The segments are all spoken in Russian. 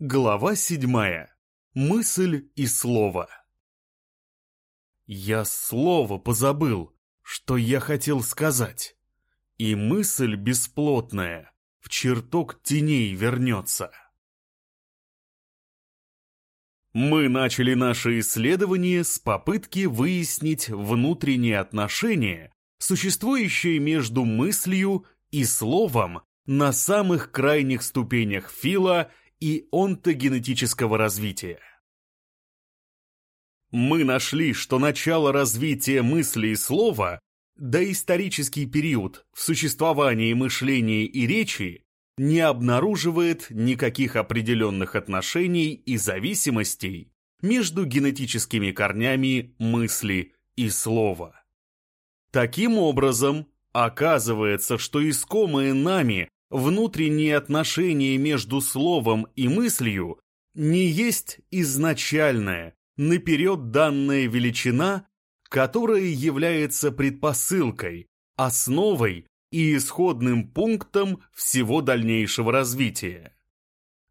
Глава седьмая. Мысль и слово. Я слово позабыл, что я хотел сказать. И мысль бесплотная в чертог теней вернется. Мы начали наше исследование с попытки выяснить внутренние отношения, существующие между мыслью и словом на самых крайних ступенях фила и онтогенетического развития. Мы нашли, что начало развития мысли и слова, доисторический период в существовании мышления и речи, не обнаруживает никаких определенных отношений и зависимостей между генетическими корнями мысли и слова. Таким образом, оказывается, что искомые нами внутренние отношения между словом и мыслью не есть изначальная, наперед данная величина, которая является предпосылкой, основой и исходным пунктом всего дальнейшего развития.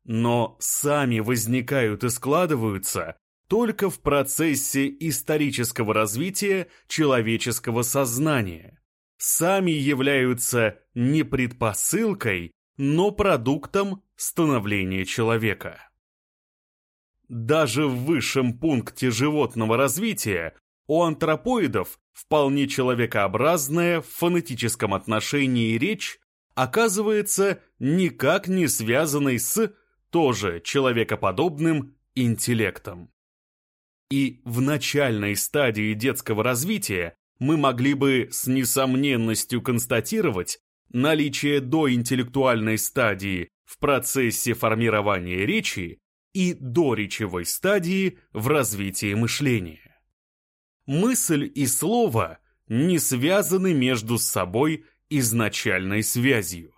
Но сами возникают и складываются только в процессе исторического развития человеческого сознания. Сами являются не предпосылкой, но продуктом становления человека. Даже в высшем пункте животного развития у антропоидов вполне человекообразная в фонетическом отношении речь оказывается никак не связанной с тоже человекоподобным интеллектом. И в начальной стадии детского развития мы могли бы с несомненностью констатировать наличие доинтеллектуальной стадии в процессе формирования речи и доречевой стадии в развитии мышления. Мысль и слово не связаны между собой изначальной связью.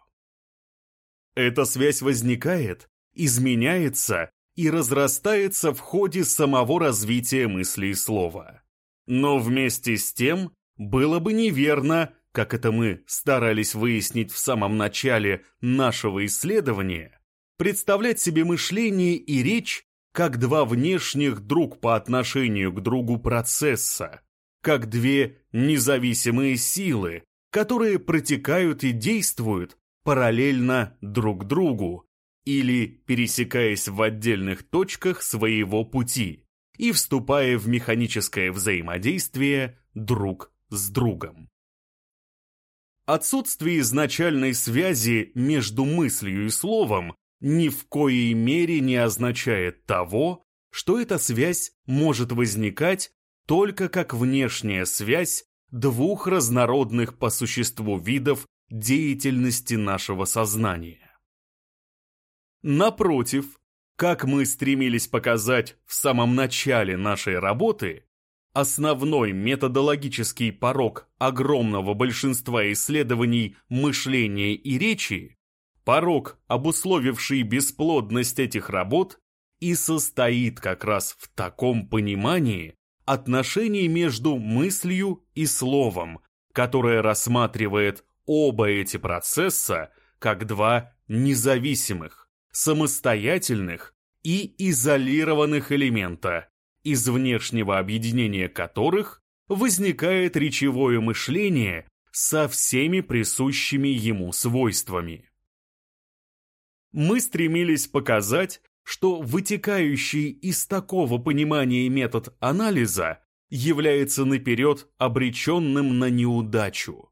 Эта связь возникает, изменяется и разрастается в ходе самого развития мысли и слова. Но вместе с тем было бы неверно, как это мы старались выяснить в самом начале нашего исследования, представлять себе мышление и речь как два внешних друг по отношению к другу процесса, как две независимые силы, которые протекают и действуют параллельно друг другу или пересекаясь в отдельных точках своего пути и вступая в механическое взаимодействие друг с другом. Отсутствие изначальной связи между мыслью и словом ни в коей мере не означает того, что эта связь может возникать только как внешняя связь двух разнородных по существу видов деятельности нашего сознания. Напротив, как мы стремились показать в самом начале нашей работы, основной методологический порог огромного большинства исследований мышления и речи, порог, обусловивший бесплодность этих работ, и состоит как раз в таком понимании отношений между мыслью и словом, которое рассматривает оба эти процесса как два независимых, самостоятельных и изолированных элемента, из внешнего объединения которых возникает речевое мышление со всеми присущими ему свойствами. Мы стремились показать, что вытекающий из такого понимания метод анализа является наперед обреченным на неудачу,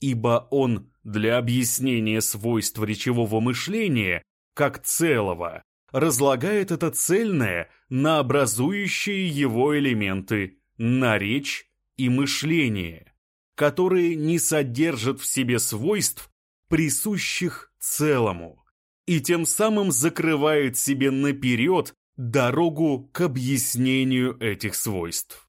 ибо он для объяснения свойств речевого мышления как целого, разлагает это цельное на образующие его элементы, на речь и мышление, которые не содержат в себе свойств, присущих целому, и тем самым закрывает себе наперед дорогу к объяснению этих свойств.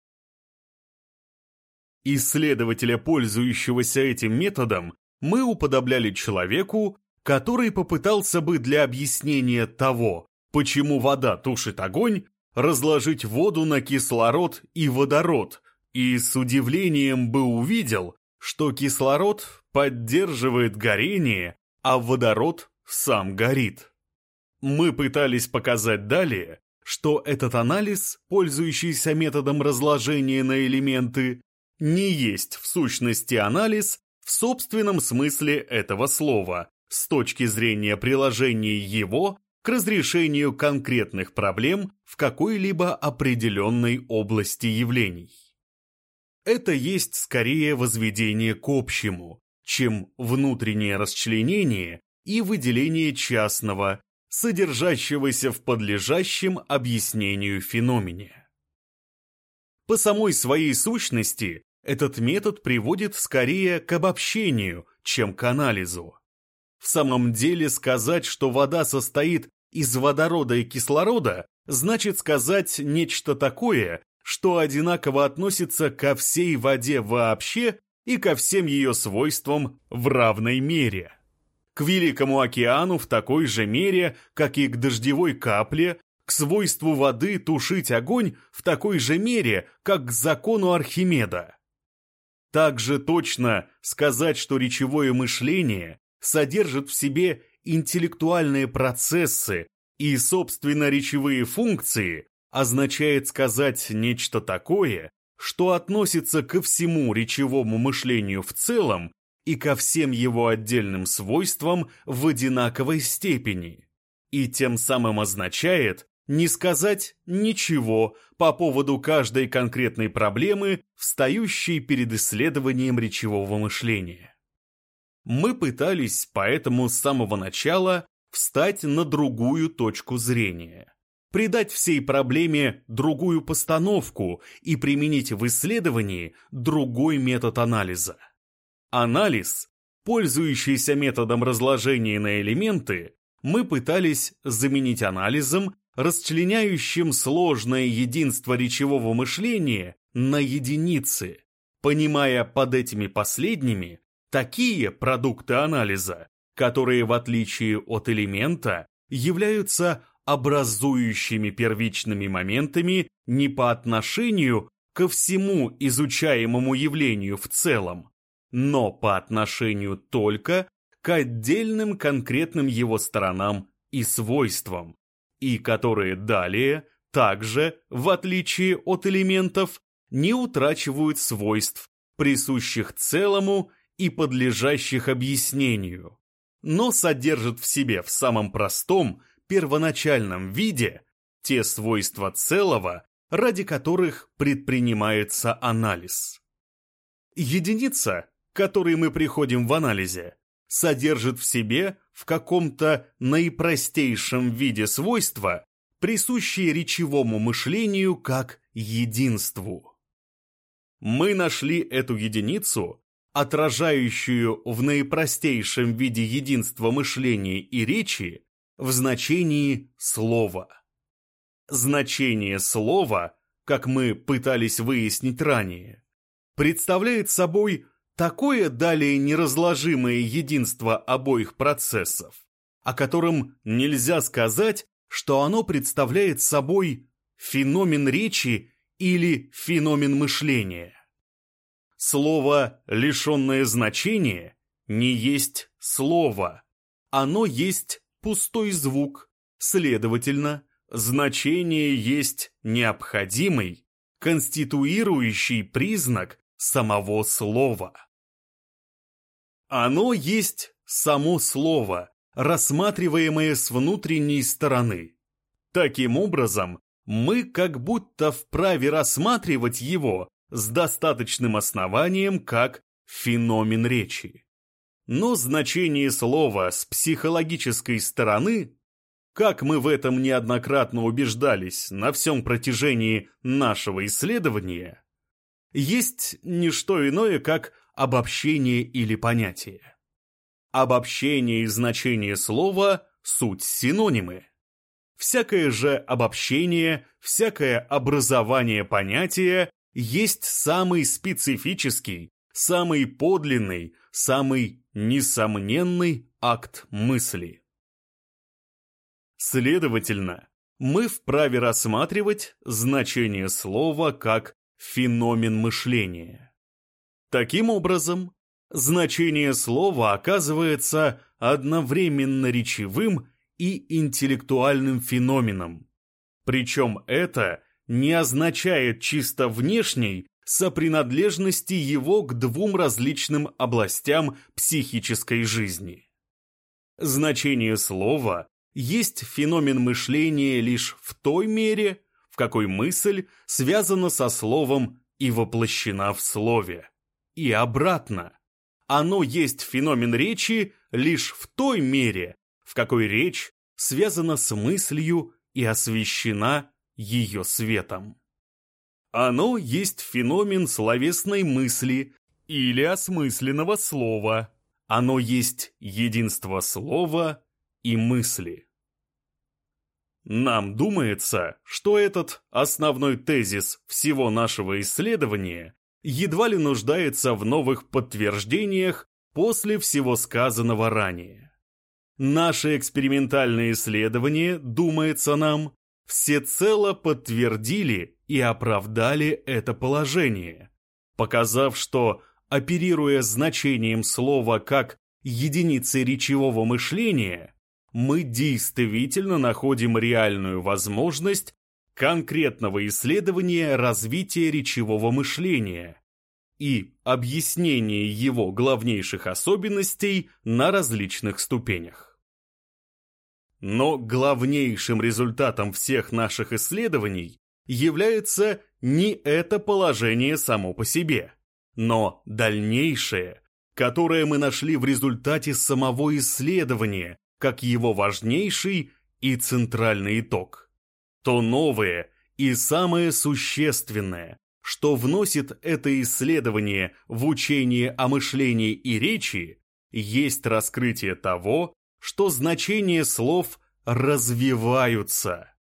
Исследователя, пользующегося этим методом, мы уподобляли человеку, который попытался бы для объяснения того, почему вода тушит огонь, разложить воду на кислород и водород, и с удивлением бы увидел, что кислород поддерживает горение, а водород сам горит. Мы пытались показать далее, что этот анализ, пользующийся методом разложения на элементы, не есть в сущности анализ в собственном смысле этого слова, с точки зрения приложения его к разрешению конкретных проблем в какой-либо определенной области явлений. Это есть скорее возведение к общему, чем внутреннее расчленение и выделение частного, содержащегося в подлежащем объяснению феномене. По самой своей сущности, этот метод приводит скорее к обобщению, чем к анализу. В самом деле сказать, что вода состоит из водорода и кислорода, значит сказать нечто такое, что одинаково относится ко всей воде вообще и ко всем ее свойствам в равной мере к Великому океану в такой же мере, как и к дождевой капле, к свойству воды тушить огонь в такой же мере, как к закону Архимеда. Также точно сказать, что речевое мышление содержит в себе интеллектуальные процессы и, собственно, речевые функции, означает сказать нечто такое, что относится ко всему речевому мышлению в целом и ко всем его отдельным свойствам в одинаковой степени, и тем самым означает не сказать ничего по поводу каждой конкретной проблемы, встающей перед исследованием речевого мышления. Мы пытались поэтому с самого начала встать на другую точку зрения, придать всей проблеме другую постановку и применить в исследовании другой метод анализа. Анализ, пользующийся методом разложения на элементы, мы пытались заменить анализом, расчленяющим сложное единство речевого мышления на единицы, понимая под этими последними такие продукты анализа, которые, в отличие от элемента, являются образующими первичными моментами не по отношению ко всему изучаемому явлению в целом, но по отношению только к отдельным конкретным его сторонам и свойствам, и которые далее также, в отличие от элементов, не утрачивают свойств, присущих целому и подлежащих объяснению, но содержат в себе в самом простом, первоначальном виде те свойства целого, ради которых предпринимается анализ. Единица которой мы приходим в анализе, содержит в себе в каком-то наипростейшем виде свойства, присущие речевому мышлению как единству. Мы нашли эту единицу, отражающую в наипростейшем виде единства мышления и речи, в значении слова. Значение слова, как мы пытались выяснить ранее, представляет собой Такое далее неразложимое единство обоих процессов, о котором нельзя сказать, что оно представляет собой феномен речи или феномен мышления. Слово, лишенное значения, не есть слово. Оно есть пустой звук, следовательно, значение есть необходимый, конституирующий признак самого слова. Оно есть само слово, рассматриваемое с внутренней стороны. Таким образом, мы как будто вправе рассматривать его с достаточным основанием как феномен речи. Но значение слова с психологической стороны, как мы в этом неоднократно убеждались на всем протяжении нашего исследования, есть не что иное, как обобщение или понятие. Обобщение и значение слова – суть синонимы. Всякое же обобщение, всякое образование понятия есть самый специфический, самый подлинный, самый несомненный акт мысли. Следовательно, мы вправе рассматривать значение слова как феномен мышления. Таким образом, значение слова оказывается одновременно речевым и интеллектуальным феноменом. Причем это не означает чисто внешней сопринадлежности его к двум различным областям психической жизни. Значение слова есть феномен мышления лишь в той мере, в какой мысль связана со словом и воплощена в слове. И обратно. Оно есть феномен речи лишь в той мере, в какой речь связана с мыслью и освещена ее светом. Оно есть феномен словесной мысли или осмысленного слова. Оно есть единство слова и мысли. Нам думается, что этот основной тезис всего нашего исследования едва ли нуждается в новых подтверждениях после всего сказанного ранее. Наши экспериментальные исследования, думается нам, всецело подтвердили и оправдали это положение, показав, что, оперируя значением слова как единицей речевого мышления, мы действительно находим реальную возможность конкретного исследования развития речевого мышления и объяснения его главнейших особенностей на различных ступенях. Но главнейшим результатом всех наших исследований является не это положение само по себе, но дальнейшее, которое мы нашли в результате самого исследования, как его важнейший и центральный итог. То новое и самое существенное, что вносит это исследование в учение о мышлении и речи, есть раскрытие того, что значения слов развиваются.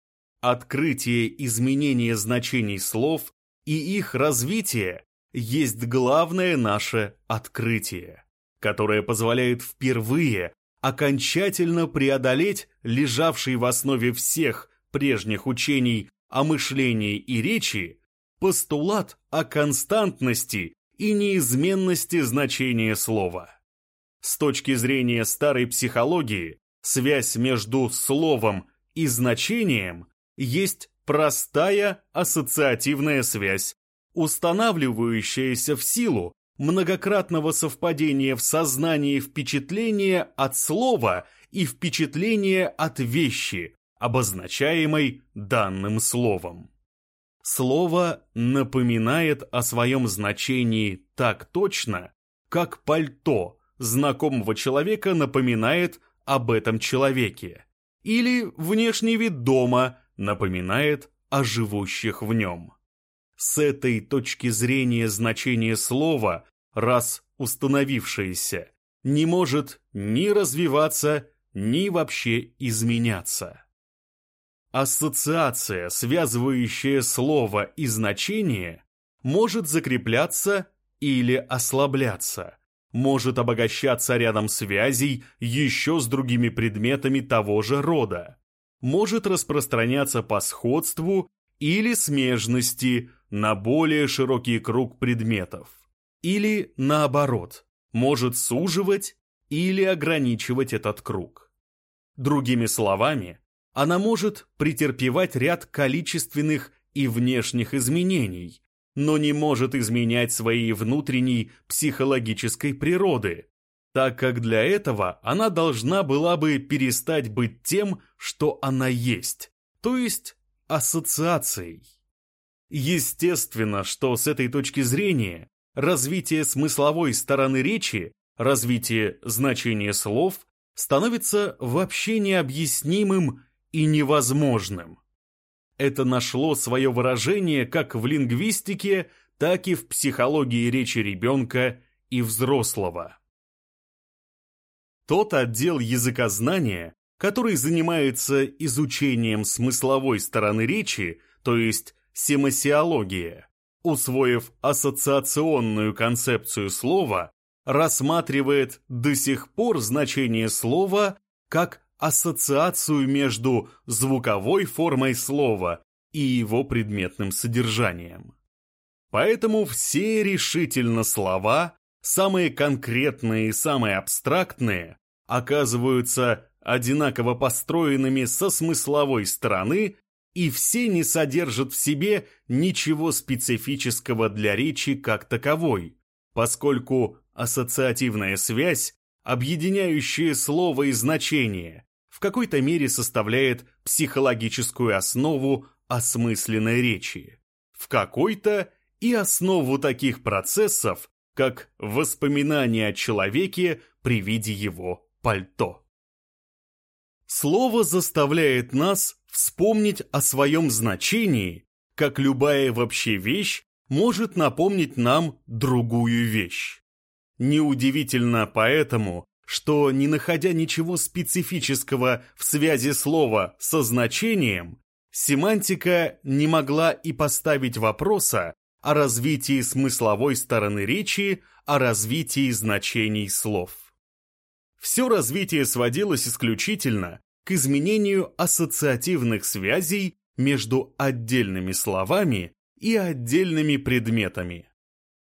Открытие изменения значений слов и их развитие есть главное наше открытие, которое позволяет впервые окончательно преодолеть лежавший в основе всех прежних учений о мышлении и речи постулат о константности и неизменности значения слова. С точки зрения старой психологии, связь между словом и значением есть простая ассоциативная связь, устанавливающаяся в силу многократного совпадения в сознании впечатления от слова и впечатления от вещи, обозначаемой данным словом. Слово напоминает о своем значении так точно, как пальто знакомого человека напоминает об этом человеке, или внешний вид дома напоминает о живущих в нем. С этой точки зрения значение слова, раз установившееся, не может ни развиваться, ни вообще изменяться. Ассоциация, связывающая слово и значение, может закрепляться или ослабляться, может обогащаться рядом связей еще с другими предметами того же рода, может распространяться по сходству или смежности на более широкий круг предметов, или наоборот, может суживать или ограничивать этот круг. Другими словами, она может претерпевать ряд количественных и внешних изменений, но не может изменять своей внутренней психологической природы, так как для этого она должна была бы перестать быть тем, что она есть, то есть ассоциацией. Естественно, что с этой точки зрения развитие смысловой стороны речи, развитие значения слов становится вообще необъяснимым и невозможным. Это нашло свое выражение как в лингвистике, так и в психологии речи ребенка и взрослого. Тот отдел языкознания, который занимается изучением смысловой стороны речи, то есть семасиология, усвоив ассоциационную концепцию слова, рассматривает до сих пор значение слова как ассоциацию между звуковой формой слова и его предметным содержанием. Поэтому все решительно слова, самые конкретные и самые абстрактные, оказываются одинаково построенными со смысловой стороны, и все не содержат в себе ничего специфического для речи как таковой, поскольку ассоциативная связь, объединяющая слово и значение, какой-то мере составляет психологическую основу осмысленной речи, в какой-то и основу таких процессов, как воспоминание о человеке при виде его пальто. Слово заставляет нас вспомнить о своем значении, как любая вообще вещь может напомнить нам другую вещь. Неудивительно поэтому, что, не находя ничего специфического в связи слова со значением, семантика не могла и поставить вопроса о развитии смысловой стороны речи, о развитии значений слов. Все развитие сводилось исключительно к изменению ассоциативных связей между отдельными словами и отдельными предметами.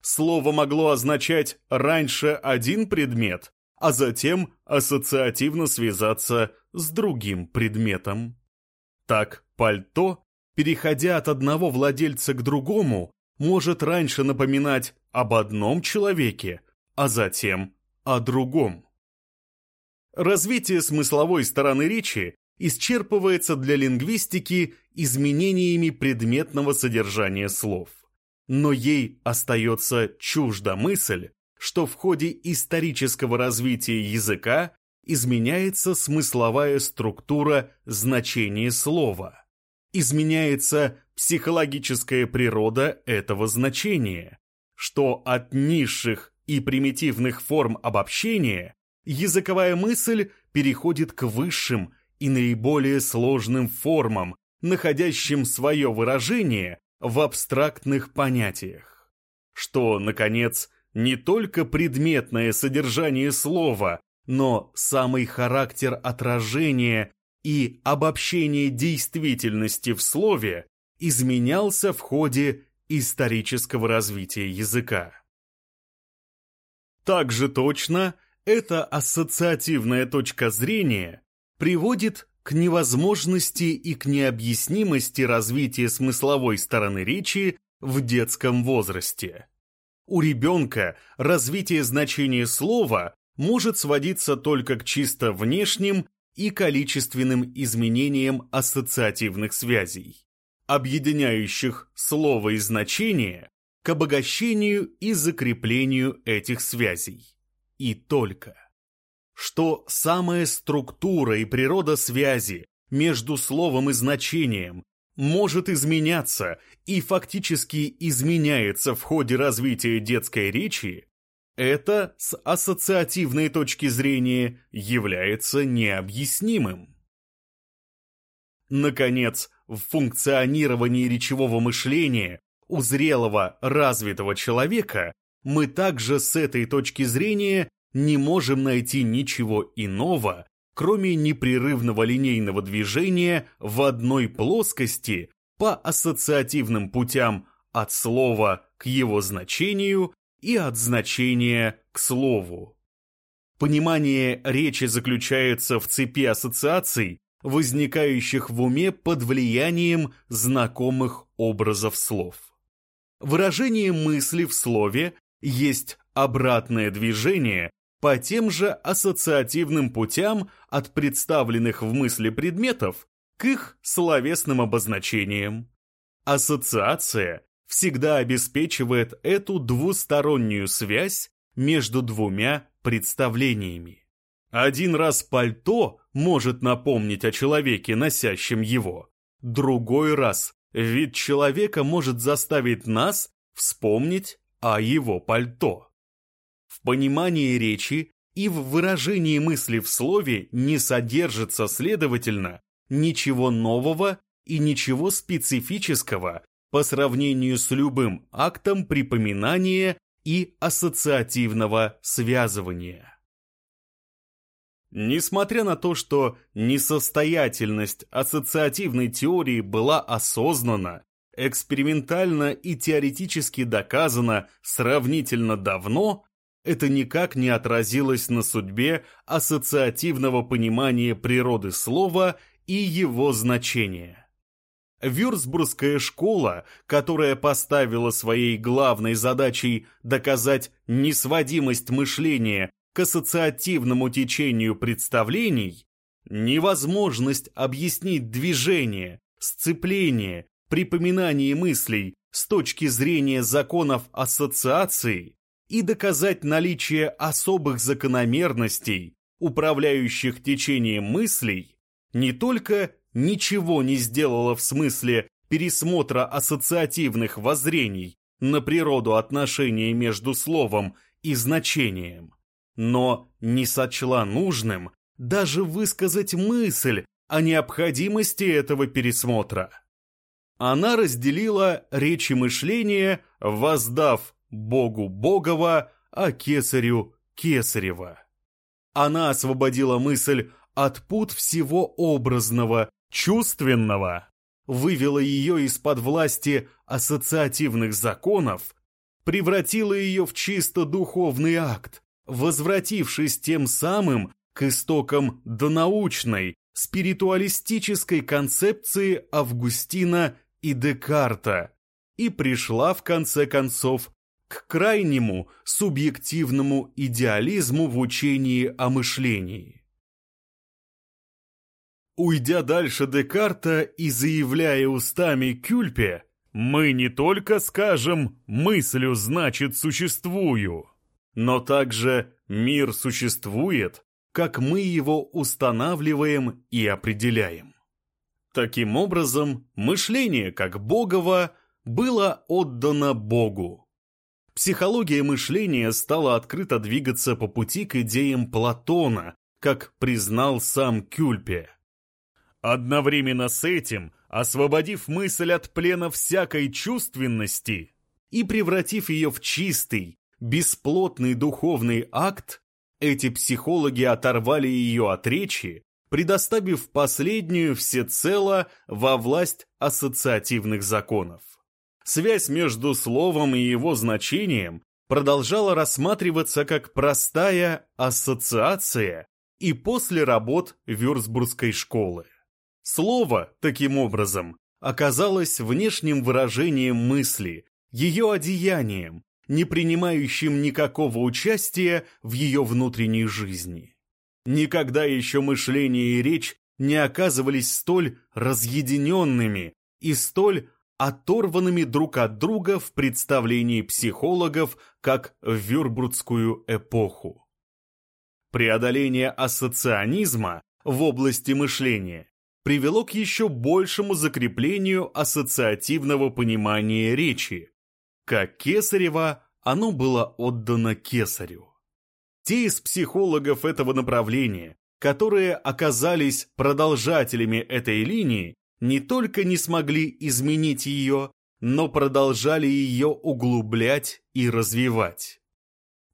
Слово могло означать раньше один предмет, а затем ассоциативно связаться с другим предметом. Так, пальто, переходя от одного владельца к другому, может раньше напоминать об одном человеке, а затем о другом. Развитие смысловой стороны речи исчерпывается для лингвистики изменениями предметного содержания слов. Но ей остается чужда мысль, что в ходе исторического развития языка изменяется смысловая структура значения слова. Изменяется психологическая природа этого значения, что от низших и примитивных форм обобщения языковая мысль переходит к высшим и наиболее сложным формам, находящим свое выражение в абстрактных понятиях. Что, наконец, не только предметное содержание слова, но самый характер отражения и обобщения действительности в слове изменялся в ходе исторического развития языка. Также точно эта ассоциативная точка зрения приводит к невозможности и к необъяснимости развития смысловой стороны речи в детском возрасте. У ребенка развитие значения слова может сводиться только к чисто внешним и количественным изменениям ассоциативных связей, объединяющих слово и значение к обогащению и закреплению этих связей. И только. Что самая структура и природа связи между словом и значением может изменяться и фактически изменяется в ходе развития детской речи, это с ассоциативной точки зрения является необъяснимым. Наконец, в функционировании речевого мышления у зрелого, развитого человека мы также с этой точки зрения не можем найти ничего иного, кроме непрерывного линейного движения в одной плоскости по ассоциативным путям от слова к его значению и от значения к слову. Понимание речи заключается в цепи ассоциаций, возникающих в уме под влиянием знакомых образов слов. Выражение мысли в слове есть обратное движение по тем же ассоциативным путям от представленных в мысли предметов к их словесным обозначениям. Ассоциация всегда обеспечивает эту двустороннюю связь между двумя представлениями. Один раз пальто может напомнить о человеке, носящем его. Другой раз вид человека может заставить нас вспомнить о его пальто. В понимании речи и в выражении мысли в слове не содержится, следовательно, ничего нового и ничего специфического по сравнению с любым актом припоминания и ассоциативного связывания. Несмотря на то, что несостоятельность ассоциативной теории была осознана, экспериментально и теоретически доказана сравнительно давно, это никак не отразилось на судьбе ассоциативного понимания природы слова и его значения. Вюрцбургская школа, которая поставила своей главной задачей доказать несводимость мышления к ассоциативному течению представлений, невозможность объяснить движение, сцепление, припоминание мыслей с точки зрения законов ассоциации и доказать наличие особых закономерностей, управляющих течением мыслей, не только ничего не сделала в смысле пересмотра ассоциативных воззрений на природу отношений между словом и значением, но не сочла нужным даже высказать мысль о необходимости этого пересмотра. Она разделила речи мышления, воздав Богу Богова, а Кесарю Кесарева. Она освободила мысль от пут всего образного, чувственного, вывела ее из-под власти ассоциативных законов, превратила ее в чисто духовный акт, возвратившись тем самым к истокам донаучной, спиритуалистической концепции Августина и Декарта и пришла в конце концов к крайнему субъективному идеализму в учении о мышлении. Уйдя дальше Декарта и заявляя устами Кюльпе, мы не только скажем «мыслю значит существую», но также «мир существует», как мы его устанавливаем и определяем. Таким образом, мышление как богово было отдано Богу. Психология мышления стала открыто двигаться по пути к идеям Платона, как признал сам Кюльпе. Одновременно с этим, освободив мысль от плена всякой чувственности и превратив ее в чистый, бесплотный духовный акт, эти психологи оторвали ее от речи, предоставив последнюю всецело во власть ассоциативных законов. Связь между словом и его значением продолжала рассматриваться как простая ассоциация и после работ Вюрцбургской школы. Слово, таким образом, оказалось внешним выражением мысли, ее одеянием, не принимающим никакого участия в ее внутренней жизни. Никогда еще мышление и речь не оказывались столь разъединенными и столь оторванными друг от друга в представлении психологов, как в Вюрбрудскую эпоху. Преодоление ассоционизма в области мышления привело к еще большему закреплению ассоциативного понимания речи. Как Кесарева, оно было отдано Кесарю. Те из психологов этого направления, которые оказались продолжателями этой линии, не только не смогли изменить ее, но продолжали ее углублять и развивать.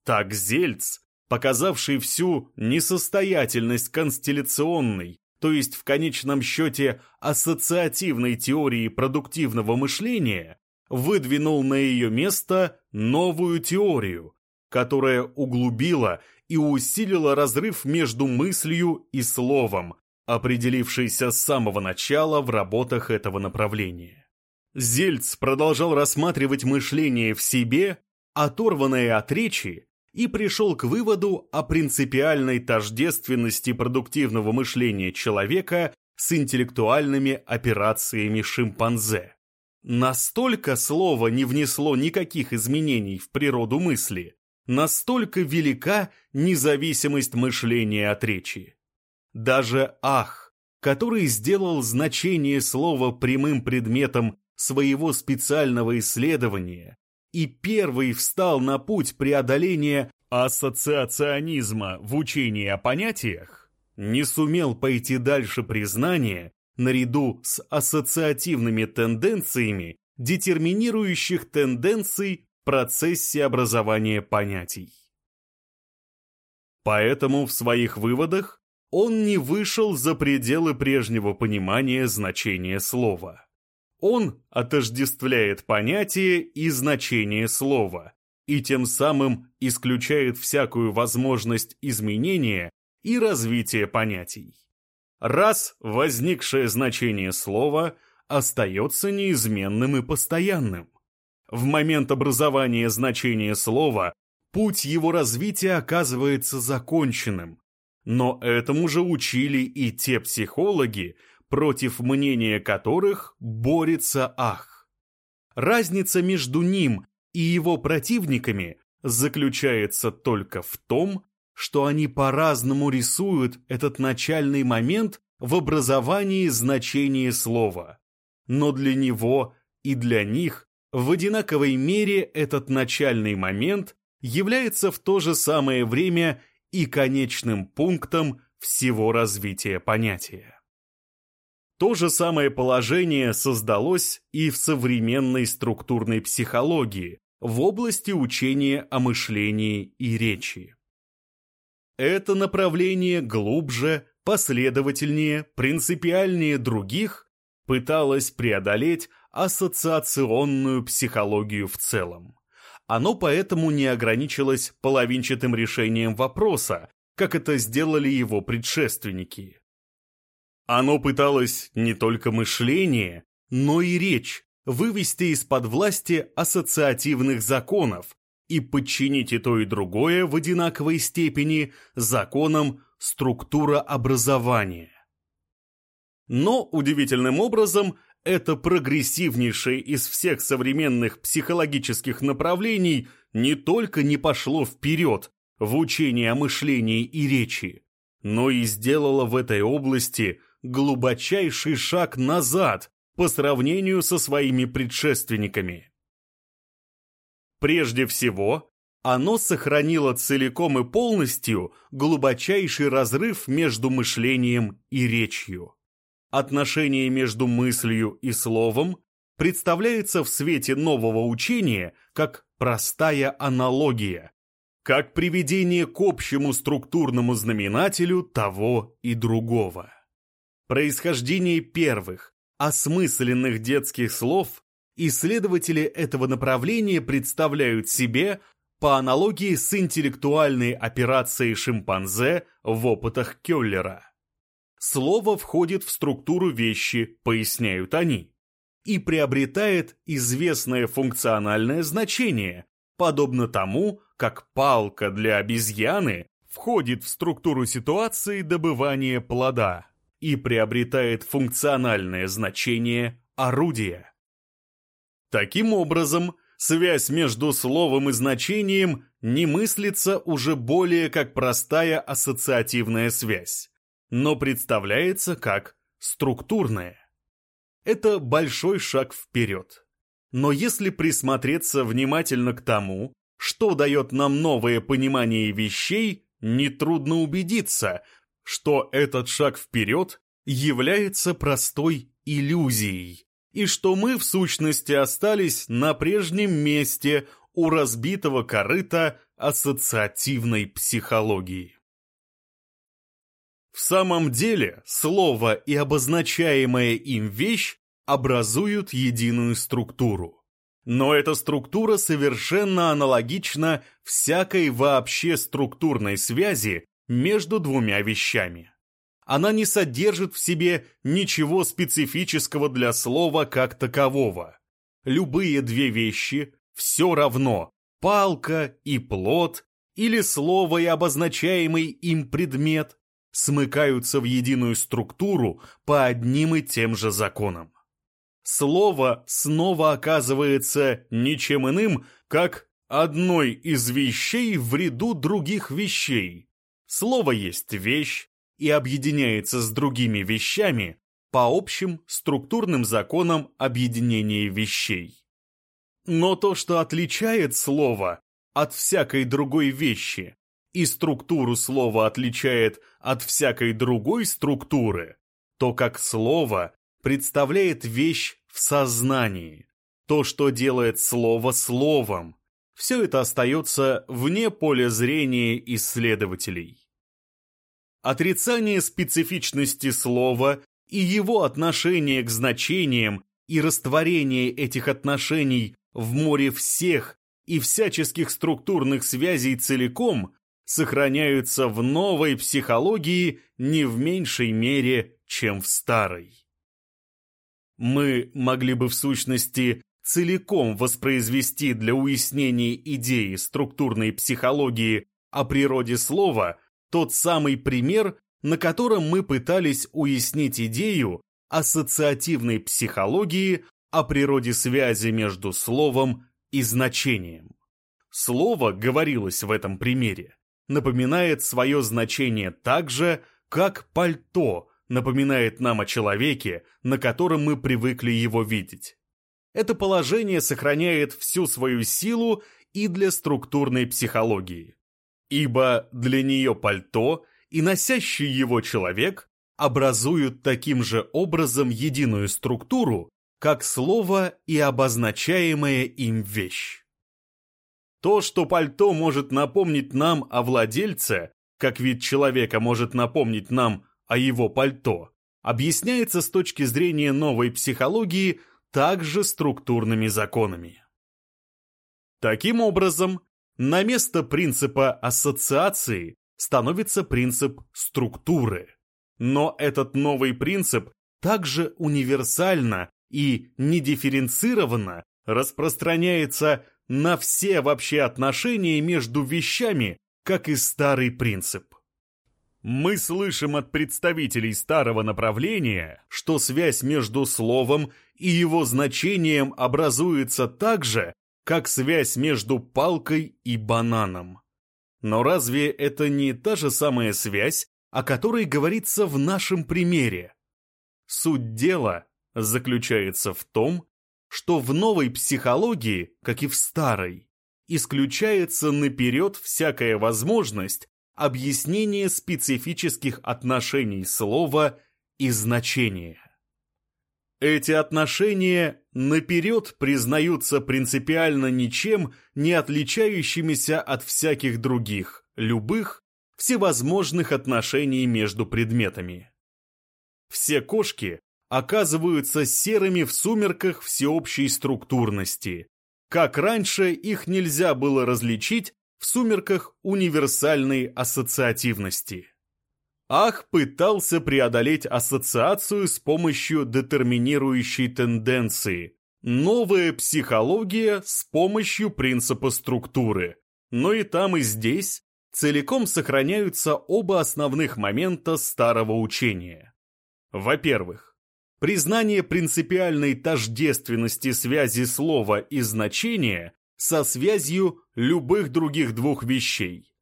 Так Зельц, показавший всю несостоятельность констелляционной, то есть в конечном счете ассоциативной теории продуктивного мышления, выдвинул на ее место новую теорию, которая углубила и усилила разрыв между мыслью и словом, определившийся с самого начала в работах этого направления. Зельц продолжал рассматривать мышление в себе, оторванное от речи, и пришел к выводу о принципиальной тождественности продуктивного мышления человека с интеллектуальными операциями шимпанзе. Настолько слово не внесло никаких изменений в природу мысли, настолько велика независимость мышления от речи. Даже «ах», который сделал значение слова прямым предметом своего специального исследования и первый встал на путь преодоления ассоциационизма в учении о понятиях, не сумел пойти дальше признания наряду с ассоциативными тенденциями, детерминирующих тенденций в процессе образования понятий. Поэтому в своих выводах он не вышел за пределы прежнего понимания значения слова. Он отождествляет понятие и значение слова, и тем самым исключает всякую возможность изменения и развития понятий. Раз возникшее значение слова остается неизменным и постоянным. В момент образования значения слова путь его развития оказывается законченным. Но этому же учили и те психологи, против мнения которых борется Ах. Разница между ним и его противниками заключается только в том, что они по-разному рисуют этот начальный момент в образовании значения слова. Но для него и для них в одинаковой мере этот начальный момент является в то же самое время и конечным пунктом всего развития понятия. То же самое положение создалось и в современной структурной психологии в области учения о мышлении и речи. Это направление глубже, последовательнее, принципиальнее других пыталось преодолеть ассоциационную психологию в целом. Оно поэтому не ограничилось половинчатым решением вопроса, как это сделали его предшественники. Оно пыталось не только мышление, но и речь вывести из-под власти ассоциативных законов и подчинить и то, и другое в одинаковой степени законам структура образования. Но удивительным образом это прогрессивнейшее из всех современных психологических направлений не только не пошло вперед в учении о мышлении и речи, но и сделало в этой области глубочайший шаг назад по сравнению со своими предшественниками. Прежде всего, оно сохранило целиком и полностью глубочайший разрыв между мышлением и речью отношение между мыслью и словом представляется в свете нового учения как простая аналогия, как приведение к общему структурному знаменателю того и другого. Происхождение первых, осмысленных детских слов исследователи этого направления представляют себе по аналогии с интеллектуальной операцией шимпанзе в опытах Келлера. Слово входит в структуру вещи, поясняют они, и приобретает известное функциональное значение, подобно тому, как палка для обезьяны входит в структуру ситуации добывания плода и приобретает функциональное значение орудия. Таким образом, связь между словом и значением не мыслится уже более как простая ассоциативная связь но представляется как структурное. Это большой шаг вперед. Но если присмотреться внимательно к тому, что дает нам новое понимание вещей, нетрудно убедиться, что этот шаг вперед является простой иллюзией, и что мы в сущности остались на прежнем месте у разбитого корыта ассоциативной психологии. В самом деле, слово и обозначаемая им вещь образуют единую структуру. Но эта структура совершенно аналогична всякой вообще структурной связи между двумя вещами. Она не содержит в себе ничего специфического для слова как такового. Любые две вещи все равно – палка и плод, или слово и обозначаемый им предмет смыкаются в единую структуру по одним и тем же законам. Слово снова оказывается ничем иным, как одной из вещей в ряду других вещей. Слово есть вещь и объединяется с другими вещами по общим структурным законам объединения вещей. Но то, что отличает слово от всякой другой вещи, и структуру слова отличает от всякой другой структуры, то как слово представляет вещь в сознании, то, что делает слово словом, все это остается вне поля зрения исследователей. Отрицание специфичности слова и его отношение к значениям и растворение этих отношений в море всех и всяческих структурных связей целиком сохраняются в новой психологии не в меньшей мере, чем в старой. Мы могли бы в сущности целиком воспроизвести для уяснения идеи структурной психологии о природе слова тот самый пример, на котором мы пытались уяснить идею ассоциативной психологии о природе связи между словом и значением. Слово, говорилось в этом примере, напоминает свое значение так же, как пальто напоминает нам о человеке, на котором мы привыкли его видеть. Это положение сохраняет всю свою силу и для структурной психологии. Ибо для нее пальто и носящий его человек образуют таким же образом единую структуру, как слово и обозначаемая им вещь. То, что пальто может напомнить нам о владельце, как вид человека может напомнить нам о его пальто, объясняется с точки зрения новой психологии также структурными законами. Таким образом, на место принципа ассоциации становится принцип структуры. Но этот новый принцип также универсально и недифференцированно распространяется на все вообще отношения между вещами, как и старый принцип. Мы слышим от представителей старого направления, что связь между словом и его значением образуется так же, как связь между палкой и бананом. Но разве это не та же самая связь, о которой говорится в нашем примере? Суть дела заключается в том, что в новой психологии, как и в старой, исключается наперед всякая возможность объяснения специфических отношений слова и значения. Эти отношения наперед признаются принципиально ничем не отличающимися от всяких других, любых, всевозможных отношений между предметами. Все кошки оказываются серыми в сумерках всеобщей структурности. Как раньше их нельзя было различить в сумерках универсальной ассоциативности. Ах пытался преодолеть ассоциацию с помощью детерминирующей тенденции. Новая психология с помощью принципа структуры. Но и там, и здесь целиком сохраняются оба основных момента старого учения. Во-первых, признание принципиальной тождественности связи слова и значения со связью любых других двух вещей.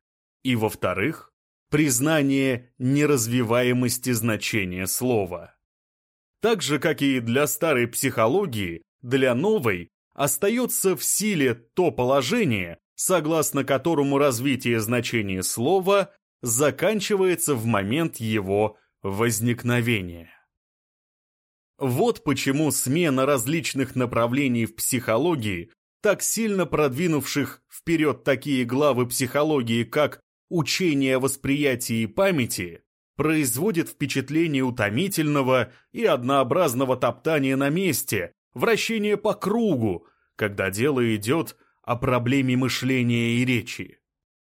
И во-вторых, признание неразвиваемости значения слова. Так же, как и для старой психологии, для новой остается в силе то положение, согласно которому развитие значения слова заканчивается в момент его возникновения. Вот почему смена различных направлений в психологии, так сильно продвинувших вперед такие главы психологии, как учение о восприятии и памяти, производит впечатление утомительного и однообразного топтания на месте, вращения по кругу, когда дело идет о проблеме мышления и речи.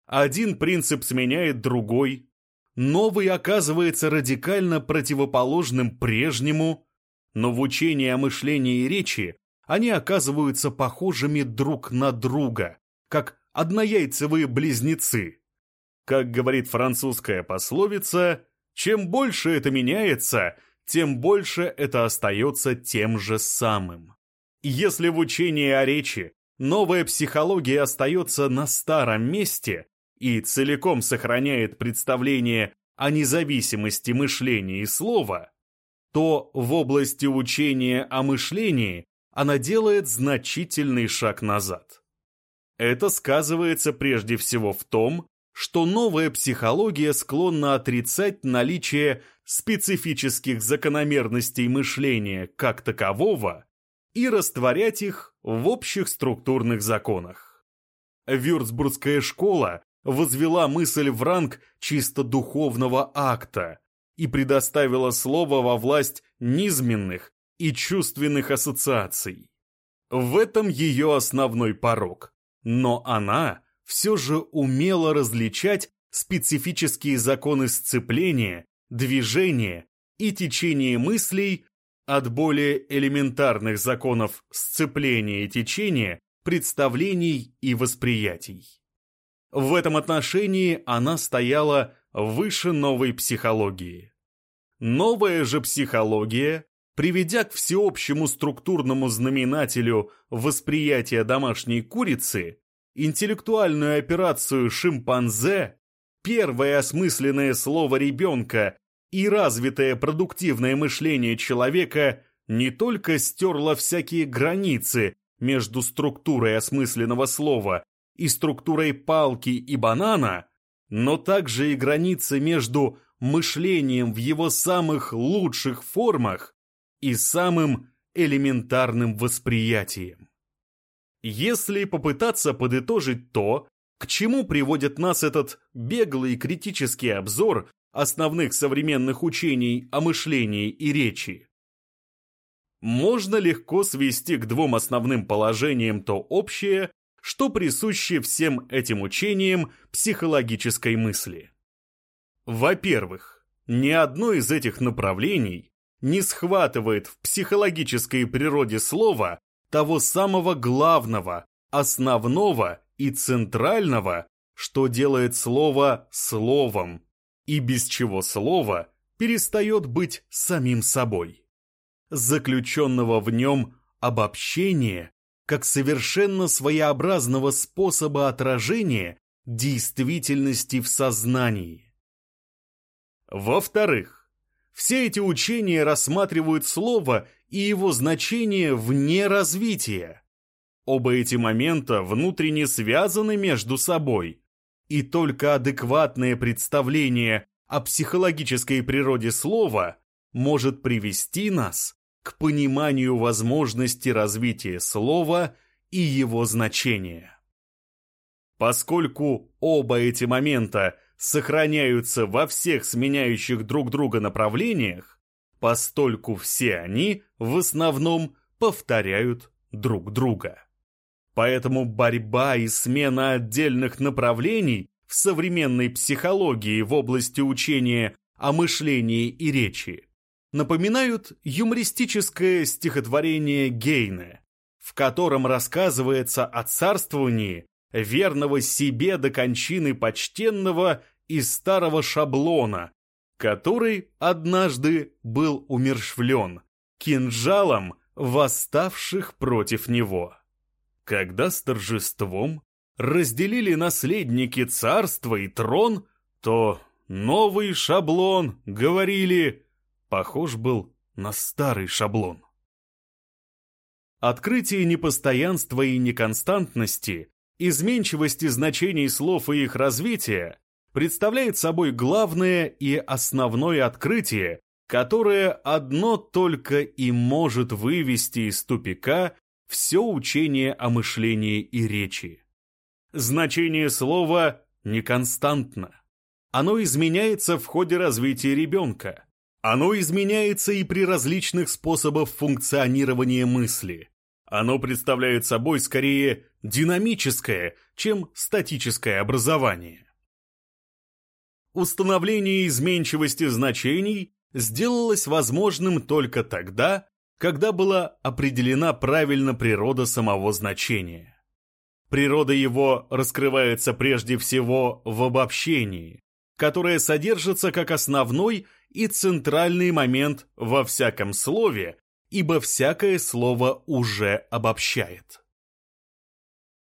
Один принцип сменяет другой, новый оказывается радикально противоположным прежнему, но в учении о мышлении и речи они оказываются похожими друг на друга, как однояйцевые близнецы. Как говорит французская пословица, чем больше это меняется, тем больше это остается тем же самым. Если в учении о речи новая психология остается на старом месте и целиком сохраняет представление о независимости мышления и слова, то в области учения о мышлении она делает значительный шаг назад. Это сказывается прежде всего в том, что новая психология склонна отрицать наличие специфических закономерностей мышления как такового и растворять их в общих структурных законах. Вюрцбургская школа возвела мысль в ранг чисто духовного акта, и предоставила слово во власть низменных и чувственных ассоциаций. В этом ее основной порог. но она все же умела различать специфические законы сцепления, движения и течения мыслей от более элементарных законов сцепления и течения, представлений и восприятий. В этом отношении она стояла выше новой психологии. Новая же психология, приведя к всеобщему структурному знаменателю восприятия домашней курицы, интеллектуальную операцию «шимпанзе», первое осмысленное слово ребенка и развитое продуктивное мышление человека не только стерло всякие границы между структурой осмысленного слова и структурой палки и банана, но также и границы между мышлением в его самых лучших формах и самым элементарным восприятием. Если попытаться подытожить то, к чему приводит нас этот беглый критический обзор основных современных учений о мышлении и речи, можно легко свести к двум основным положениям то общее, что присуще всем этим учениям психологической мысли. Во-первых, ни одно из этих направлений не схватывает в психологической природе слова того самого главного, основного и центрального, что делает слово словом, и без чего слово перестает быть самим собой. Заключенного в нем обобщения как совершенно своеобразного способа отражения действительности в сознании. Во-вторых, все эти учения рассматривают слово и его значение вне развития. Оба эти момента внутренне связаны между собой, и только адекватное представление о психологической природе слова может привести нас к пониманию возможности развития слова и его значения. Поскольку оба эти момента сохраняются во всех сменяющих друг друга направлениях, постольку все они в основном повторяют друг друга. Поэтому борьба и смена отдельных направлений в современной психологии в области учения о мышлении и речи напоминают юмористическое стихотворение Гейне, в котором рассказывается о царствовании верного себе до кончины почтенного и старого шаблона, который однажды был умершвлен кинжалом восставших против него. Когда с торжеством разделили наследники царства и трон, то новый шаблон, говорили, похож был на старый шаблон. Открытие непостоянства и неконстантности, изменчивости значений слов и их развития представляет собой главное и основное открытие, которое одно только и может вывести из тупика все учение о мышлении и речи. Значение слова неконстантно. Оно изменяется в ходе развития ребенка. Оно изменяется и при различных способах функционирования мысли. Оно представляет собой скорее динамическое, чем статическое образование. Установление изменчивости значений сделалось возможным только тогда, когда была определена правильно природа самого значения. Природа его раскрывается прежде всего в обобщении, которое содержится как основной и центральный момент во всяком слове, ибо всякое слово уже обобщает.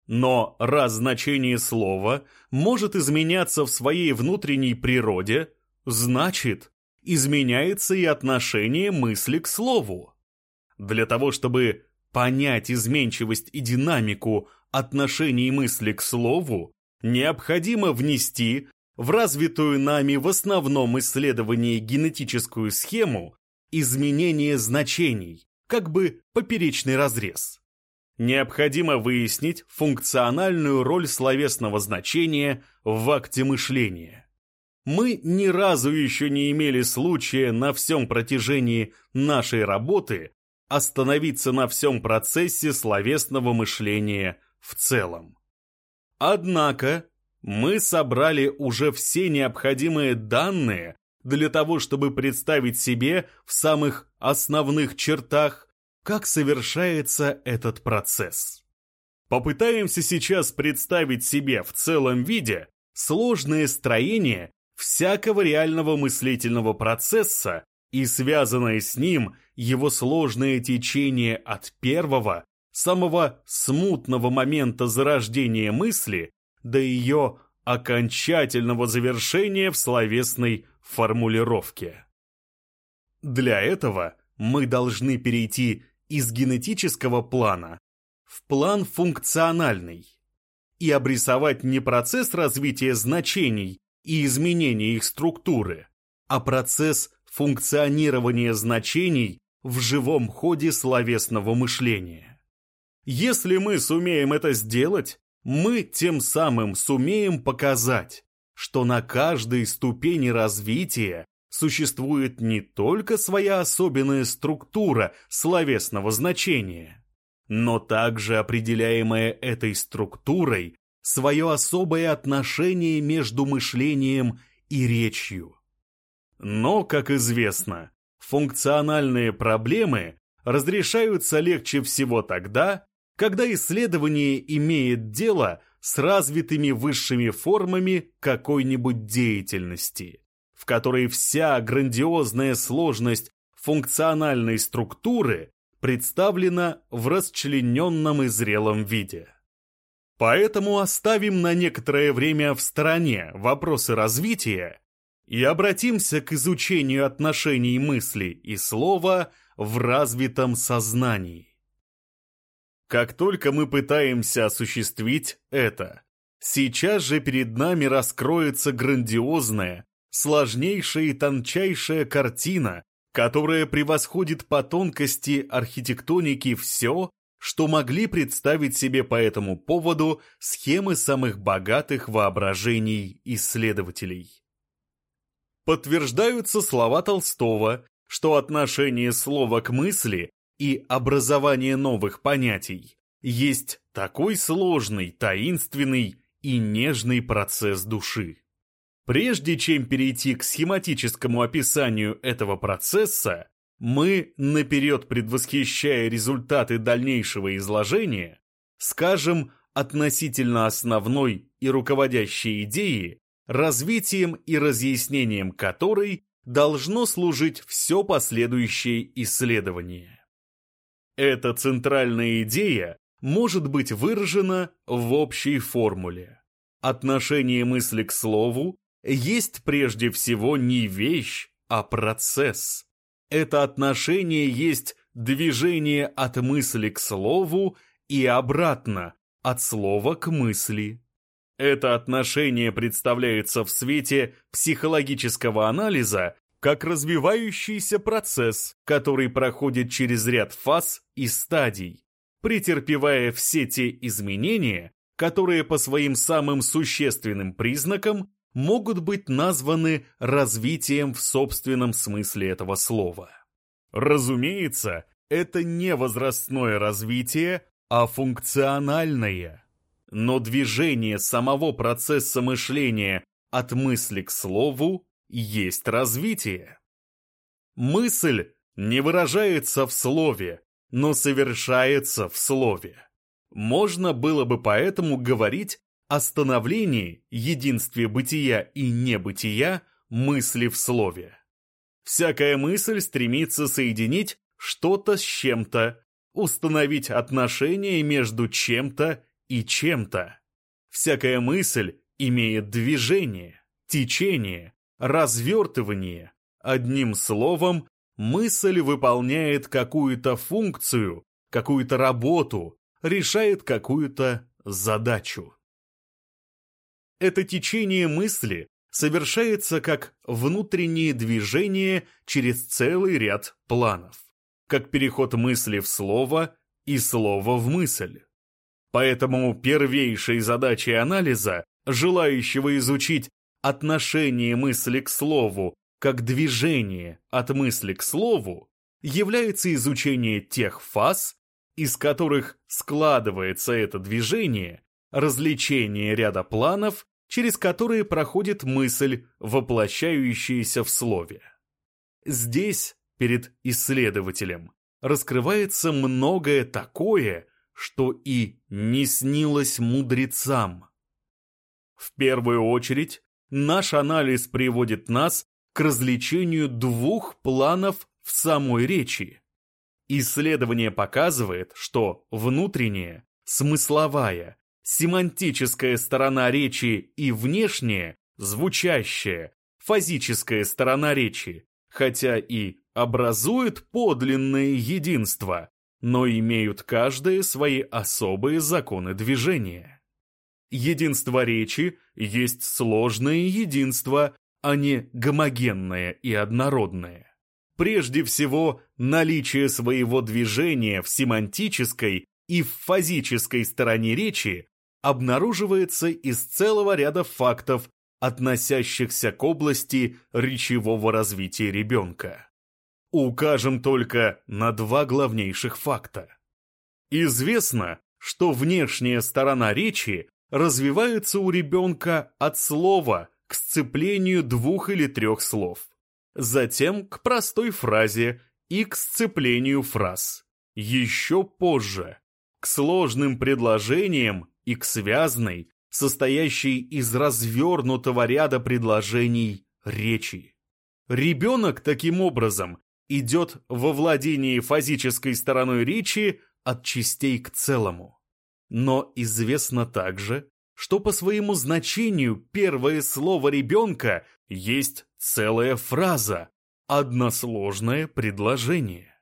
Но раз значение слова может изменяться в своей внутренней природе, значит, изменяется и отношение мысли к слову. Для того, чтобы понять изменчивость и динамику отношений мысли к слову, необходимо внести в развитую нами в основном исследовании генетическую схему изменение значений, как бы поперечный разрез. Необходимо выяснить функциональную роль словесного значения в акте мышления мы ни разу еще не имели случая на всем протяжении нашей работы остановиться на всем процессе словесного мышления в целом. Однако мы собрали уже все необходимые данные для того, чтобы представить себе в самых основных чертах, как совершается этот процесс. Попытаемся сейчас представить себе в целом виде сложное строение всякого реального мыслительного процесса и связанное с ним его сложное течение от первого, самого смутного момента зарождения мысли до ее окончательного завершения в словесной формулировке. Для этого мы должны перейти из генетического плана в план функциональный и обрисовать не процесс развития значений и изменения их структуры, а процесс функционирования значений в живом ходе словесного мышления. Если мы сумеем это сделать, мы тем самым сумеем показать, что на каждой ступени развития существует не только своя особенная структура словесного значения, но также определяемое этой структурой свое особое отношение между мышлением и речью. Но, как известно, функциональные проблемы разрешаются легче всего тогда, когда исследование имеет дело с развитыми высшими формами какой-нибудь деятельности, в которой вся грандиозная сложность функциональной структуры представлена в расчлененном и зрелом виде. Поэтому оставим на некоторое время в стороне вопросы развития и обратимся к изучению отношений мысли и слова в развитом сознании. Как только мы пытаемся осуществить это, сейчас же перед нами раскроется грандиозная, сложнейшая и тончайшая картина, которая превосходит по тонкости архитектоники все, что могли представить себе по этому поводу схемы самых богатых воображений исследователей. Подтверждаются слова Толстого, что отношение слова к мысли и образование новых понятий есть такой сложный, таинственный и нежный процесс души. Прежде чем перейти к схематическому описанию этого процесса, мы, наперед предвосхищая результаты дальнейшего изложения, скажем относительно основной и руководящей идеи, развитием и разъяснением которой должно служить все последующее исследование. Эта центральная идея может быть выражена в общей формуле. Отношение мысли к слову есть прежде всего не вещь, а процесс. Это отношение есть движение от мысли к слову и обратно, от слова к мысли. Это отношение представляется в свете психологического анализа как развивающийся процесс, который проходит через ряд фаз и стадий, претерпевая все те изменения, которые по своим самым существенным признакам могут быть названы развитием в собственном смысле этого слова. Разумеется, это не возрастное развитие, а функциональное. Но движение самого процесса мышления от мысли к слову есть развитие. Мысль не выражается в слове, но совершается в слове. Можно было бы поэтому говорить о становлении, единстве бытия и небытия мысли в слове. Всякая мысль стремится соединить что-то с чем-то, установить отношения между чем-то и чем-то. Всякая мысль имеет движение, течение, развертывание. Одним словом, мысль выполняет какую-то функцию, какую-то работу, решает какую-то задачу. Это течение мысли совершается как внутреннее движение через целый ряд планов, как переход мысли в слово и слова в мысль. Поэтому первейшей задачей анализа, желающего изучить отношение мысли к слову как движение от мысли к слову, является изучение тех фаз, из которых складывается это движение развлечение ряда планов, через которые проходит мысль, воплощающаяся в слове. Здесь, перед исследователем, раскрывается многое такое, что и не снилось мудрецам. В первую очередь, наш анализ приводит нас к развлечению двух планов в самой речи. Исследование показывает, что внутренняя, смысловая, семантическая сторона речи и внешняя, звучащая, фазическая сторона речи, хотя и образуют подлинное единство, но имеют каждое свои особые законы движения. Единство речи есть сложное единство, а не гомогенное и однородное. Прежде всего, наличие своего движения в семантической и в фазической стороне речи обнаруживается из целого ряда фактов, относящихся к области речевого развития ребенка. Укажем только на два главнейших факта. Известно, что внешняя сторона речи развивается у ребенка от слова к сцеплению двух или трех слов, затем к простой фразе и к сцеплению фраз. Еще позже к сложным предложениям и к связной, состоящей из развернутого ряда предложений речи. Ребенок таким образом идет во владении фазической стороной речи от частей к целому. Но известно также, что по своему значению первое слово ребенка есть целая фраза, односложное предложение.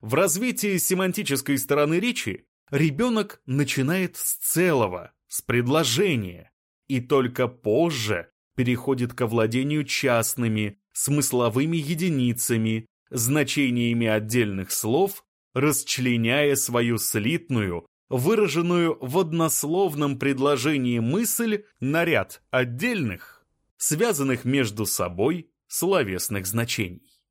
В развитии семантической стороны речи ребенок начинает с целого, с предложения, и только позже переходит к овладению частными, смысловыми единицами, значениями отдельных слов, расчленяя свою слитную, выраженную в однословном предложении мысль на ряд отдельных, связанных между собой словесных значений.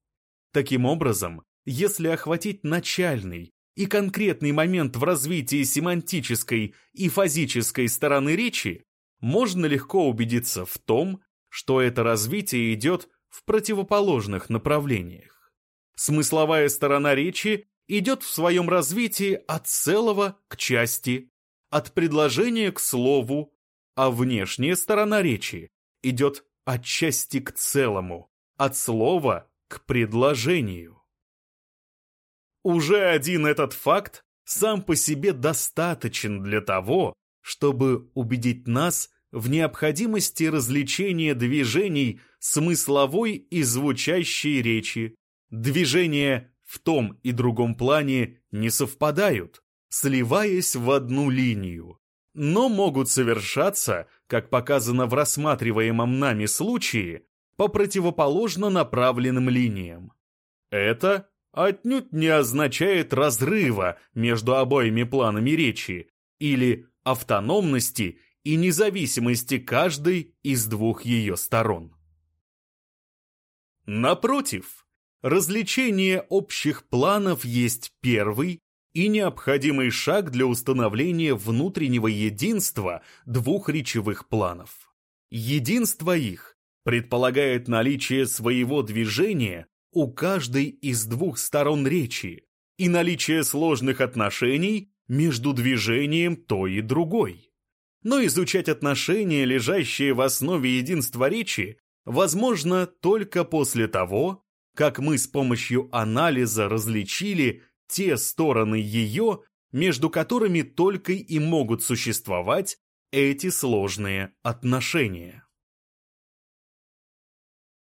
Таким образом, если охватить начальный и конкретный момент в развитии семантической и фазической стороны речи, можно легко убедиться в том, что это развитие идет в противоположных направлениях. Смысловая сторона речи идет в своем развитии от целого к части, от предложения к слову, а внешняя сторона речи идет от части к целому, от слова к предложению. Уже один этот факт сам по себе достаточен для того, чтобы убедить нас в необходимости развлечения движений смысловой и звучащей речи. Движения в том и другом плане не совпадают, сливаясь в одну линию, но могут совершаться, как показано в рассматриваемом нами случае, по противоположно направленным линиям. Это отнюдь не означает разрыва между обоими планами речи или автономности и независимости каждой из двух ее сторон. Напротив, развлечение общих планов есть первый и необходимый шаг для установления внутреннего единства двух речевых планов. Единство их предполагает наличие своего движения у каждой из двух сторон речи и наличие сложных отношений между движением той и другой. Но изучать отношения, лежащие в основе единства речи, возможно только после того, как мы с помощью анализа различили те стороны ее, между которыми только и могут существовать эти сложные отношения.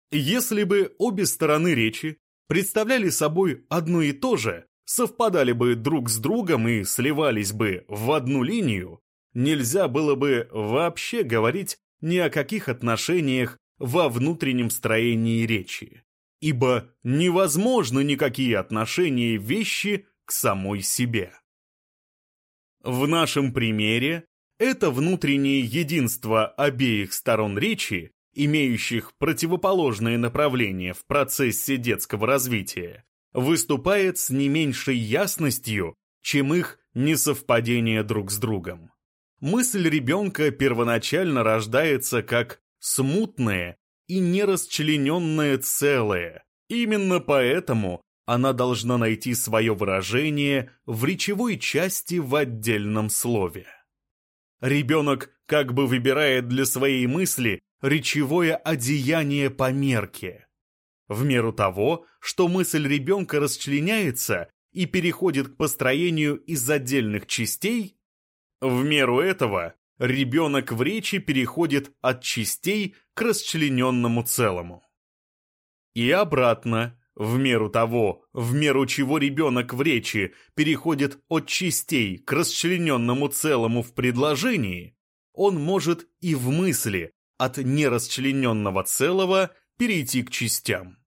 Если бы обе стороны речи представляли собой одно и то же, совпадали бы друг с другом и сливались бы в одну линию, нельзя было бы вообще говорить ни о каких отношениях во внутреннем строении речи, ибо невозможно никакие отношения вещи к самой себе. В нашем примере это внутреннее единство обеих сторон речи имеющих противоположные направления в процессе детского развития, выступает с не меньшей ясностью, чем их несовпадение друг с другом. мысль ребенка первоначально рождается как смутное и нерасчлененное целое. Именно поэтому она должна найти свое выражение в речевой части в отдельном слове. Ребенок как бы выбирает для своей мысли речевое одеяние по мерке. В меру того, что мысль ребенка расчленяется и переходит к построению из отдельных частей, в меру этого ребенок в речи переходит от частей к расчлененному целому. И обратно, в меру того, в меру чего ребенок в речи переходит от частей к расчлененному целому в предложении, он может и в мысли от нерасчлененного целого перейти к частям.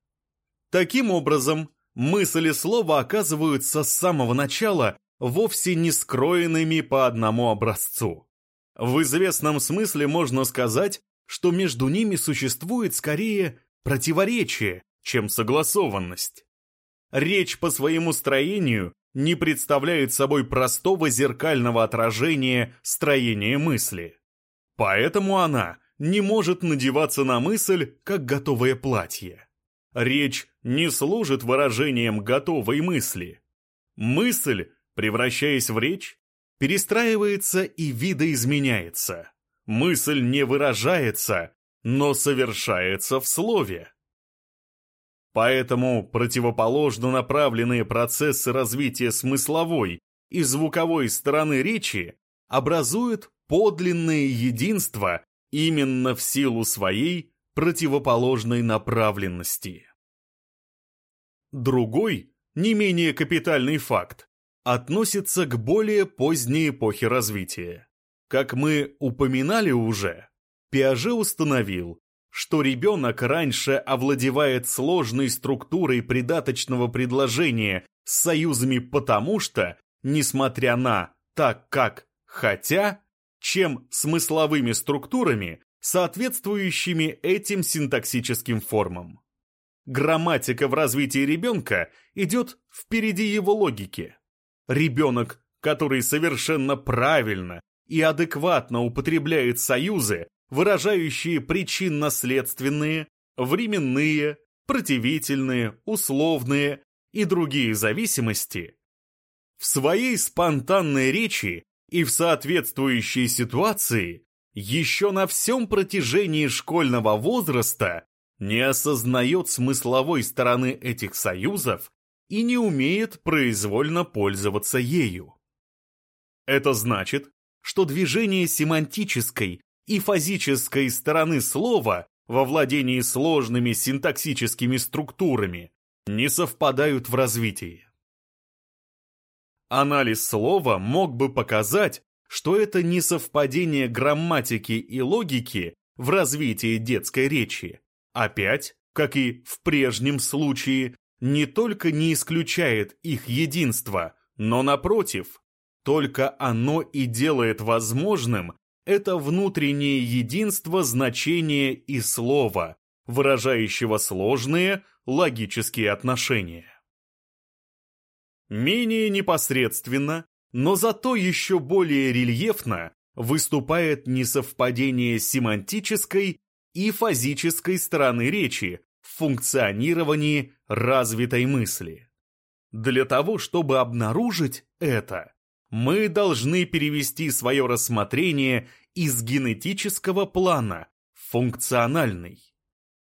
Таким образом, мысли слова оказываются с самого начала вовсе не скроенными по одному образцу. В известном смысле можно сказать, что между ними существует скорее противоречие, чем согласованность. Речь по своему строению не представляет собой простого зеркального отражения строения мысли. Поэтому она не может надеваться на мысль, как готовое платье. Речь не служит выражением готовой мысли. Мысль, превращаясь в речь, перестраивается и видоизменяется. Мысль не выражается, но совершается в слове. Поэтому противоположно направленные процессы развития смысловой и звуковой стороны речи образуют подлинное единство именно в силу своей противоположной направленности. Другой, не менее капитальный факт, относится к более поздней эпохе развития. Как мы упоминали уже, Пиаже установил, что ребенок раньше овладевает сложной структурой придаточного предложения с союзами потому что, несмотря на «так как», «хотя», чем смысловыми структурами, соответствующими этим синтаксическим формам. Грамматика в развитии ребенка идет впереди его логики. Ребенок, который совершенно правильно и адекватно употребляет союзы, выражающие причинно-следственные, временные, противительные, условные и другие зависимости, в своей спонтанной речи и в соответствующей ситуации еще на всем протяжении школьного возраста не осознает смысловой стороны этих союзов и не умеет произвольно пользоваться ею. Это значит, что движение семантической и фазической стороны слова во владении сложными синтаксическими структурами не совпадают в развитии. Анализ слова мог бы показать, что это несовпадение грамматики и логики в развитии детской речи, опять, как и в прежнем случае, не только не исключает их единство, но напротив, только оно и делает возможным это внутреннее единство значения и слова, выражающего сложные логические отношения. Менее непосредственно, но зато еще более рельефно выступает несовпадение семантической и фазической стороны речи функционировании развитой мысли. Для того, чтобы обнаружить это, мы должны перевести свое рассмотрение из генетического плана в функциональный.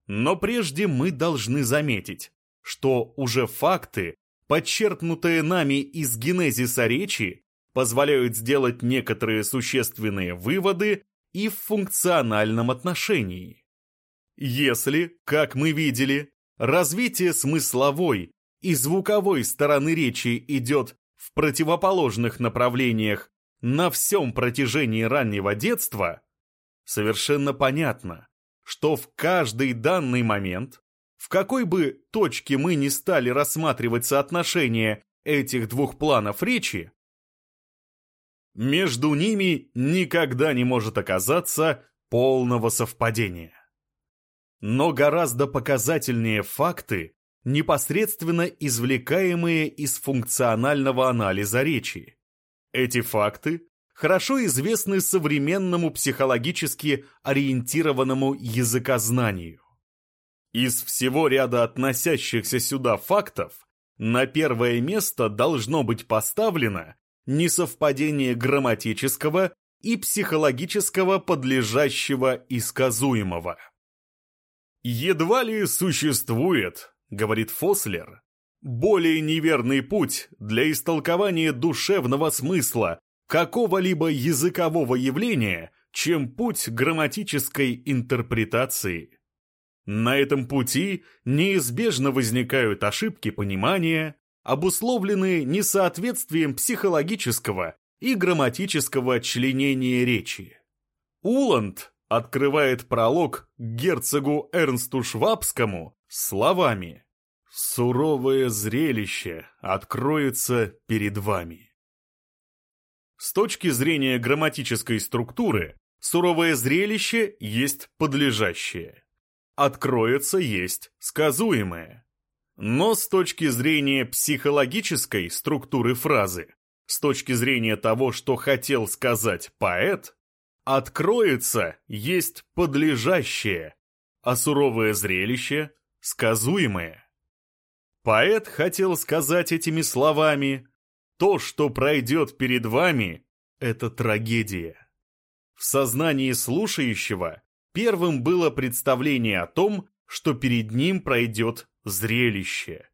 Но прежде мы должны заметить, что уже факты, подчеркнутые нами из генезиса речи, позволяют сделать некоторые существенные выводы и в функциональном отношении. Если, как мы видели, развитие смысловой и звуковой стороны речи идет в противоположных направлениях на всем протяжении раннего детства, совершенно понятно, что в каждый данный момент, в какой бы точке мы ни стали рассматривать соотношение этих двух планов речи, между ними никогда не может оказаться полного совпадения. Но гораздо показательнее факты, непосредственно извлекаемые из функционального анализа речи. Эти факты хорошо известны современному психологически ориентированному языкознанию. Из всего ряда относящихся сюда фактов на первое место должно быть поставлено несовпадение грамматического и психологического подлежащего и сказуемого. «Едва ли существует, — говорит Фослер, — более неверный путь для истолкования душевного смысла какого-либо языкового явления, чем путь грамматической интерпретации. На этом пути неизбежно возникают ошибки понимания, обусловленные несоответствием психологического и грамматического членения речи. Уланд открывает пролог к герцогу Эрнсту Швабскому словами «Суровое зрелище откроется перед вами». С точки зрения грамматической структуры, суровое зрелище есть подлежащее. Откроется есть сказуемое. Но с точки зрения психологической структуры фразы, с точки зрения того, что хотел сказать поэт, откроется есть подлежащее, а суровое зрелище – сказуемое. Поэт хотел сказать этими словами то, что пройдет перед вами, это трагедия. В сознании слушающего первым было представление о том, что перед ним пройдет зрелище.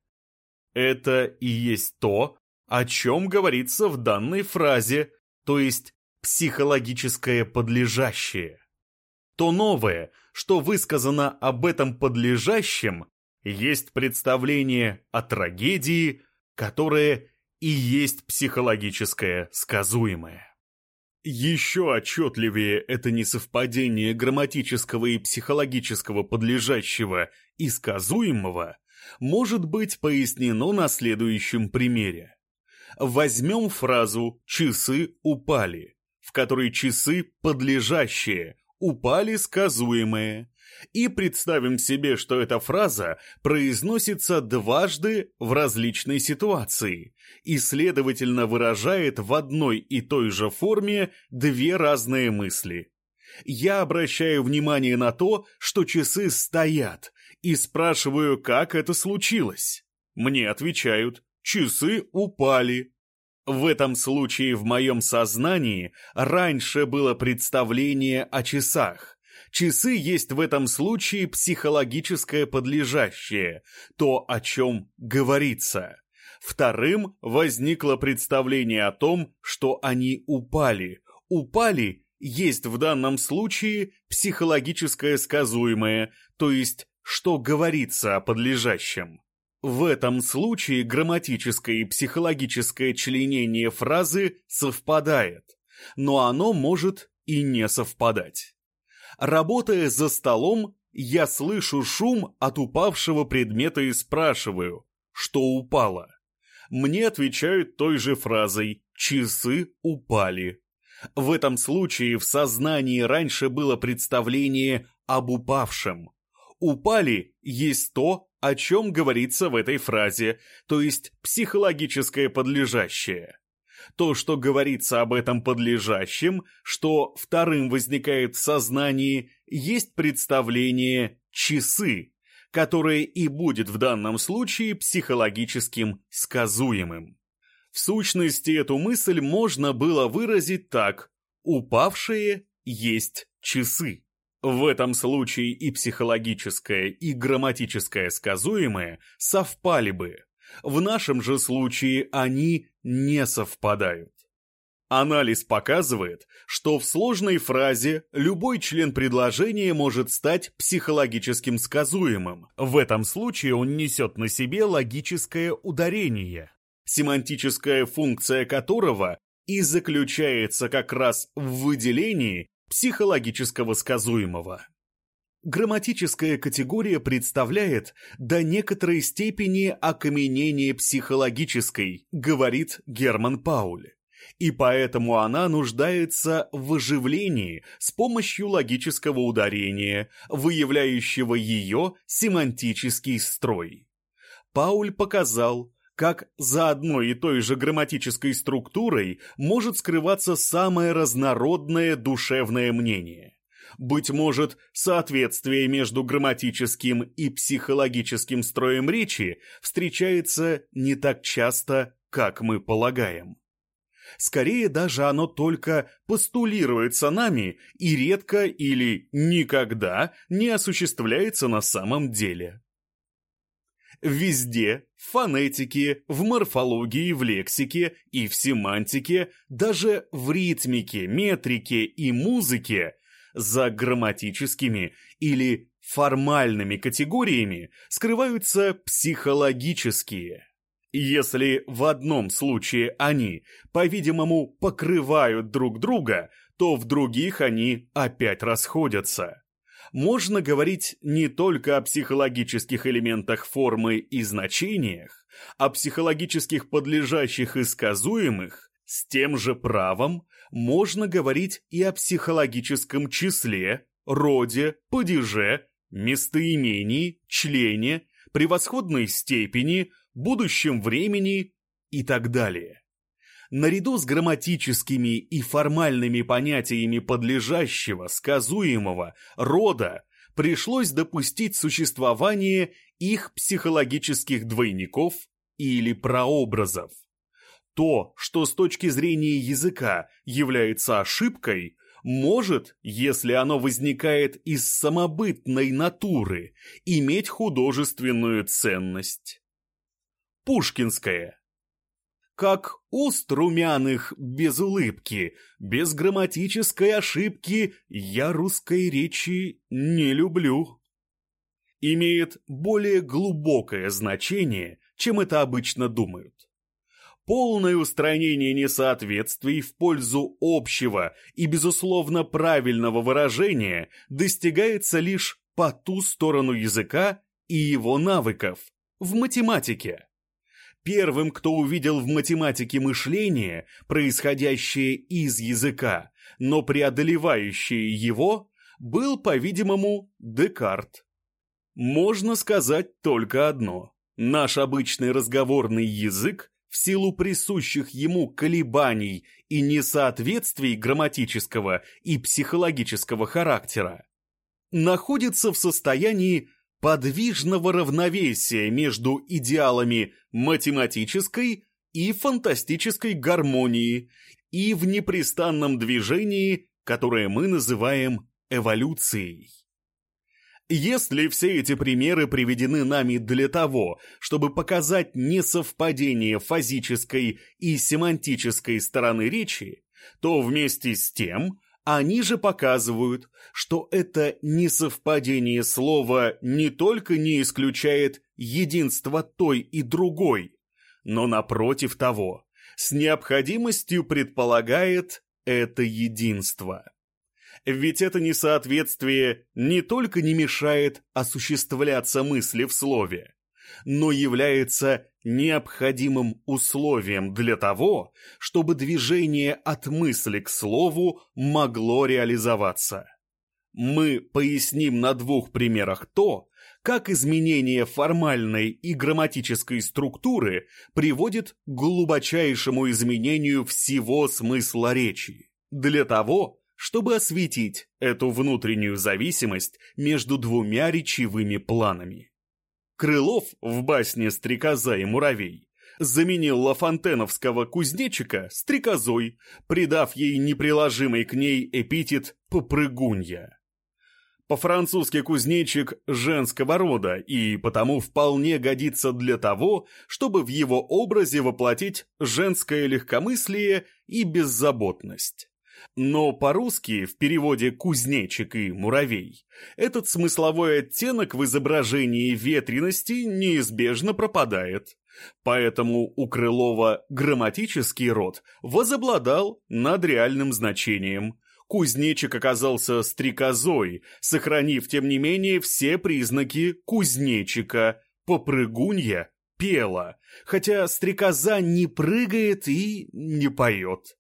Это и есть то, о чем говорится в данной фразе, то есть психологическое подлежащее. То новое, что высказано об этом подлежащем, есть представление о трагедии, которое и есть психологическое сказуемое. Еще отчетливее это несовпадение грамматического и психологического подлежащего и сказуемого может быть пояснено на следующем примере. Возьмем фразу «часы упали», в которой часы подлежащие, упали сказуемые, и представим себе, что эта фраза произносится дважды в различной ситуации и, следовательно, выражает в одной и той же форме две разные мысли. Я обращаю внимание на то, что часы стоят, и спрашиваю, как это случилось. Мне отвечают, часы упали. В этом случае в моем сознании раньше было представление о часах, Часы есть в этом случае психологическое подлежащее, то, о чем говорится. Вторым возникло представление о том, что они упали. Упали есть в данном случае психологическое сказуемое, то есть что говорится о подлежащем. В этом случае грамматическое и психологическое членение фразы совпадает, но оно может и не совпадать. Работая за столом, я слышу шум от упавшего предмета и спрашиваю, что упало. Мне отвечают той же фразой «часы упали». В этом случае в сознании раньше было представление об упавшем. «Упали» есть то, о чем говорится в этой фразе, то есть психологическое подлежащее то, что говорится об этом подлежащем, что вторым возникает в сознании, есть представление «часы», которое и будет в данном случае психологическим сказуемым. В сущности, эту мысль можно было выразить так «упавшие есть часы». В этом случае и психологическое, и грамматическое сказуемое совпали бы. В нашем же случае они не совпадают. Анализ показывает, что в сложной фразе любой член предложения может стать психологическим сказуемым. В этом случае он несет на себе логическое ударение, семантическая функция которого и заключается как раз в выделении психологического сказуемого. Грамматическая категория представляет до некоторой степени окаменение психологической, говорит Герман Пауль. И поэтому она нуждается в оживлении с помощью логического ударения, выявляющего ее семантический строй. Пауль показал, как за одной и той же грамматической структурой может скрываться самое разнородное душевное мнение. Быть может, соответствие между грамматическим и психологическим строем речи встречается не так часто, как мы полагаем. Скорее даже оно только постулируется нами и редко или никогда не осуществляется на самом деле. Везде, в фонетике, в морфологии, в лексике и в семантике, даже в ритмике, метрике и музыке за грамматическими или формальными категориями скрываются психологические. Если в одном случае они, по-видимому, покрывают друг друга, то в других они опять расходятся можно говорить не только о психологических элементах формы и значениях, о психологических подлежащих и сказуемых, с тем же правом можно говорить и о психологическом числе, роде, падеже, местоимении, члене, превосходной степени, будущем времени и так далее наряду с грамматическими и формальными понятиями подлежащего, сказуемого, рода, пришлось допустить существование их психологических двойников или прообразов. То, что с точки зрения языка является ошибкой, может, если оно возникает из самобытной натуры, иметь художественную ценность. Пушкинская как уст румяных без улыбки, без грамматической ошибки я русской речи не люблю. Имеет более глубокое значение, чем это обычно думают. Полное устранение несоответствий в пользу общего и, безусловно, правильного выражения достигается лишь по ту сторону языка и его навыков, в математике. Первым, кто увидел в математике мышление, происходящее из языка, но преодолевающее его, был, по-видимому, Декарт. Можно сказать только одно. Наш обычный разговорный язык, в силу присущих ему колебаний и несоответствий грамматического и психологического характера, находится в состоянии подвижного равновесия между идеалами математической и фантастической гармонии и в непрестанном движении, которое мы называем эволюцией. Если все эти примеры приведены нами для того, чтобы показать несовпадение фазической и семантической стороны речи, то вместе с тем они же показывают, что это несовпадение слова не только не исключает единство той и другой, но напротив того, с необходимостью предполагает это единство. Ведь это несоответствие не только не мешает осуществляться мысли в слове, но является необходимым условием для того, чтобы движение от мысли к слову могло реализоваться. Мы поясним на двух примерах то, как изменение формальной и грамматической структуры приводит к глубочайшему изменению всего смысла речи. Для того, чтобы осветить эту внутреннюю зависимость между двумя речевыми планами. Крылов в басне «Стрекоза и муравей» заменил лафонтеновского кузнечика стрекозой, придав ей неприложимый к ней эпитет «попрыгунья». По-французски кузнечик женского рода и потому вполне годится для того, чтобы в его образе воплотить женское легкомыслие и беззаботность. Но по-русски в переводе «кузнечик» и «муравей» этот смысловой оттенок в изображении ветрености неизбежно пропадает. Поэтому у Крылова грамматический род возобладал над реальным значением. Кузнечик оказался стрекозой, сохранив, тем не менее, все признаки кузнечика. Попрыгунья пела, хотя стрекоза не прыгает и не поет.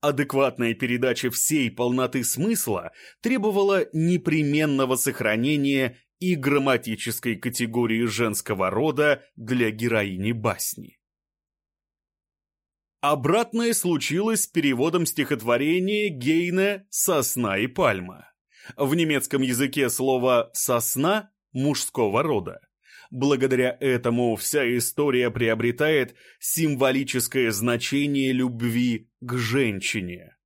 Адекватная передача всей полноты смысла требовала непременного сохранения и грамматической категории женского рода для героини басни. Обратное случилось с переводом стихотворения Гейне «Сосна и пальма». В немецком языке слово «сосна» мужского рода. Благодаря этому вся история приобретает символическое значение любви к женщине.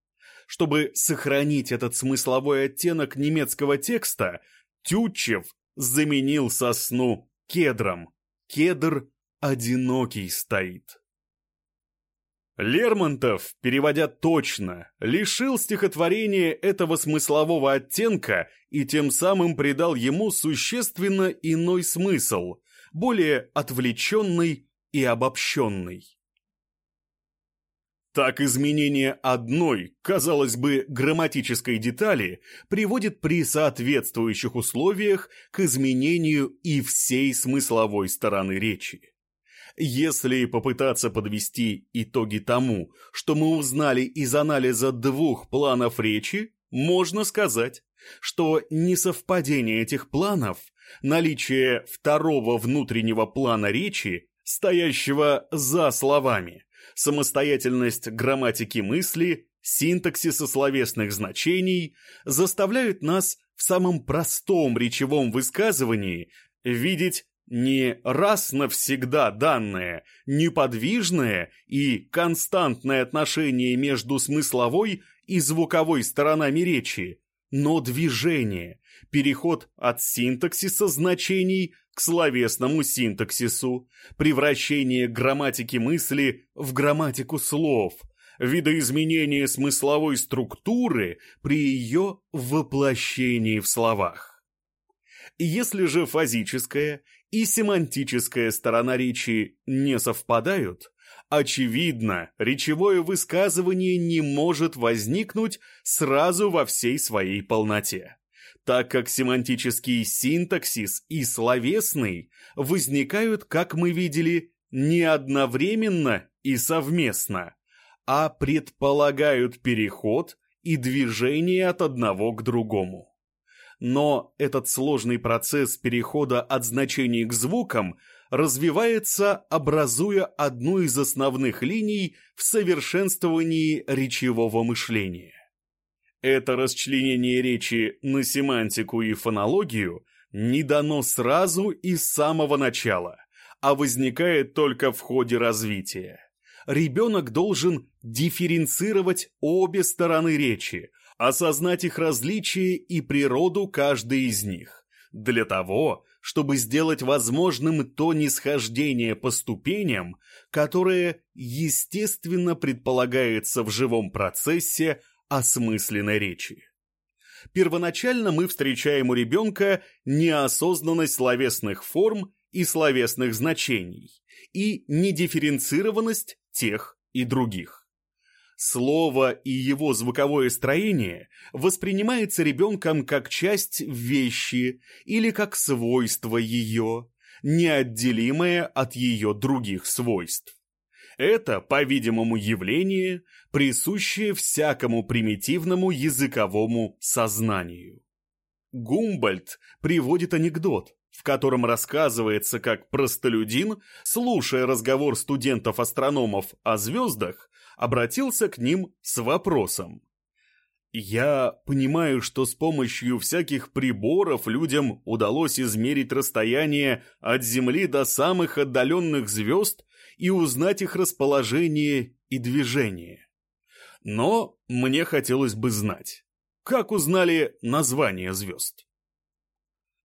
Чтобы сохранить этот смысловой оттенок немецкого текста, Тютчев заменил сосну кедром. Кедр одинокий стоит. Лермонтов, переводя точно, лишил стихотворения этого смыслового оттенка и тем самым придал ему существенно иной смысл, более отвлеченный и обобщенный. Так изменение одной, казалось бы, грамматической детали приводит при соответствующих условиях к изменению и всей смысловой стороны речи. Если попытаться подвести итоги тому, что мы узнали из анализа двух планов речи, можно сказать, что несовпадение этих планов, наличие второго внутреннего плана речи, стоящего за словами, самостоятельность грамматики мысли, синтаксиса словесных значений заставляют нас в самом простом речевом высказывании видеть не раз навсегда данное, неподвижное и константное отношение между смысловой и звуковой сторонами речи, но движение, переход от синтаксиса значений к словесному синтаксису, превращение грамматики мысли в грамматику слов, видоизменение смысловой структуры при ее воплощении в словах. Если же фазическое и семантическая сторона речи не совпадают, очевидно, речевое высказывание не может возникнуть сразу во всей своей полноте, так как семантический синтаксис и словесный возникают, как мы видели, не одновременно и совместно, а предполагают переход и движение от одного к другому. Но этот сложный процесс перехода от значений к звукам развивается, образуя одну из основных линий в совершенствовании речевого мышления. Это расчленение речи на семантику и фонологию не дано сразу и с самого начала, а возникает только в ходе развития. Ребенок должен дифференцировать обе стороны речи, осознать их различия и природу каждой из них, для того, чтобы сделать возможным то нисхождение по ступеням, которое, естественно, предполагается в живом процессе осмысленной речи. Первоначально мы встречаем у ребенка неосознанность словесных форм и словесных значений и недифференцированность тех и других. Слово и его звуковое строение воспринимается ребенком как часть вещи или как свойство ее, неотделимое от ее других свойств. Это, по-видимому, явление, присущее всякому примитивному языковому сознанию. Гумбольд приводит анекдот, в котором рассказывается, как простолюдин, слушая разговор студентов-астрономов о звездах, обратился к ним с вопросом. Я понимаю, что с помощью всяких приборов людям удалось измерить расстояние от Земли до самых отдаленных звезд и узнать их расположение и движение. Но мне хотелось бы знать, как узнали название звезд?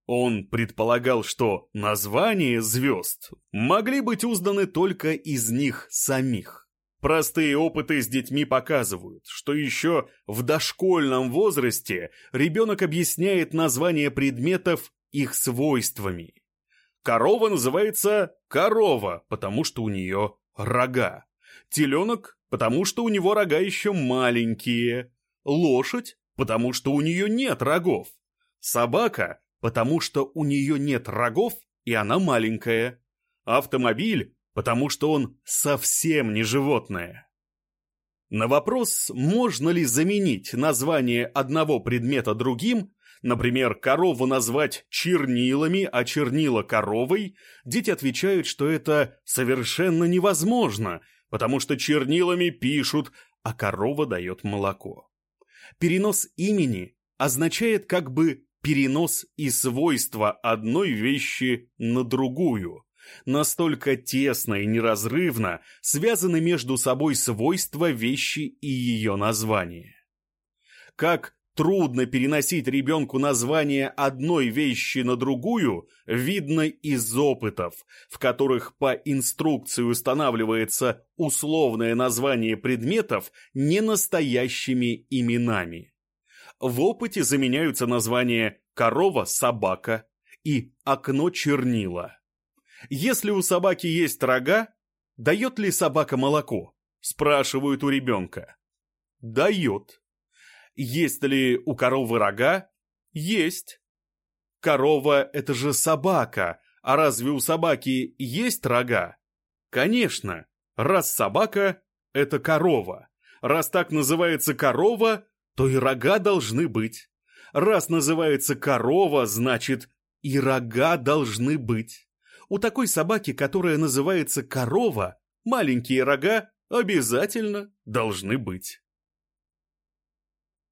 Он предполагал, что названия звезд могли быть узнаны только из них самих. Простые опыты с детьми показывают, что еще в дошкольном возрасте ребенок объясняет название предметов их свойствами. Корова называется корова, потому что у нее рога. Теленок, потому что у него рога еще маленькие. Лошадь, потому что у нее нет рогов. Собака, потому что у нее нет рогов и она маленькая. Автомобиль, потому что он совсем не животное. На вопрос, можно ли заменить название одного предмета другим, например, корову назвать чернилами, а чернила коровой, дети отвечают, что это совершенно невозможно, потому что чернилами пишут, а корова дает молоко. Перенос имени означает как бы перенос и свойства одной вещи на другую. Настолько тесно и неразрывно связаны между собой свойства вещи и ее название. Как трудно переносить ребенку название одной вещи на другую, видно из опытов, в которых по инструкции устанавливается условное название предметов ненастоящими именами. В опыте заменяются названия «корова» – «собака» и «окно» – «чернила». Если у собаки есть рога, дает ли собака молоко? Спрашивают у ребенка. Дает. Есть ли у коровы рога? Есть. Корова – это же собака, а разве у собаки есть рога? Конечно, раз собака – это корова. Раз так называется корова, то и рога должны быть. Раз называется корова, значит и рога должны быть. У такой собаки, которая называется корова, маленькие рога обязательно должны быть.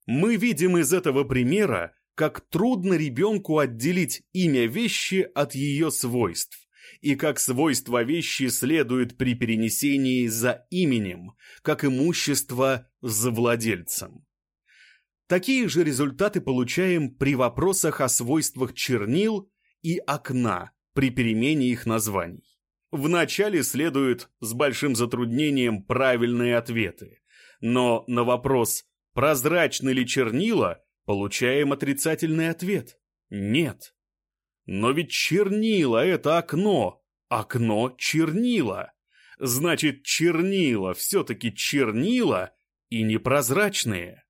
Мы видим из этого примера, как трудно ребенку отделить имя вещи от ее свойств, и как свойства вещи следует при перенесении за именем, как имущество за владельцем. Такие же результаты получаем при вопросах о свойствах чернил и окна при перемене их названий. Вначале следует с большим затруднением правильные ответы, но на вопрос прозрачны ли чернила, получаем отрицательный ответ – нет. Но ведь чернила – это окно, окно – чернила. Значит, чернила все-таки чернила и непрозрачные.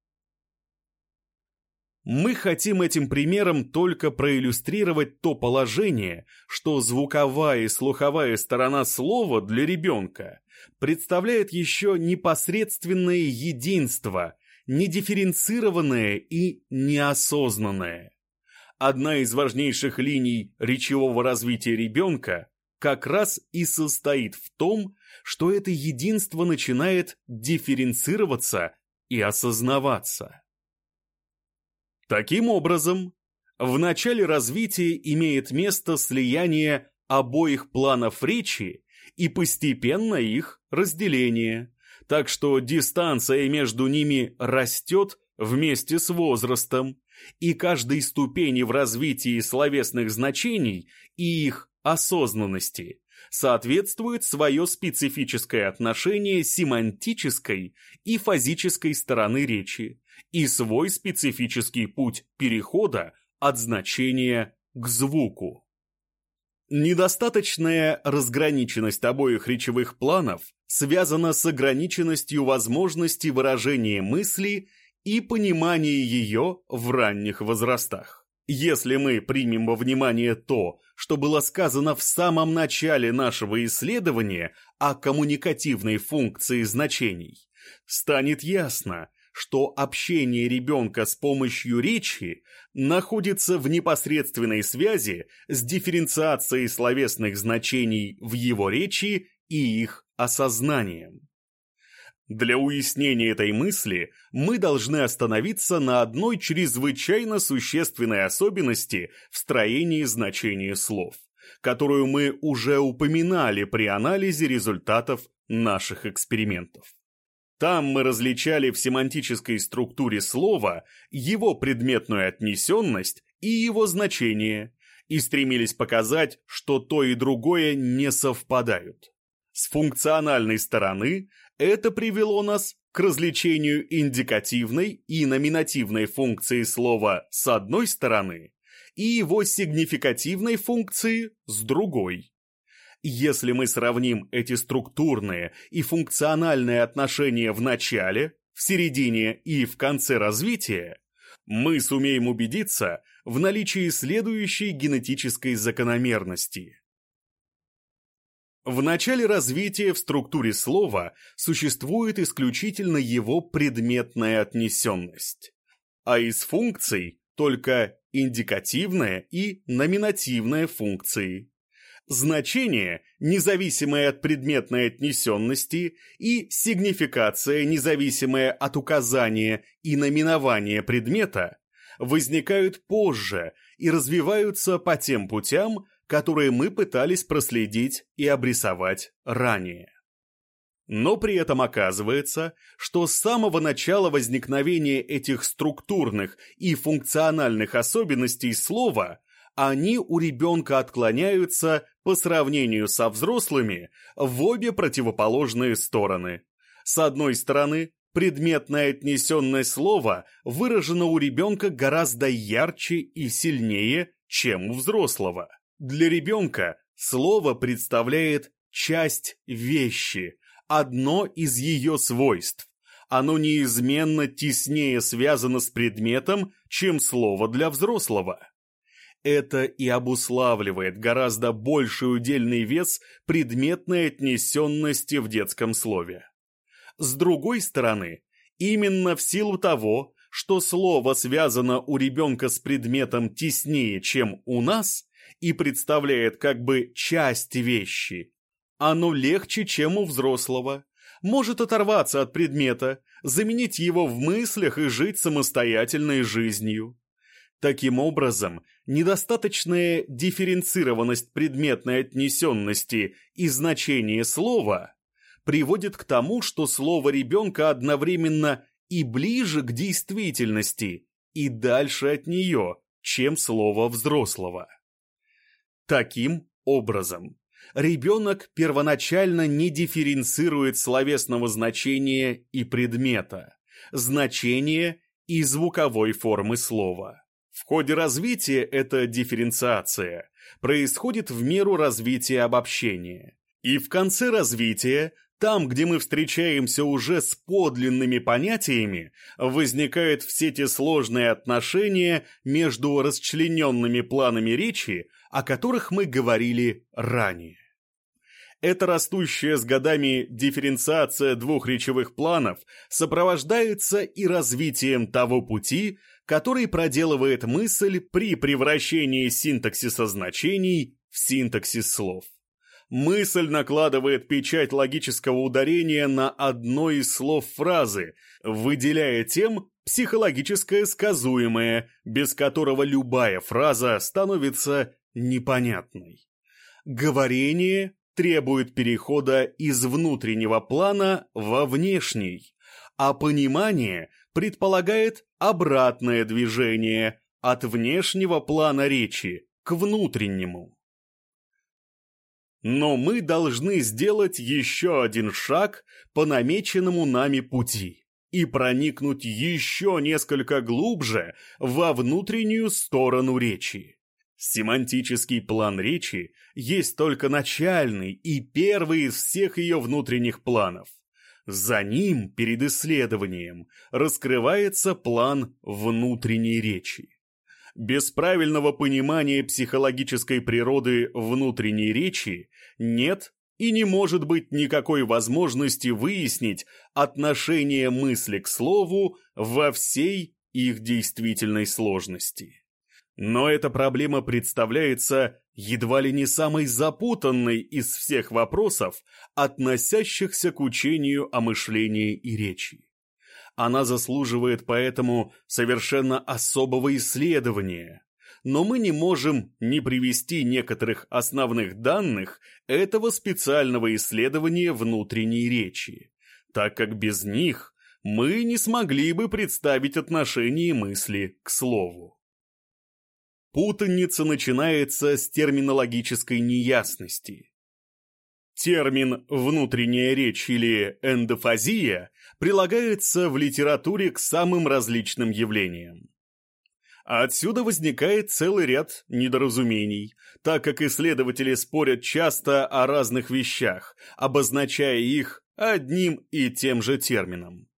Мы хотим этим примером только проиллюстрировать то положение, что звуковая и слуховая сторона слова для ребенка представляет еще непосредственное единство, недифференцированное и неосознанное. Одна из важнейших линий речевого развития ребенка как раз и состоит в том, что это единство начинает дифференцироваться и осознаваться. Таким образом, в начале развития имеет место слияние обоих планов речи и постепенно их разделение, так что дистанция между ними растет вместе с возрастом, и каждой ступени в развитии словесных значений и их осознанности соответствует свое специфическое отношение семантической и фазической стороны речи, и свой специфический путь перехода от значения к звуку. Недостаточная разграниченность обоих речевых планов связана с ограниченностью возможности выражения мысли и понимания ее в ранних возрастах. Если мы примем во внимание то, что было сказано в самом начале нашего исследования о коммуникативной функции значений, станет ясно, что общение ребенка с помощью речи находится в непосредственной связи с дифференциацией словесных значений в его речи и их осознанием. Для уяснения этой мысли мы должны остановиться на одной чрезвычайно существенной особенности в строении значения слов, которую мы уже упоминали при анализе результатов наших экспериментов. Там мы различали в семантической структуре слова его предметную отнесенность и его значение, и стремились показать, что то и другое не совпадают. С функциональной стороны это привело нас к развлечению индикативной и номинативной функции слова с одной стороны и его сигнификативной функции с другой. Если мы сравним эти структурные и функциональные отношения в начале, в середине и в конце развития, мы сумеем убедиться в наличии следующей генетической закономерности. В начале развития в структуре слова существует исключительно его предметная отнесенность, а из функций только индикативная и номинативная функции. Значение, независимое от предметной отнесенности, и сигнификация, независимая от указания и наименования предмета, возникают позже и развиваются по тем путям, которые мы пытались проследить и обрисовать ранее. Но при этом оказывается, что с самого начала возникновения этих структурных и функциональных особенностей слова они у ребенка отклоняются по сравнению со взрослыми в обе противоположные стороны. С одной стороны, предметное отнесенное слово выражено у ребенка гораздо ярче и сильнее, чем у взрослого. Для ребенка слово представляет часть вещи, одно из ее свойств. Оно неизменно теснее связано с предметом, чем слово для взрослого. Это и обуславливает гораздо больший удельный вес предметной отнесенности в детском слове. С другой стороны, именно в силу того, что слово связано у ребенка с предметом теснее, чем у нас, и представляет как бы часть вещи, оно легче, чем у взрослого, может оторваться от предмета, заменить его в мыслях и жить самостоятельной жизнью. Таким образом, недостаточная дифференцированность предметной отнесенности и значения слова приводит к тому, что слово ребенка одновременно и ближе к действительности, и дальше от нее, чем слово взрослого. Таким образом, ребенок первоначально не дифференцирует словесного значения и предмета, значения и звуковой формы слова. В ходе развития эта дифференциация происходит в меру развития обобщения. И в конце развития, там, где мы встречаемся уже с подлинными понятиями, возникают все те сложные отношения между расчлененными планами речи, о которых мы говорили ранее. Эта растущая с годами дифференциация двух речевых планов сопровождается и развитием того пути, который проделывает мысль при превращении синтаксиса значений в синтаксис слов. Мысль накладывает печать логического ударения на одно из слов фразы, выделяя тем психологическое сказуемое, без которого любая фраза становится непонятной. Говорение требует перехода из внутреннего плана во внешний, а понимание предполагает обратное движение от внешнего плана речи к внутреннему. Но мы должны сделать еще один шаг по намеченному нами пути и проникнуть еще несколько глубже во внутреннюю сторону речи. Семантический план речи есть только начальный и первый из всех ее внутренних планов. За ним, перед исследованием, раскрывается план внутренней речи. Без правильного понимания психологической природы внутренней речи нет и не может быть никакой возможности выяснить отношение мысли к слову во всей их действительной сложности. Но эта проблема представляется едва ли не самой запутанной из всех вопросов, относящихся к учению о мышлении и речи. Она заслуживает поэтому совершенно особого исследования, но мы не можем не привести некоторых основных данных этого специального исследования внутренней речи, так как без них мы не смогли бы представить отношение мысли к слову. Путаница начинается с терминологической неясности. Термин «внутренняя речь» или «эндофазия» прилагается в литературе к самым различным явлениям. Отсюда возникает целый ряд недоразумений, так как исследователи спорят часто о разных вещах, обозначая их одним и тем же термином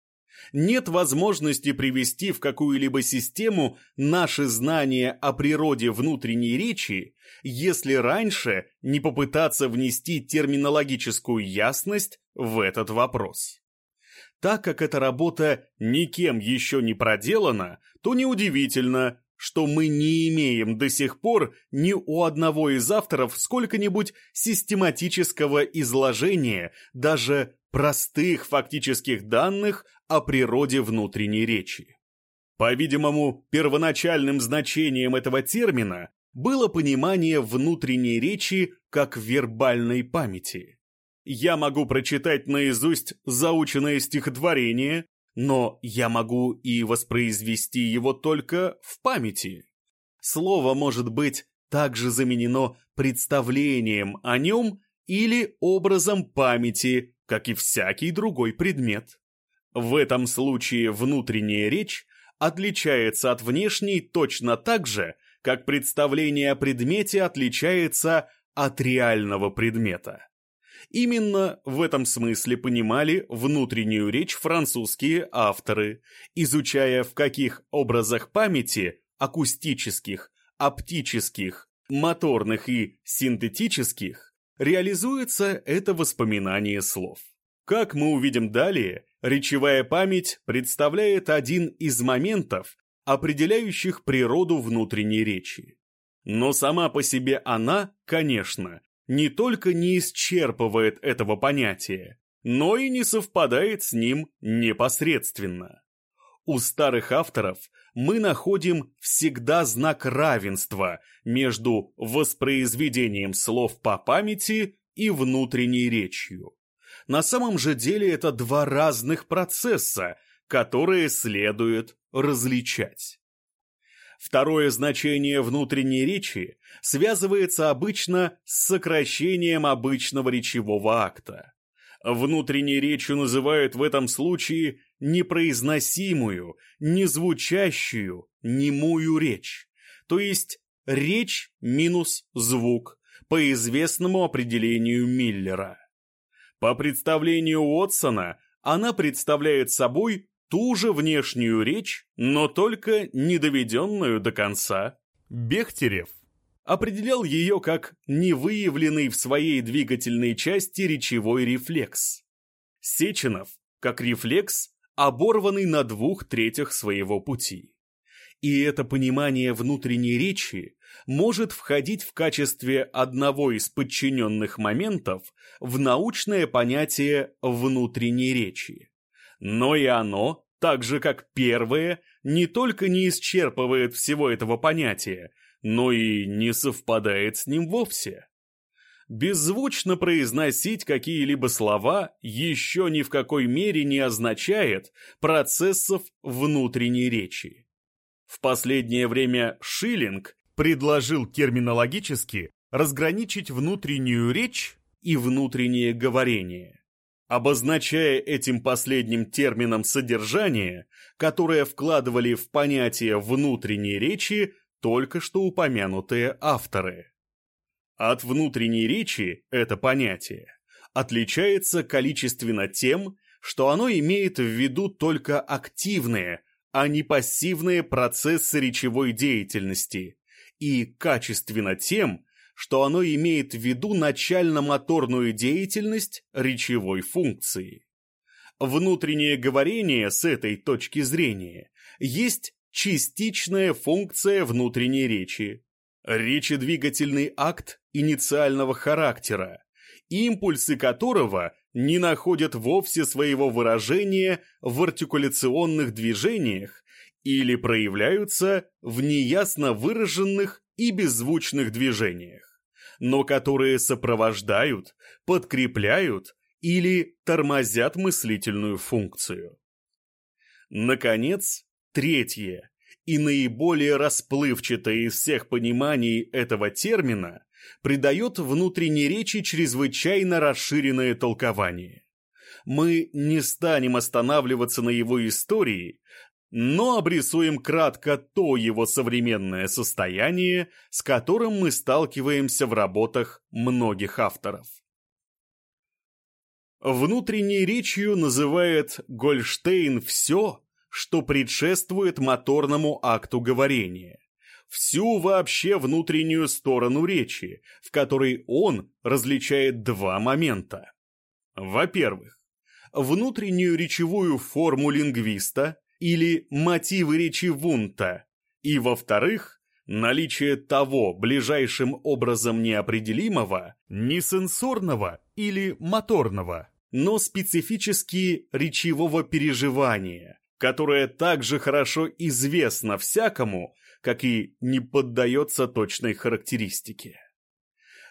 нет возможности привести в какую-либо систему наши знания о природе внутренней речи, если раньше не попытаться внести терминологическую ясность в этот вопрос. Так как эта работа никем еще не проделана, то неудивительно, что мы не имеем до сих пор ни у одного из авторов сколько-нибудь систематического изложения даже простых фактических данных о природе внутренней речи. По-видимому, первоначальным значением этого термина было понимание внутренней речи как вербальной памяти. Я могу прочитать наизусть заученное стихотворение, но я могу и воспроизвести его только в памяти. Слово может быть также заменено представлением о нем или образом памяти, как и всякий другой предмет. В этом случае внутренняя речь отличается от внешней точно так же, как представление о предмете отличается от реального предмета. Именно в этом смысле понимали внутреннюю речь французские авторы, изучая в каких образах памяти акустических, оптических, моторных и синтетических реализуется это воспоминание слов. Как мы увидим далее, речевая память представляет один из моментов, определяющих природу внутренней речи. Но сама по себе она, конечно, не только не исчерпывает этого понятия, но и не совпадает с ним непосредственно. У старых авторов мы находим всегда знак равенства между воспроизведением слов по памяти и внутренней речью. На самом же деле это два разных процесса, которые следует различать. Второе значение внутренней речи связывается обычно с сокращением обычного речевого акта. Внутренней речью называют в этом случае непроизносимую, незвучащую, немую речь, то есть речь минус звук, по известному определению Миллера. По представлению Уотсона, она представляет собой ту же внешнюю речь, но только не доведенную до конца. Бехтерев определял ее как невыявленный в своей двигательной части речевой рефлекс. Сеченов как рефлекс, оборванный на двух третях своего пути. И это понимание внутренней речи может входить в качестве одного из подчиненных моментов в научное понятие внутренней речи. Но и оно, так же как первое, не только не исчерпывает всего этого понятия, но и не совпадает с ним вовсе. Беззвучно произносить какие-либо слова еще ни в какой мере не означает процессов внутренней речи. В последнее время Шиллинг предложил терминологически разграничить внутреннюю речь и внутреннее говорение обозначая этим последним термином содержание, которое вкладывали в понятие внутренней речи только что упомянутые авторы. От внутренней речи это понятие отличается количественно тем, что оно имеет в виду только активные, а не пассивные процессы речевой деятельности, и качественно тем, что оно имеет в виду начально-моторную деятельность речевой функции. Внутреннее говорение с этой точки зрения есть частичная функция внутренней речи, речедвигательный акт инициального характера, импульсы которого не находят вовсе своего выражения в артикуляционных движениях или проявляются в неясно выраженных и беззвучных движениях но которые сопровождают, подкрепляют или тормозят мыслительную функцию. Наконец, третье и наиболее расплывчатое из всех пониманий этого термина придает внутренней речи чрезвычайно расширенное толкование. Мы не станем останавливаться на его истории, но обрисуем кратко то его современное состояние, с которым мы сталкиваемся в работах многих авторов. Внутренней речью называет Гольштейн все, что предшествует моторному акту говорения, всю вообще внутреннюю сторону речи, в которой он различает два момента. Во-первых, внутреннюю речевую форму лингвиста – или мотивы речи Вунта, И во-вторых, наличие того ближайшим образом неопределимого, несенсорного или моторного, но специфически речевого переживания, которое также хорошо известно всякому, как и не поддается точной характеристике.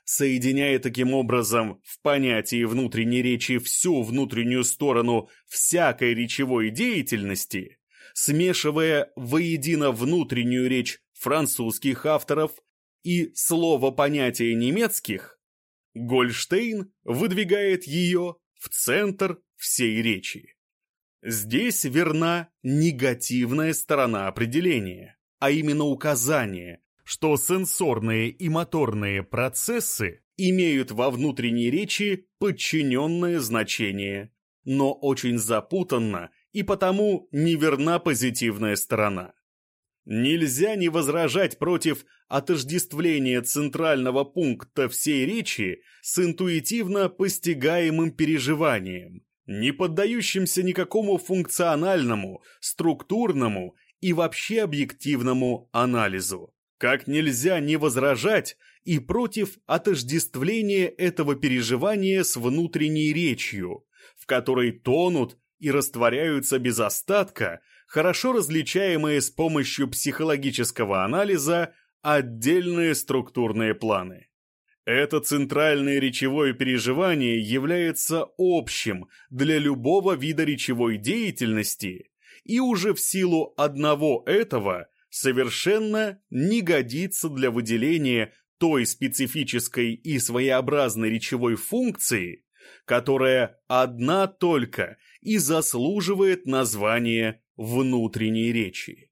Соединяя таким образом в понятии внутренней речи всю внутреннюю сторону всякой речевой деятельности, смешивая воедино внутреннюю речь французских авторов и слово-понятие немецких, Гольштейн выдвигает ее в центр всей речи. Здесь верна негативная сторона определения, а именно указание, что сенсорные и моторные процессы имеют во внутренней речи подчиненное значение, но очень запутанно и потому неверна позитивная сторона. Нельзя не возражать против отождествления центрального пункта всей речи с интуитивно постигаемым переживанием, не поддающимся никакому функциональному, структурному и вообще объективному анализу. Как нельзя не возражать и против отождествления этого переживания с внутренней речью, в которой тонут и растворяются без остатка хорошо различаемые с помощью психологического анализа отдельные структурные планы. Это центральное речевое переживание является общим для любого вида речевой деятельности и уже в силу одного этого совершенно не годится для выделения той специфической и своеобразной речевой функции, которая одна только и заслуживает названия внутренней речи.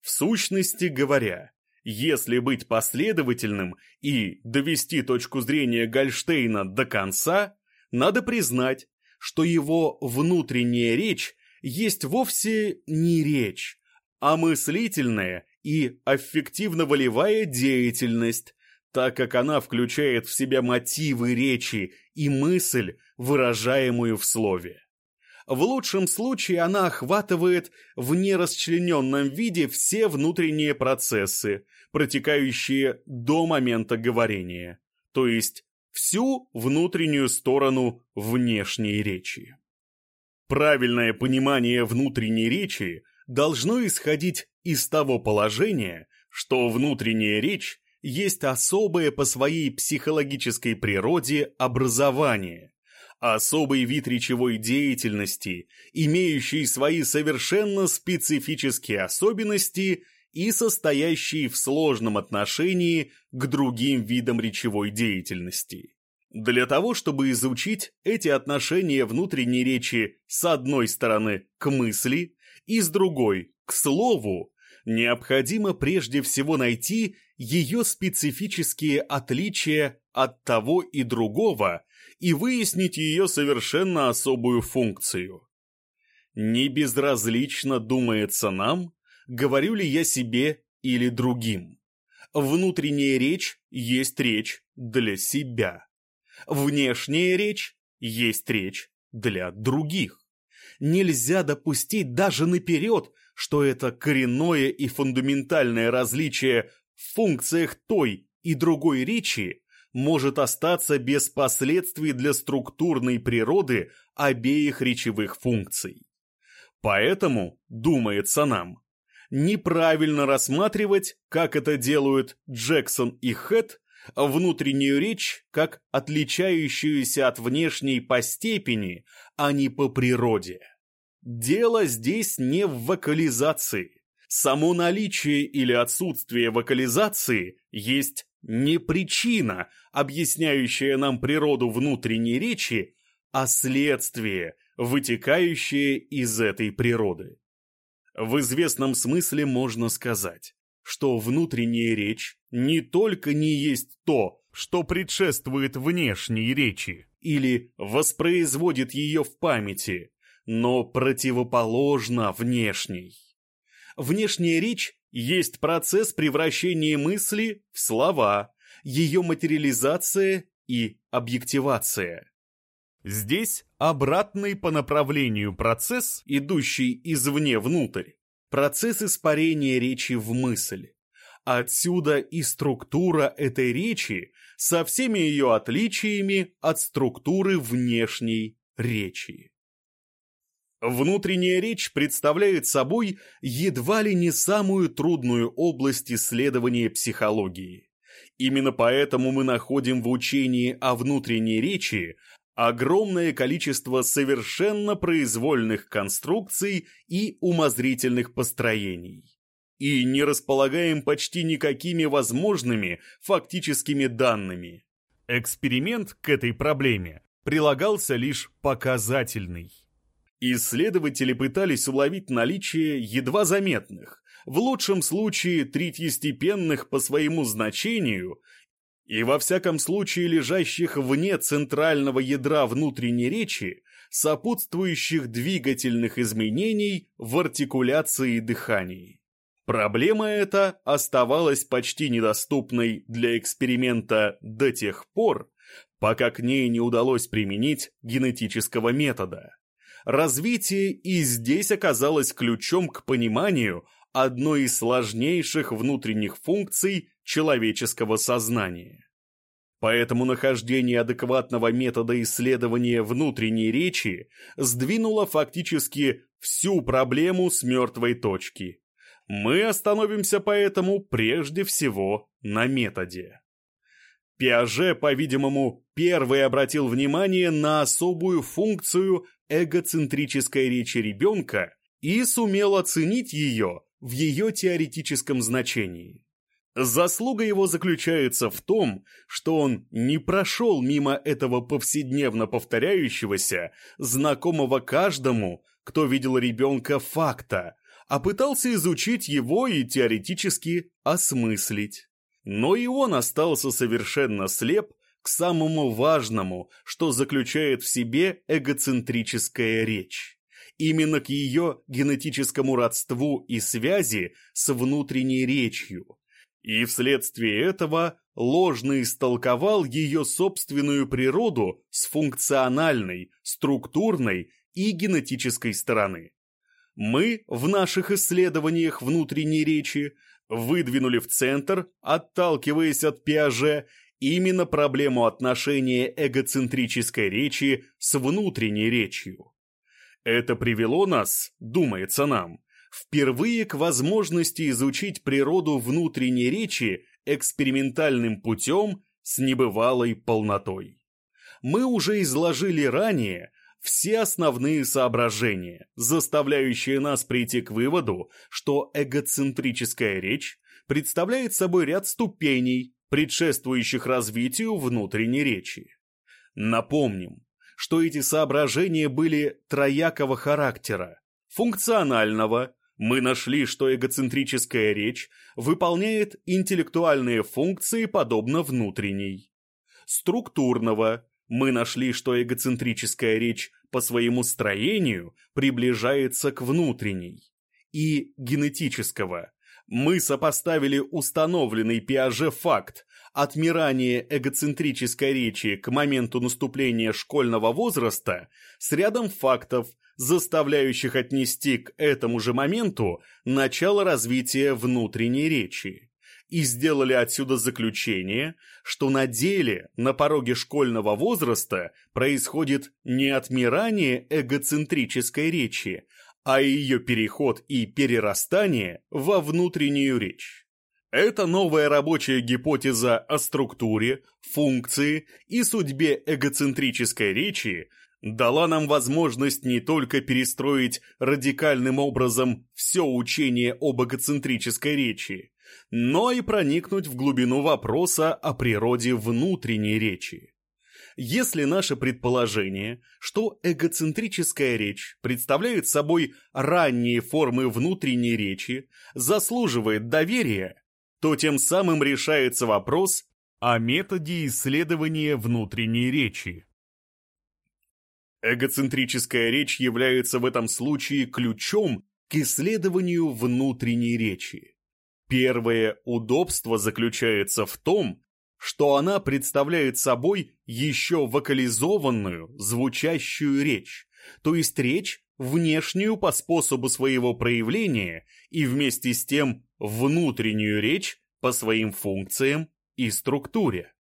В сущности говоря, если быть последовательным и довести точку зрения Гольштейна до конца, надо признать, что его внутренняя речь есть вовсе не речь, а мыслительная и аффективно-волевая деятельность, так как она включает в себя мотивы речи и мысль, выражаемую в слове. В лучшем случае она охватывает в нерасчлененном виде все внутренние процессы, протекающие до момента говорения, то есть всю внутреннюю сторону внешней речи. Правильное понимание внутренней речи должно исходить из того положения, что внутренняя речь есть особое по своей психологической природе образование, особый вид речевой деятельности, имеющий свои совершенно специфические особенности и состоящий в сложном отношении к другим видам речевой деятельности. Для того, чтобы изучить эти отношения внутренней речи с одной стороны к мысли и с другой к слову, необходимо прежде всего найти ее специфические отличия от того и другого и выяснить ее совершенно особую функцию. Не безразлично думается нам, говорю ли я себе или другим. Внутренняя речь есть речь для себя. Внешняя речь есть речь для других. Нельзя допустить даже наперед, что это коренное и фундаментальное различие в функциях той и другой речи может остаться без последствий для структурной природы обеих речевых функций. Поэтому, думается нам, неправильно рассматривать, как это делают Джексон и Хэт, внутреннюю речь как отличающуюся от внешней по степени, а не по природе. Дело здесь не в вокализации. Само наличие или отсутствие вокализации есть не причина, объясняющая нам природу внутренней речи, а следствие, вытекающее из этой природы. В известном смысле можно сказать, что внутренняя речь не только не есть то, что предшествует внешней речи, или воспроизводит ее в памяти, но противоположно внешней. Внешняя речь есть процесс превращения мысли в слова, ее материализация и объективация. Здесь обратный по направлению процесс, идущий извне внутрь, процесс испарения речи в мысль. Отсюда и структура этой речи со всеми ее отличиями от структуры внешней речи. Внутренняя речь представляет собой едва ли не самую трудную область исследования психологии. Именно поэтому мы находим в учении о внутренней речи огромное количество совершенно произвольных конструкций и умозрительных построений. И не располагаем почти никакими возможными фактическими данными. Эксперимент к этой проблеме прилагался лишь показательный. Исследователи пытались уловить наличие едва заметных, в лучшем случае третьестепенных по своему значению и во всяком случае лежащих вне центрального ядра внутренней речи, сопутствующих двигательных изменений в артикуляции дыхании. Проблема эта оставалась почти недоступной для эксперимента до тех пор, пока к ней не удалось применить генетического метода. Развитие и здесь оказалось ключом к пониманию одной из сложнейших внутренних функций человеческого сознания. Поэтому нахождение адекватного метода исследования внутренней речи сдвинуло фактически всю проблему с мертвой точки. Мы остановимся поэтому прежде всего на методе. Пиаже, по-видимому, первый обратил внимание на особую функцию эгоцентрической речи ребенка и сумел оценить ее в ее теоретическом значении. Заслуга его заключается в том, что он не прошел мимо этого повседневно повторяющегося, знакомого каждому, кто видел ребенка факта, а пытался изучить его и теоретически осмыслить. Но и он остался совершенно слеп к самому важному, что заключает в себе эгоцентрическая речь. Именно к ее генетическому родству и связи с внутренней речью. И вследствие этого ложно истолковал ее собственную природу с функциональной, структурной и генетической стороны. Мы в наших исследованиях внутренней речи выдвинули в центр, отталкиваясь от Пиаже, именно проблему отношения эгоцентрической речи с внутренней речью. Это привело нас, думается нам, впервые к возможности изучить природу внутренней речи экспериментальным путем с небывалой полнотой. Мы уже изложили ранее все основные соображения, заставляющие нас прийти к выводу, что эгоцентрическая речь представляет собой ряд ступеней, предшествующих развитию внутренней речи. Напомним, что эти соображения были троякого характера. Функционального мы нашли, что эгоцентрическая речь выполняет интеллектуальные функции подобно внутренней. Структурного мы нашли, что эгоцентрическая речь по своему строению приближается к внутренней. И генетического мы сопоставили установленный Пиаже факт отмирания эгоцентрической речи к моменту наступления школьного возраста с рядом фактов, заставляющих отнести к этому же моменту начало развития внутренней речи, и сделали отсюда заключение, что на деле на пороге школьного возраста происходит не отмирание эгоцентрической речи, а ее переход и перерастание во внутреннюю речь. Это новая рабочая гипотеза о структуре, функции и судьбе эгоцентрической речи дала нам возможность не только перестроить радикальным образом все учение об эгоцентрической речи, но и проникнуть в глубину вопроса о природе внутренней речи. Если наше предположение, что эгоцентрическая речь представляет собой ранние формы внутренней речи, заслуживает доверия, то тем самым решается вопрос о методе исследования внутренней речи. Эгоцентрическая речь является в этом случае ключом к исследованию внутренней речи. Первое удобство заключается в том, что она представляет собой еще вокализованную, звучащую речь, то есть речь, внешнюю по способу своего проявления и вместе с тем внутреннюю речь по своим функциям и структуре.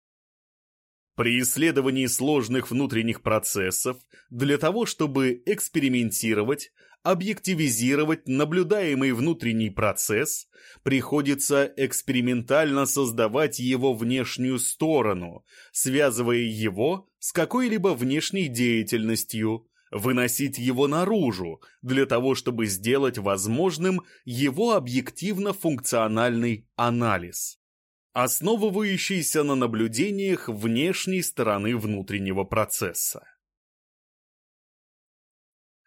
При исследовании сложных внутренних процессов для того, чтобы экспериментировать, объективизировать наблюдаемый внутренний процесс, приходится экспериментально создавать его внешнюю сторону, связывая его с какой-либо внешней деятельностью, выносить его наружу, для того, чтобы сделать возможным его объективно-функциональный анализ основывающийся на наблюдениях внешней стороны внутреннего процесса.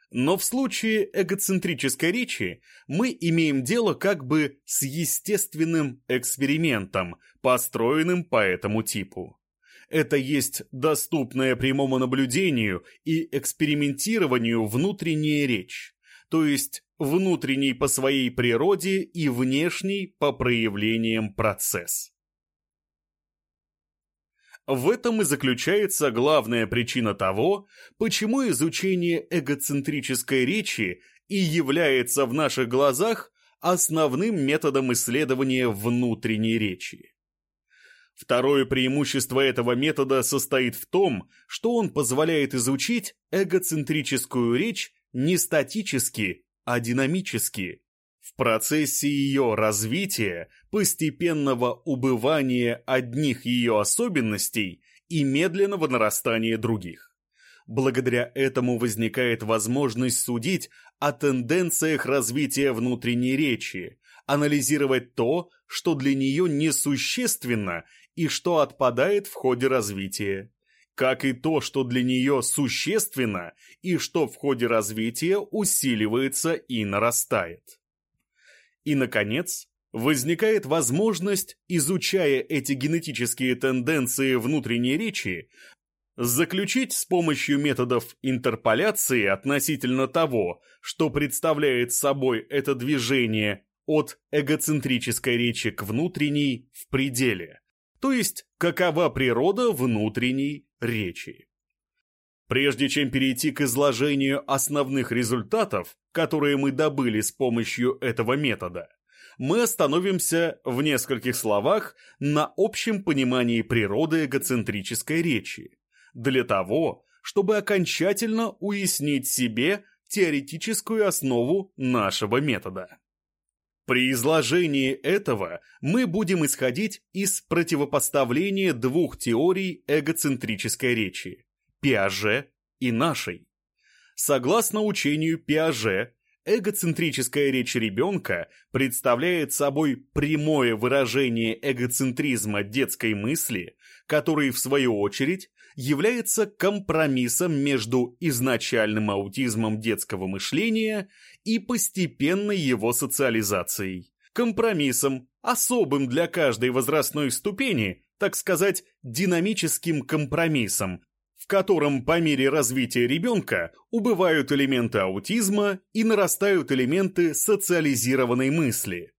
Но в случае эгоцентрической речи мы имеем дело как бы с естественным экспериментом, построенным по этому типу. Это есть доступная прямому наблюдению и экспериментированию внутренняя речь, то есть внутренний по своей природе и внешний по проявлениям процесс. В этом и заключается главная причина того, почему изучение эгоцентрической речи и является в наших глазах основным методом исследования внутренней речи. Второе преимущество этого метода состоит в том, что он позволяет изучить эгоцентрическую речь не статически, а динамически, в процессе ее развития, постепенного убывания одних ее особенностей и медленного нарастания других. Благодаря этому возникает возможность судить о тенденциях развития внутренней речи, анализировать то, что для нее несущественно и что отпадает в ходе развития, как и то, что для нее существенно и что в ходе развития усиливается и нарастает. И, наконец, возникает возможность, изучая эти генетические тенденции внутренней речи, заключить с помощью методов интерполяции относительно того, что представляет собой это движение от эгоцентрической речи к внутренней в пределе, то есть какова природа внутренней речи. Прежде чем перейти к изложению основных результатов, которые мы добыли с помощью этого метода, мы остановимся в нескольких словах на общем понимании природы эгоцентрической речи, для того, чтобы окончательно уяснить себе теоретическую основу нашего метода. При изложении этого мы будем исходить из противопоставления двух теорий эгоцентрической речи Пиаже и нашей. Согласно учению Пиаже, эгоцентрическая речь ребенка представляет собой прямое выражение эгоцентризма детской мысли, который, в свою очередь, является компромиссом между изначальным аутизмом детского мышления и постепенной его социализацией. Компромиссом, особым для каждой возрастной ступени, так сказать, динамическим компромиссом, в котором по мере развития ребенка убывают элементы аутизма и нарастают элементы социализированной мысли,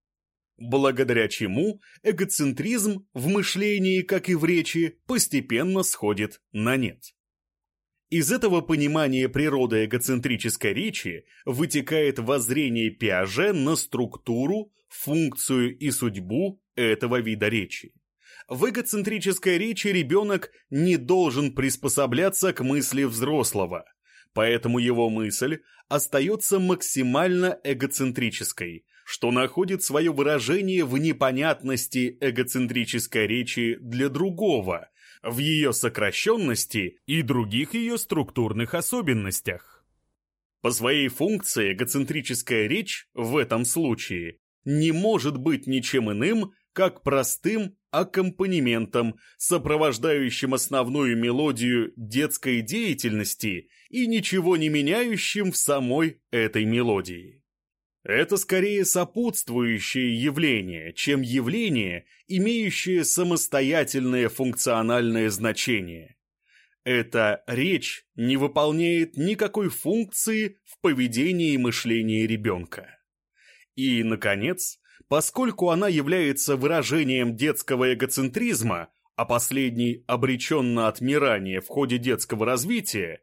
благодаря чему эгоцентризм в мышлении, как и в речи, постепенно сходит на нет. Из этого понимания природы эгоцентрической речи вытекает воззрение Пиаже на структуру, функцию и судьбу этого вида речи. В эгоцентрической речи ребенок не должен приспосабляться к мысли взрослого, поэтому его мысль остается максимально эгоцентрической, что находит свое выражение в непонятности эгоцентрической речи для другого, в ее сокращенности и других ее структурных особенностях. По своей функции эгоцентрическая речь в этом случае не может быть ничем иным, как простым аккомпанементом, сопровождающим основную мелодию детской деятельности и ничего не меняющим в самой этой мелодии. Это скорее сопутствующее явление, чем явление, имеющее самостоятельное функциональное значение. Эта речь не выполняет никакой функции в поведении и мышлении ребенка. И, наконец, поскольку она является выражением детского эгоцентризма, а последний обречен на отмирание в ходе детского развития,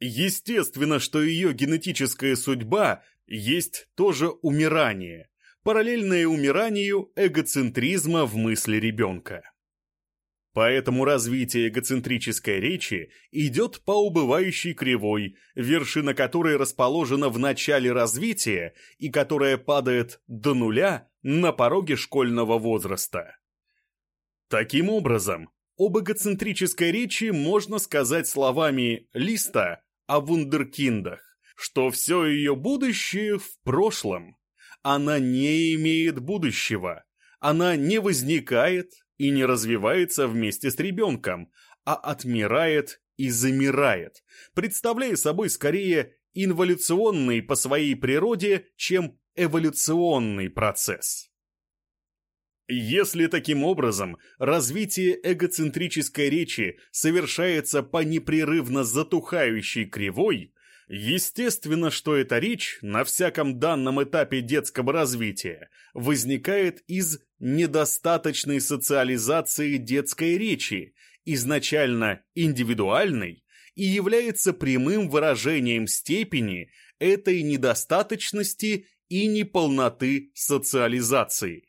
Естественно, что ее генетическая судьба есть тоже умирание, параллельное умиранию эгоцентризма в мысли ребенка. Поэтому развитие эгоцентрической речи идет по убывающей кривой, вершина которой расположена в начале развития и которая падает до нуля на пороге школьного возраста. Таким образом, об эгоцентрической речи можно сказать словами Листа о вундеркиндах, что все ее будущее в прошлом. Она не имеет будущего, она не возникает и не развивается вместе с ребенком, а отмирает и замирает, представляя собой скорее инволюционный по своей природе, чем эволюционный процесс. Если таким образом развитие эгоцентрической речи совершается по непрерывно затухающей кривой, естественно, что эта речь на всяком данном этапе детского развития возникает из недостаточной социализации детской речи, изначально индивидуальной, и является прямым выражением степени этой недостаточности и неполноты социализации.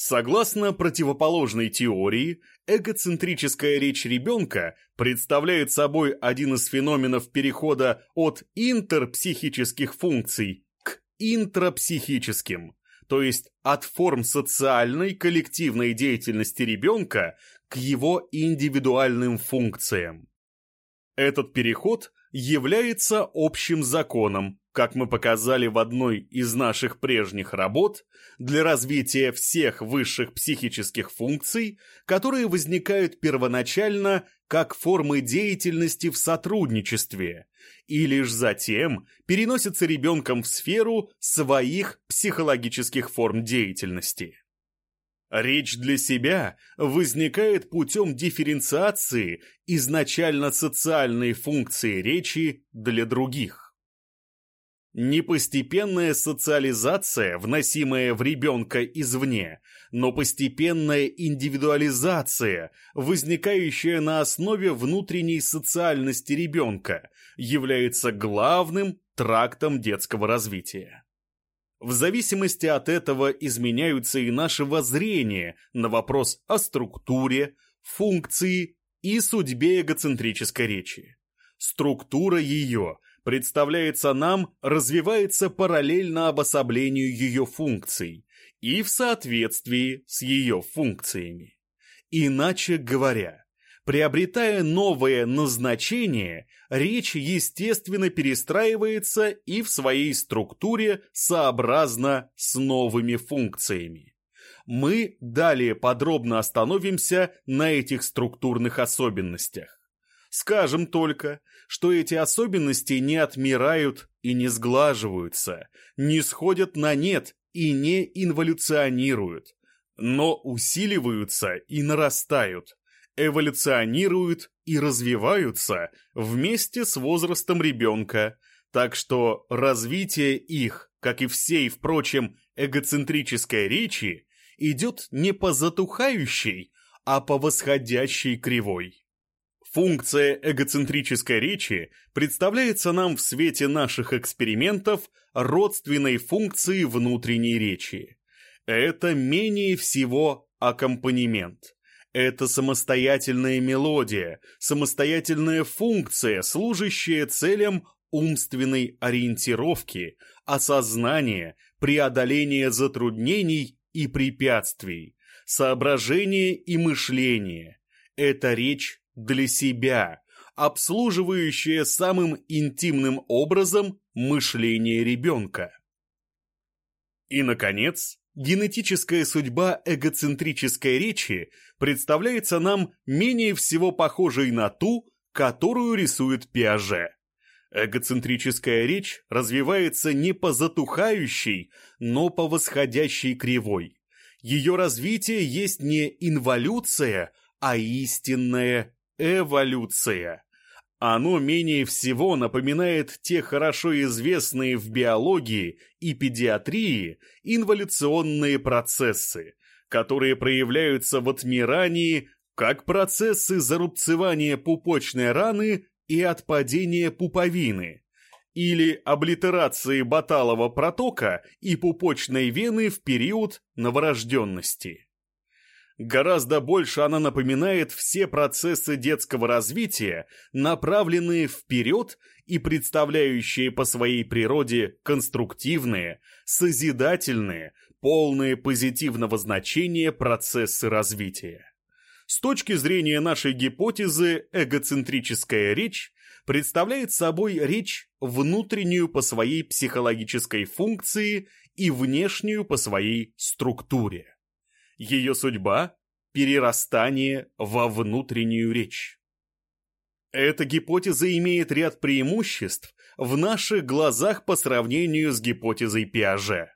Согласно противоположной теории, эгоцентрическая речь ребенка представляет собой один из феноменов перехода от интерпсихических функций к интрапсихическим, то есть от форм социальной коллективной деятельности ребенка к его индивидуальным функциям. Этот переход является общим законом, как мы показали в одной из наших прежних работ, для развития всех высших психических функций, которые возникают первоначально как формы деятельности в сотрудничестве, и лишь затем переносятся ребенком в сферу своих психологических форм деятельности. Речь для себя возникает путем дифференциации изначально социальной функции речи для других. Не постепенная социализация, вносимая в ребенка извне, но постепенная индивидуализация, возникающая на основе внутренней социальности ребенка, является главным трактом детского развития. В зависимости от этого изменяются и наши воззрения на вопрос о структуре, функции и судьбе эгоцентрической речи. Структура ее представляется нам, развивается параллельно обособлению ее функций и в соответствии с ее функциями. Иначе говоря, приобретая новое назначение, речь естественно перестраивается и в своей структуре сообразно с новыми функциями. Мы далее подробно остановимся на этих структурных особенностях. Скажем только, что эти особенности не отмирают и не сглаживаются, не сходят на нет и не инволюционируют, но усиливаются и нарастают, эволюционируют и развиваются вместе с возрастом ребенка, так что развитие их, как и всей, впрочем, эгоцентрической речи, идет не по затухающей, а по восходящей кривой. Функция эгоцентрической речи представляется нам в свете наших экспериментов родственной функции внутренней речи. Это менее всего аккомпанемент. Это самостоятельная мелодия, самостоятельная функция, служащая целям умственной ориентировки, осознания, преодоления затруднений и препятствий, соображения и мышления. Это речь для себя, обслуживающее самым интимным образом мышление ребенка. И, наконец, генетическая судьба эгоцентрической речи представляется нам менее всего похожей на ту, которую рисует Пиаже. Эгоцентрическая речь развивается не по затухающей, но по восходящей кривой. Ее развитие есть не инволюция, а истинное Эволюция. Оно менее всего напоминает те хорошо известные в биологии и педиатрии инволюционные процессы, которые проявляются в отмирании как процессы зарубцевания пупочной раны и отпадения пуповины, или облитерации баталого протока и пупочной вены в период новорожденности. Гораздо больше она напоминает все процессы детского развития, направленные вперед и представляющие по своей природе конструктивные, созидательные, полные позитивного значения процессы развития. С точки зрения нашей гипотезы, эгоцентрическая речь представляет собой речь внутреннюю по своей психологической функции и внешнюю по своей структуре. Ее судьба – перерастание во внутреннюю речь. Эта гипотеза имеет ряд преимуществ в наших глазах по сравнению с гипотезой Пиаже.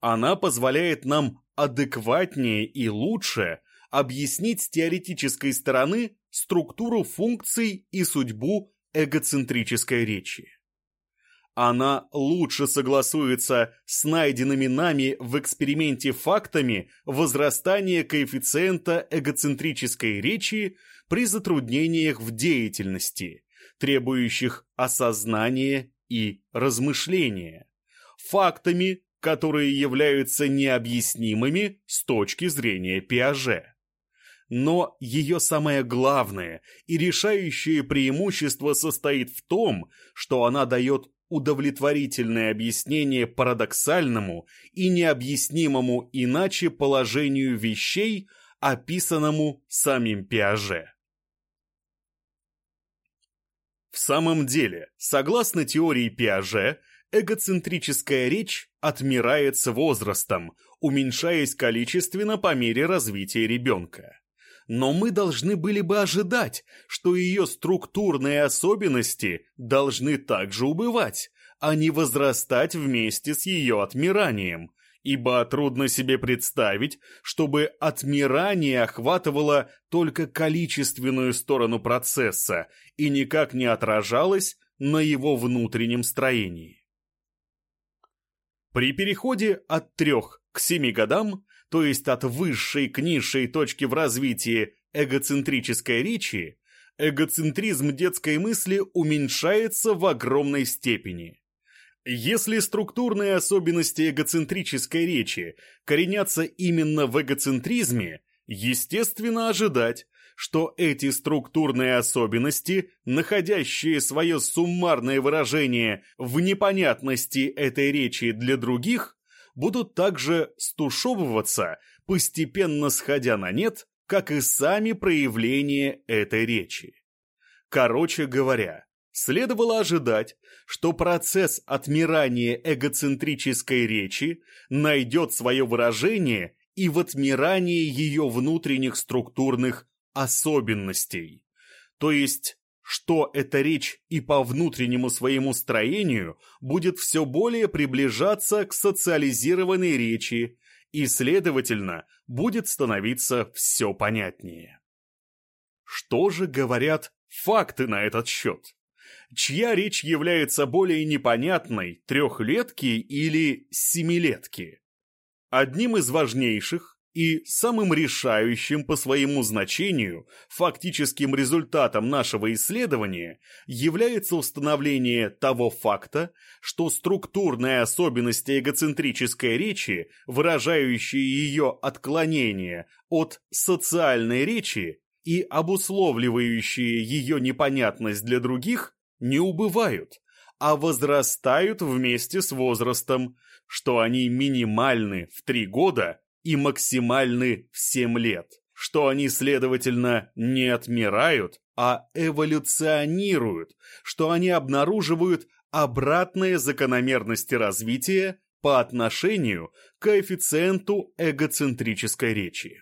Она позволяет нам адекватнее и лучше объяснить с теоретической стороны структуру функций и судьбу эгоцентрической речи. Она лучше согласуется с найденными нами в эксперименте фактами возрастания коэффициента эгоцентрической речи при затруднениях в деятельности, требующих осознания и размышления, фактами, которые являются необъяснимыми с точки зрения Пиаже. Но ее самое главное и решающее преимущество состоит в том, что она дает удовлетворительное объяснение парадоксальному и необъяснимому иначе положению вещей, описанному самим Пиаже. В самом деле, согласно теории Пиаже, эгоцентрическая речь отмирает с возрастом, уменьшаясь количественно по мере развития ребенка но мы должны были бы ожидать, что ее структурные особенности должны также убывать, а не возрастать вместе с ее отмиранием, ибо трудно себе представить, чтобы отмирание охватывало только количественную сторону процесса и никак не отражалось на его внутреннем строении. При переходе от трех к семи годам то есть от высшей к низшей точки в развитии эгоцентрической речи, эгоцентризм детской мысли уменьшается в огромной степени. Если структурные особенности эгоцентрической речи коренятся именно в эгоцентризме, естественно ожидать, что эти структурные особенности, находящие свое суммарное выражение в непонятности этой речи для других, будут также стушевываться, постепенно сходя на нет, как и сами проявления этой речи. Короче говоря, следовало ожидать, что процесс отмирания эгоцентрической речи найдет свое выражение и в отмирании ее внутренних структурных особенностей, то есть что эта речь и по внутреннему своему строению будет все более приближаться к социализированной речи и, следовательно, будет становиться все понятнее. Что же говорят факты на этот счет? Чья речь является более непонятной, трехлетки или семилетки? Одним из важнейших и самым решающим по своему значению фактическим результатом нашего исследования является установление того факта, что структурные особенности эгоцентрической речи, выражающие ее отклонение от социальной речи и обусловливающие ее непонятность для других, не убывают, а возрастают вместе с возрастом, что они минимальны в три года и максимальны в 7 лет, что они, следовательно, не отмирают, а эволюционируют, что они обнаруживают обратные закономерности развития по отношению к коэффициенту эгоцентрической речи.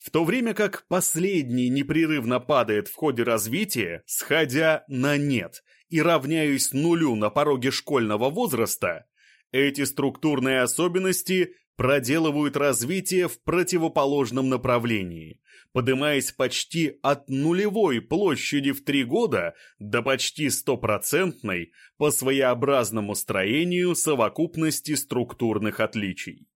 В то время как последний непрерывно падает в ходе развития, сходя на нет и равняясь нулю на пороге школьного возраста, эти структурные особенности проделывают развитие в противоположном направлении, поднимаясь почти от нулевой площади в три года до почти стопроцентной по своеобразному строению совокупности структурных отличий.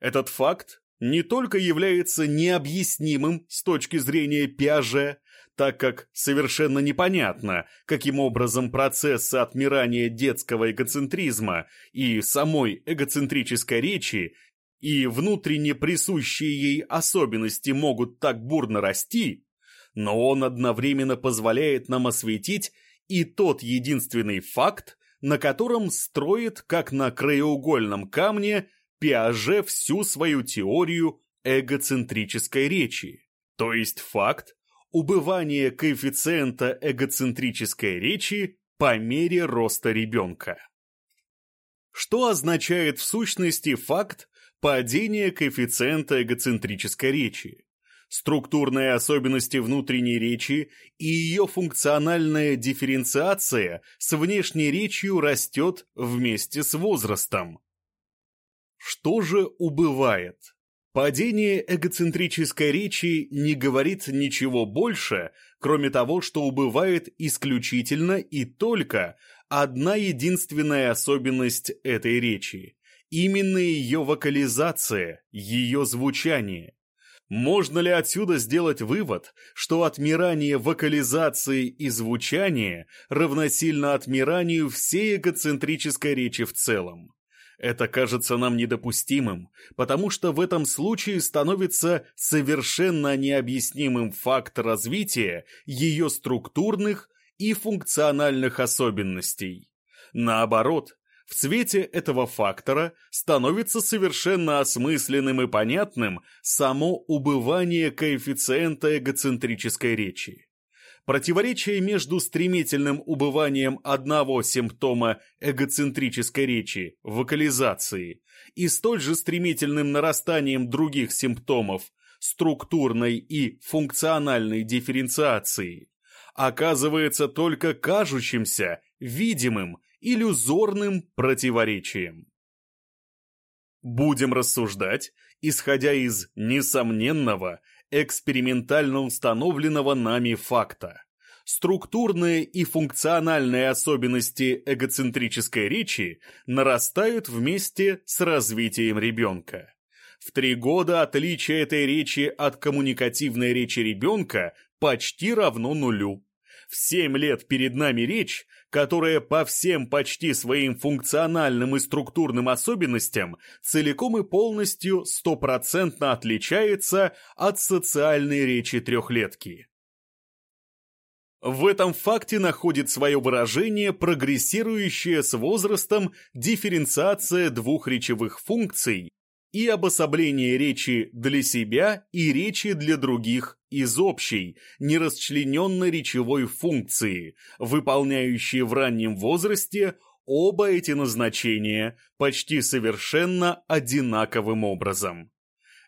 Этот факт не только является необъяснимым с точки зрения Пиаже, так как совершенно непонятно, каким образом процессы отмирания детского эгоцентризма и самой эгоцентрической речи и внутренне присущие ей особенности могут так бурно расти, но он одновременно позволяет нам осветить и тот единственный факт, на котором строит, как на краеугольном камне, Пиаже всю свою теорию эгоцентрической речи, то есть факт убывания коэффициента эгоцентрической речи по мере роста ребенка. Что означает в сущности факт падения коэффициента эгоцентрической речи? структурные особенности внутренней речи и ее функциональная дифференциация с внешней речью растет вместе с возрастом. Что же убывает? Падение эгоцентрической речи не говорит ничего больше, кроме того, что убывает исключительно и только одна единственная особенность этой речи. Именно ее вокализация, ее звучание. Можно ли отсюда сделать вывод, что отмирание вокализации и звучания равносильно отмиранию всей эгоцентрической речи в целом? Это кажется нам недопустимым, потому что в этом случае становится совершенно необъяснимым факт развития ее структурных и функциональных особенностей. Наоборот, в свете этого фактора становится совершенно осмысленным и понятным само убывание коэффициента эгоцентрической речи. Противоречие между стремительным убыванием одного симптома эгоцентрической речи, вокализации, и столь же стремительным нарастанием других симптомов, структурной и функциональной дифференциации, оказывается только кажущимся, видимым иллюзорным противоречием. Будем рассуждать, исходя из несомненного, экспериментально установленного нами факта. Структурные и функциональные особенности эгоцентрической речи нарастают вместе с развитием ребенка. В три года отличие этой речи от коммуникативной речи ребенка почти равно нулю. В семь лет перед нами речь, которая по всем почти своим функциональным и структурным особенностям целиком и полностью стопроцентно отличается от социальной речи трехлетки. В этом факте находит свое выражение прогрессирующая с возрастом дифференциация двух речевых функций и обособление речи для себя и речи для других из общей, нерасчлененной речевой функции, выполняющей в раннем возрасте оба эти назначения почти совершенно одинаковым образом.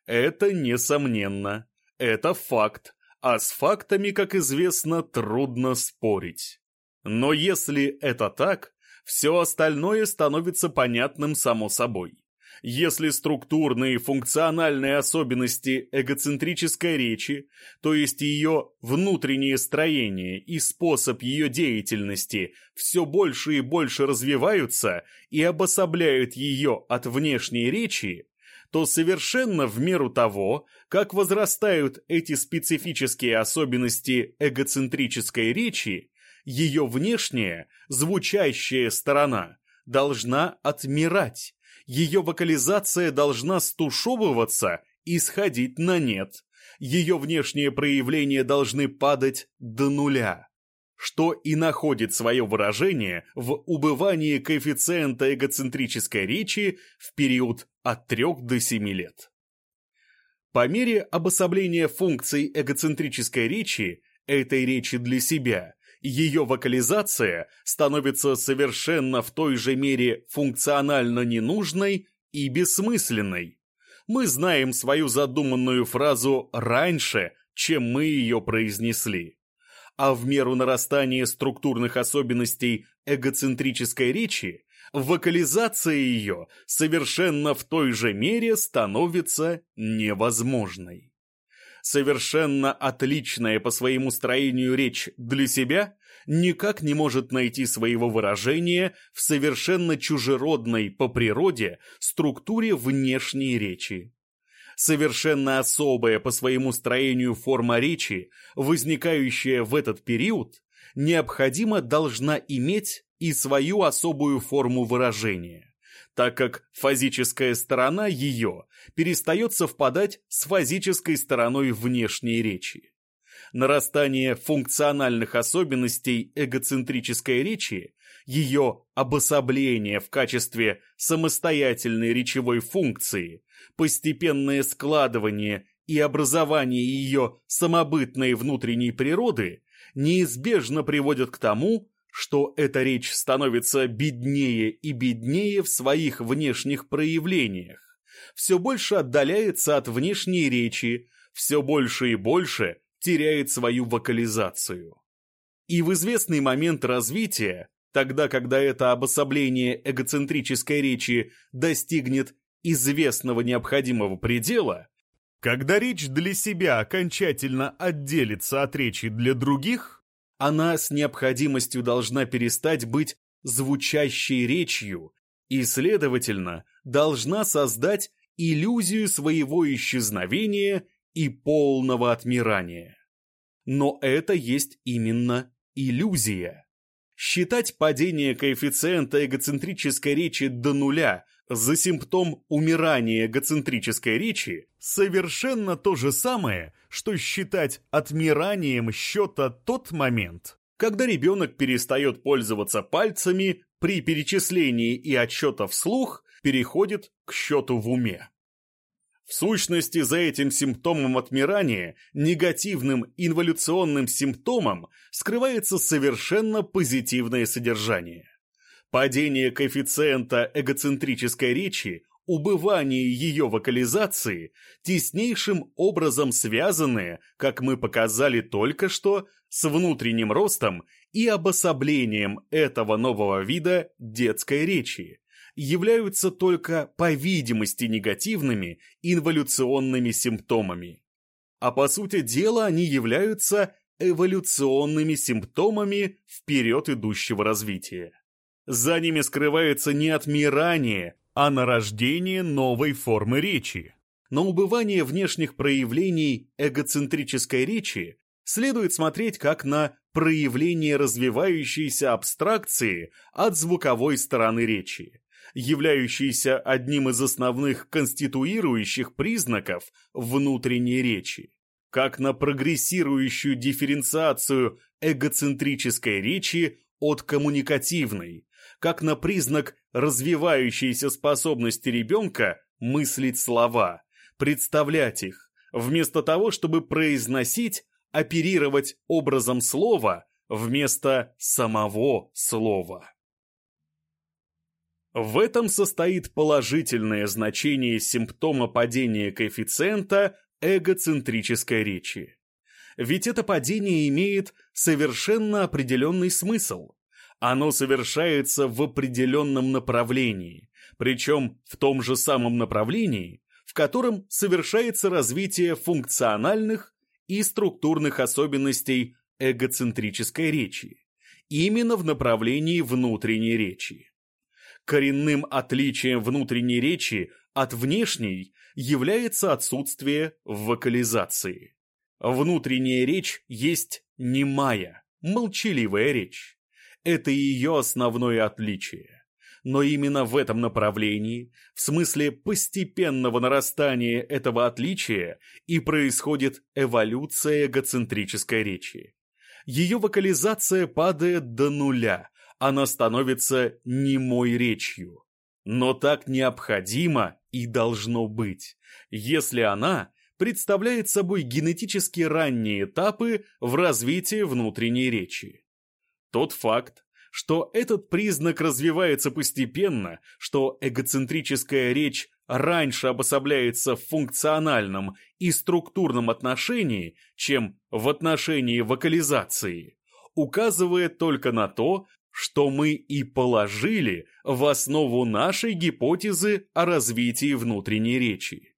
Это несомненно, это факт, а с фактами, как известно, трудно спорить. Но если это так, все остальное становится понятным само собой. Если структурные и функциональные особенности эгоцентрической речи, то есть ее внутреннее строение и способ ее деятельности, все больше и больше развиваются и обособляют ее от внешней речи, то совершенно в меру того, как возрастают эти специфические особенности эгоцентрической речи, ее внешняя, звучащая сторона должна отмирать, ее вокализация должна стушевываться и сходить на нет. Ее внешние проявления должны падать до нуля, что и находит свое выражение в убывании коэффициента эгоцентрической речи в период от 3 до 7 лет. По мере обособления функций эгоцентрической речи, этой речи для себя, ее вокализация становится совершенно в той же мере функционально ненужной и бессмысленной. Мы знаем свою задуманную фразу раньше, чем мы ее произнесли. А в меру нарастания структурных особенностей эгоцентрической речи, вокализация ее совершенно в той же мере становится невозможной совершенно отличная по своему строению речь для себя никак не может найти своего выражения в совершенно чужеродной по природе структуре внешней речи. Совершенно особая по своему строению форма речи, возникающая в этот период, необходимо должна иметь и свою особую форму выражения, так как фазическая сторона ее перестает совпадать с фазической стороной внешней речи. Нарастание функциональных особенностей эгоцентрической речи, ее обособление в качестве самостоятельной речевой функции, постепенное складывание и образование ее самобытной внутренней природы неизбежно приводят к тому, что эта речь становится беднее и беднее в своих внешних проявлениях, все больше отдаляется от внешней речи, все больше и больше теряет свою вокализацию. И в известный момент развития, тогда, когда это обособление эгоцентрической речи достигнет известного необходимого предела, когда речь для себя окончательно отделится от речи для других, она с необходимостью должна перестать быть звучащей речью и, следовательно, должна создать иллюзию своего исчезновения и полного отмирания. Но это есть именно иллюзия. Считать падение коэффициента эгоцентрической речи до нуля за симптом умирания эгоцентрической речи совершенно то же самое, что считать отмиранием счета тот момент, когда ребенок перестает пользоваться пальцами при перечислении и отсчета вслух переходит к счету в уме. В сущности, за этим симптомом отмирания, негативным инволюционным симптомом, скрывается совершенно позитивное содержание. Падение коэффициента эгоцентрической речи, убывание ее вокализации теснейшим образом связаны, как мы показали только что, с внутренним ростом и обособлением этого нового вида детской речи, являются только по видимости негативными инволюционными симптомами. А по сути дела они являются эволюционными симптомами вперед идущего развития. За ними скрывается не отмирание, а нарождение новой формы речи. На убывание внешних проявлений эгоцентрической речи следует смотреть как на проявление развивающейся абстракции от звуковой стороны речи, являющейся одним из основных конституирующих признаков внутренней речи, как на прогрессирующую дифференциацию эгоцентрической речи от коммуникативной, как на признак развивающейся способности ребенка мыслить слова, представлять их, вместо того, чтобы произносить, оперировать образом слова вместо самого слова. В этом состоит положительное значение симптома падения коэффициента эгоцентрической речи. Ведь это падение имеет совершенно определенный смысл. Оно совершается в определенном направлении, причем в том же самом направлении, в котором совершается развитие функциональных и структурных особенностей эгоцентрической речи, именно в направлении внутренней речи. Коренным отличием внутренней речи от внешней является отсутствие вокализации. Внутренняя речь есть немая, молчаливая речь. Это ее основное отличие. Но именно в этом направлении, в смысле постепенного нарастания этого отличия, и происходит эволюция эгоцентрической речи. Ее вокализация падает до нуля, она становится немой речью. Но так необходимо и должно быть, если она представляет собой генетически ранние этапы в развитии внутренней речи. Тот факт, что этот признак развивается постепенно, что эгоцентрическая речь раньше обособляется в функциональном и структурном отношении, чем в отношении вокализации, указывает только на то, что мы и положили в основу нашей гипотезы о развитии внутренней речи.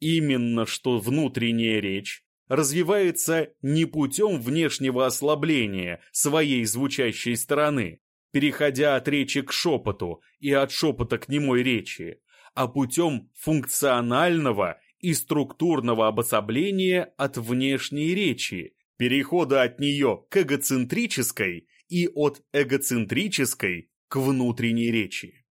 Именно что внутренняя речь развивается не путем внешнего ослабления своей звучащей стороны, переходя от речи к шепоту и от шепота к немой речи, а путем функционального и структурного обособления от внешней речи, перехода от нее к эгоцентрической и от эгоцентрической к внутренней речи.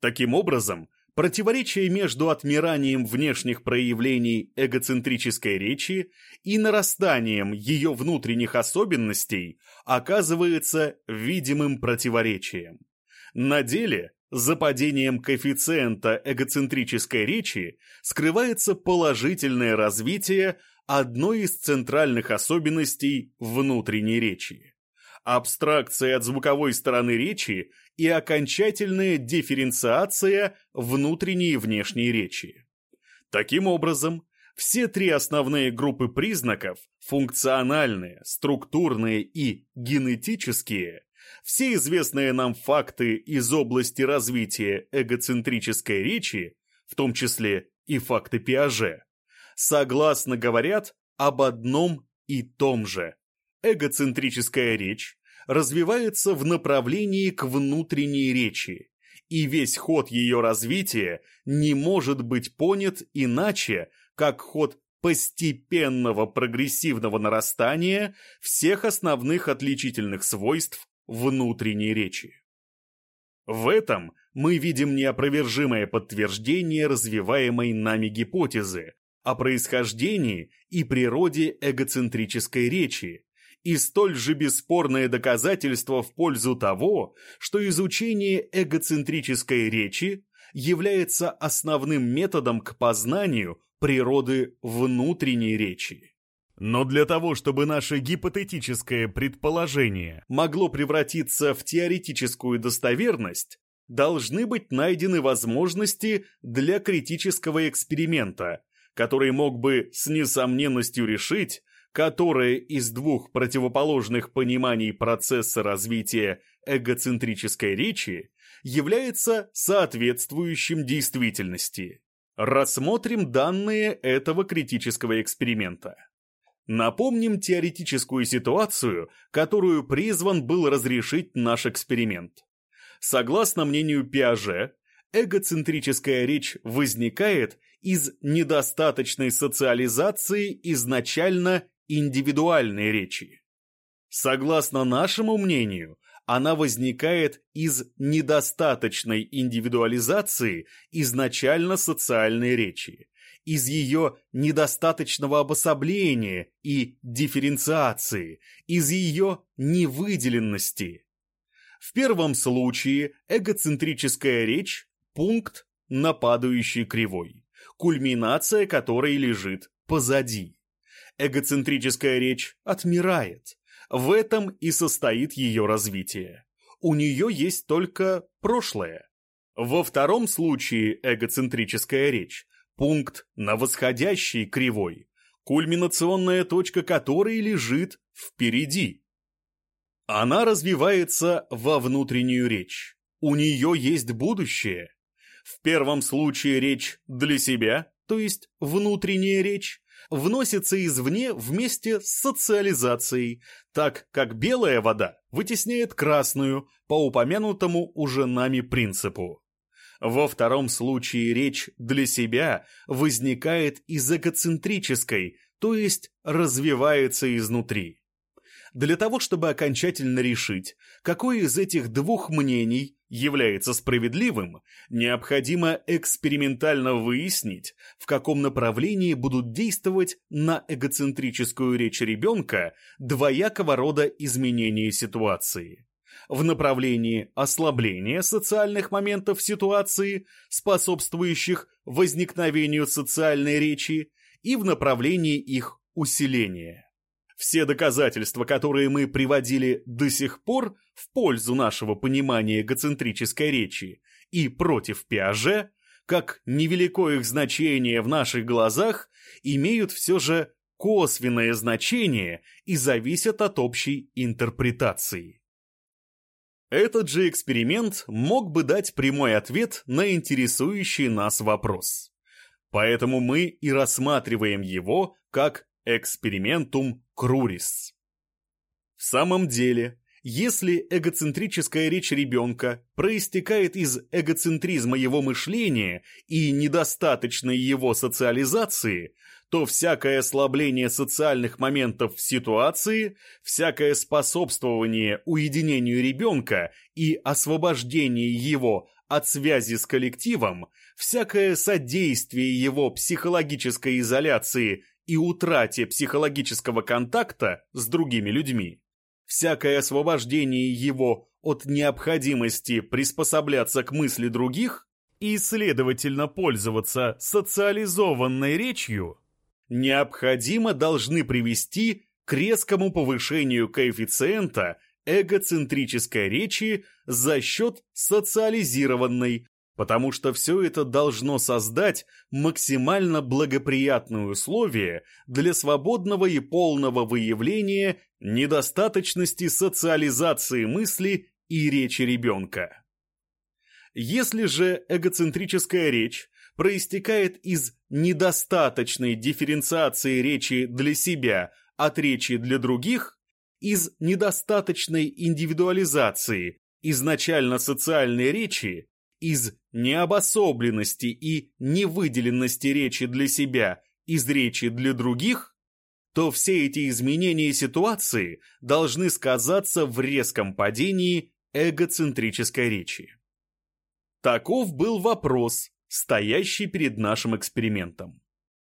Таким образом, противоречие между отмиранием внешних проявлений эгоцентрической речи и нарастанием ее внутренних особенностей оказывается видимым противоречием. На деле, за падением коэффициента эгоцентрической речи скрывается положительное развитие одной из центральных особенностей внутренней речи. Абстракция от звуковой стороны речи и окончательная дифференциация внутренней и внешней речи. Таким образом, все три основные группы признаков – функциональные, структурные и генетические – все известные нам факты из области развития эгоцентрической речи, в том числе и факты Пиаже, согласно говорят об одном и том же. Эгоцентрическая речь развивается в направлении к внутренней речи, и весь ход ее развития не может быть понят иначе, как ход постепенного прогрессивного нарастания всех основных отличительных свойств внутренней речи. В этом мы видим неопровержимое подтверждение развиваемой нами гипотезы о происхождении и природе эгоцентрической речи, и столь же бесспорное доказательство в пользу того, что изучение эгоцентрической речи является основным методом к познанию природы внутренней речи. Но для того, чтобы наше гипотетическое предположение могло превратиться в теоретическую достоверность, должны быть найдены возможности для критического эксперимента, который мог бы с несомненностью решить, которое из двух противоположных пониманий процесса развития эгоцентрической речи является соответствующим действительности. Рассмотрим данные этого критического эксперимента. Напомним теоретическую ситуацию, которую призван был разрешить наш эксперимент. Согласно мнению Пиаже, эгоцентрическая речь возникает из недостаточной социализации изначально индивидуальной речи. Согласно нашему мнению, она возникает из недостаточной индивидуализации изначально социальной речи, из ее недостаточного обособления и дифференциации, из ее невыделенности. В первом случае эгоцентрическая речь – пункт на падающей кривой, кульминация которой лежит позади эгоцентрическая речь отмирает. В этом и состоит ее развитие. У нее есть только прошлое. Во втором случае эгоцентрическая речь – пункт на восходящей кривой, кульминационная точка которой лежит впереди. Она развивается во внутреннюю речь. У нее есть будущее. В первом случае речь для себя, то есть внутренняя речь, вносится извне вместе с социализацией, так как белая вода вытесняет красную по упомянутому уже нами принципу. Во втором случае речь для себя возникает из эгоцентрической, то есть развивается изнутри. Для того, чтобы окончательно решить, какое из этих двух мнений является справедливым, необходимо экспериментально выяснить, в каком направлении будут действовать на эгоцентрическую речь ребенка двоякого рода изменения ситуации. В направлении ослабления социальных моментов ситуации, способствующих возникновению социальной речи, и в направлении их усиления. Все доказательства, которые мы приводили до сих пор в пользу нашего понимания эгоцентрической речи и против Пиаже, как невелико их значение в наших глазах, имеют все же косвенное значение и зависят от общей интерпретации. Этот же эксперимент мог бы дать прямой ответ на интересующий нас вопрос. Поэтому мы и рассматриваем его как экспериментум крурис. В самом деле, Если эгоцентрическая речь ребенка проистекает из эгоцентризма его мышления и недостаточной его социализации, то всякое ослабление социальных моментов в ситуации, всякое способствование уединению ребенка и освобождение его от связи с коллективом, всякое содействие его психологической изоляции и утрате психологического контакта с другими людьми, всякое освобождение его от необходимости приспосабляться к мысли других и, следовательно, пользоваться социализованной речью, необходимо должны привести к резкому повышению коэффициента эгоцентрической речи за счет социализированной, потому что все это должно создать максимально благоприятные условия для свободного и полного выявления недостаточности социализации мысли и речи ребенка. Если же эгоцентрическая речь проистекает из недостаточной дифференциации речи для себя от речи для других, из недостаточной индивидуализации изначально социальной речи, из необособленности и невыделенности речи для себя из речи для других, то все эти изменения ситуации должны сказаться в резком падении эгоцентрической речи. Таков был вопрос, стоящий перед нашим экспериментом.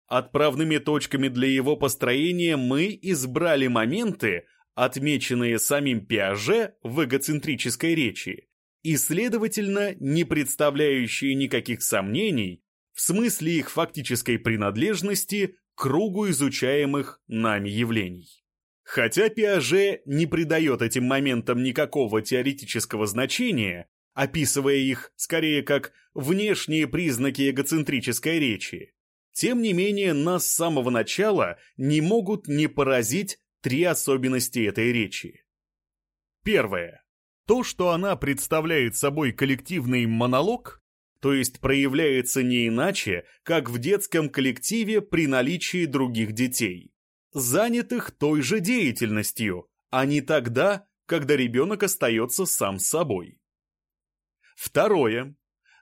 Отправными точками для его построения мы избрали моменты, отмеченные самим Пиаже в эгоцентрической речи, и, следовательно, не представляющие никаких сомнений в смысле их фактической принадлежности кругу изучаемых нами явлений. Хотя Пиаже не придает этим моментам никакого теоретического значения, описывая их скорее как внешние признаки эгоцентрической речи, тем не менее нас с самого начала не могут не поразить три особенности этой речи. Первое. То, что она представляет собой коллективный монолог, то есть проявляется не иначе, как в детском коллективе при наличии других детей, занятых той же деятельностью, а не тогда, когда ребенок остается сам собой. Второе.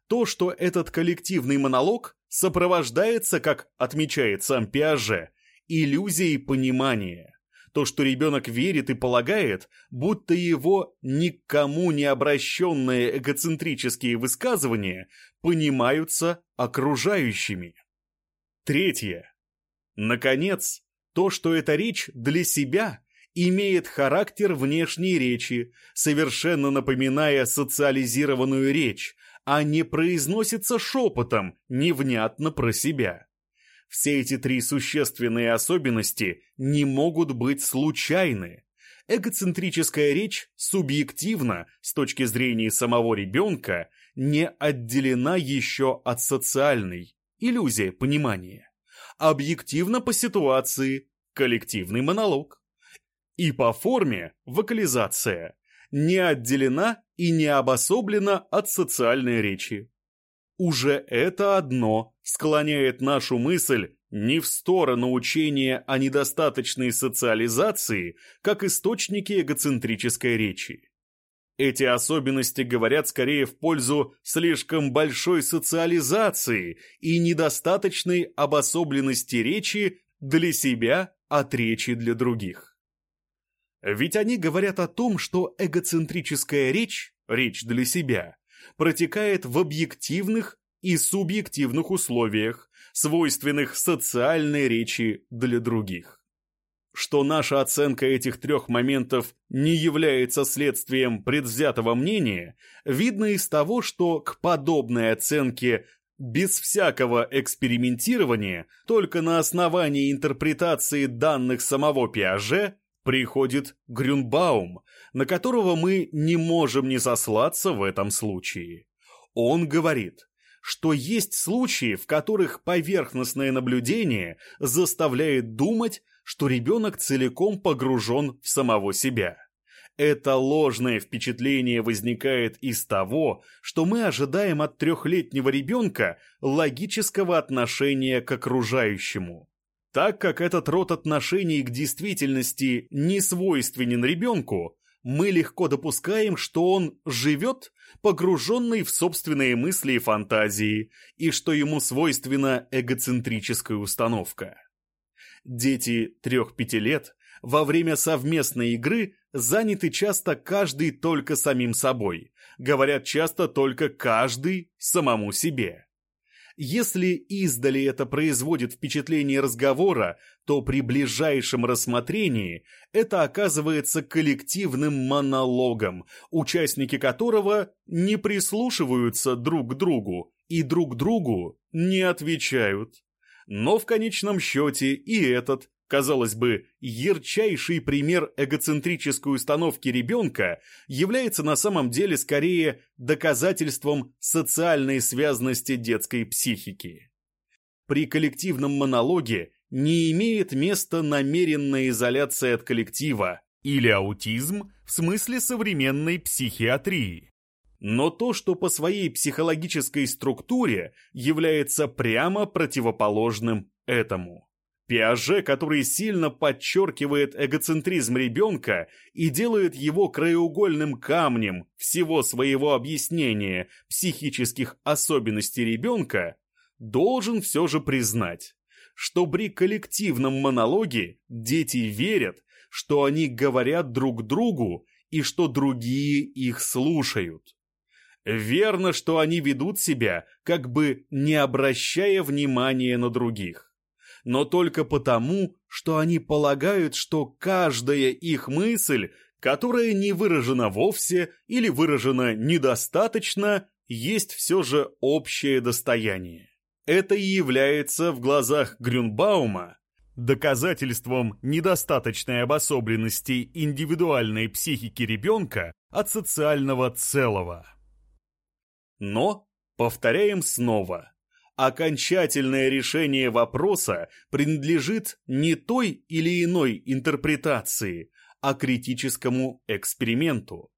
То, что этот коллективный монолог сопровождается, как отмечает сам Пиаже, иллюзией понимания то, что ребенок верит и полагает, будто его никому не обращенные эгоцентрические высказывания понимаются окружающими. Третье. Наконец, то, что эта речь для себя имеет характер внешней речи, совершенно напоминая социализированную речь, а не произносится шепотом, невнятно про себя. Все эти три существенные особенности не могут быть случайны. Эгоцентрическая речь субъективна с точки зрения самого ребенка, не отделена еще от социальной, иллюзия понимания. Объективно по ситуации, коллективный монолог. И по форме вокализация, не отделена и не обособлена от социальной речи. Уже это одно склоняет нашу мысль не в сторону учения о недостаточной социализации, как источники эгоцентрической речи. Эти особенности говорят скорее в пользу слишком большой социализации и недостаточной обособленности речи для себя от речи для других. Ведь они говорят о том, что эгоцентрическая речь, речь для себя, протекает в объективных и субъективных условиях, свойственных социальной речи для других. Что наша оценка этих трех моментов не является следствием предвзятого мнения, видно из того, что к подобной оценке без всякого экспериментирования, только на основании интерпретации данных самого Пиаже, приходит Грюнбаум, на которого мы не можем не сослаться в этом случае. Он говорит, что есть случаи, в которых поверхностное наблюдение заставляет думать, что ребенок целиком погружен в самого себя. Это ложное впечатление возникает из того, что мы ожидаем от трехлетнего ребенка логического отношения к окружающему. Так как этот род отношений к действительности не свойственен ребенку, мы легко допускаем, что он живет, погруженный в собственные мысли и фантазии, и что ему свойственна эгоцентрическая установка. Дети трех-пяти лет во время совместной игры заняты часто каждый только самим собой, говорят часто только каждый самому себе. Если издали это производит впечатление разговора, то при ближайшем рассмотрении это оказывается коллективным монологом, участники которого не прислушиваются друг к другу и друг другу не отвечают. Но в конечном счете и этот казалось бы, ярчайший пример эгоцентрической установки ребенка является на самом деле скорее доказательством социальной связности детской психики. При коллективном монологе не имеет места намеренная изоляция от коллектива или аутизм в смысле современной психиатрии. Но то, что по своей психологической структуре является прямо противоположным этому. Пиаже, который сильно подчеркивает эгоцентризм ребенка и делает его краеугольным камнем всего своего объяснения психических особенностей ребенка, должен все же признать, что при коллективном монологе дети верят, что они говорят друг другу и что другие их слушают. Верно, что они ведут себя, как бы не обращая внимания на других но только потому, что они полагают, что каждая их мысль, которая не выражена вовсе или выражена недостаточно, есть все же общее достояние. Это и является в глазах Грюнбаума доказательством недостаточной обособленности индивидуальной психики ребенка от социального целого. Но, повторяем снова, окончательное решение вопроса принадлежит не той или иной интерпретации, а критическому эксперименту.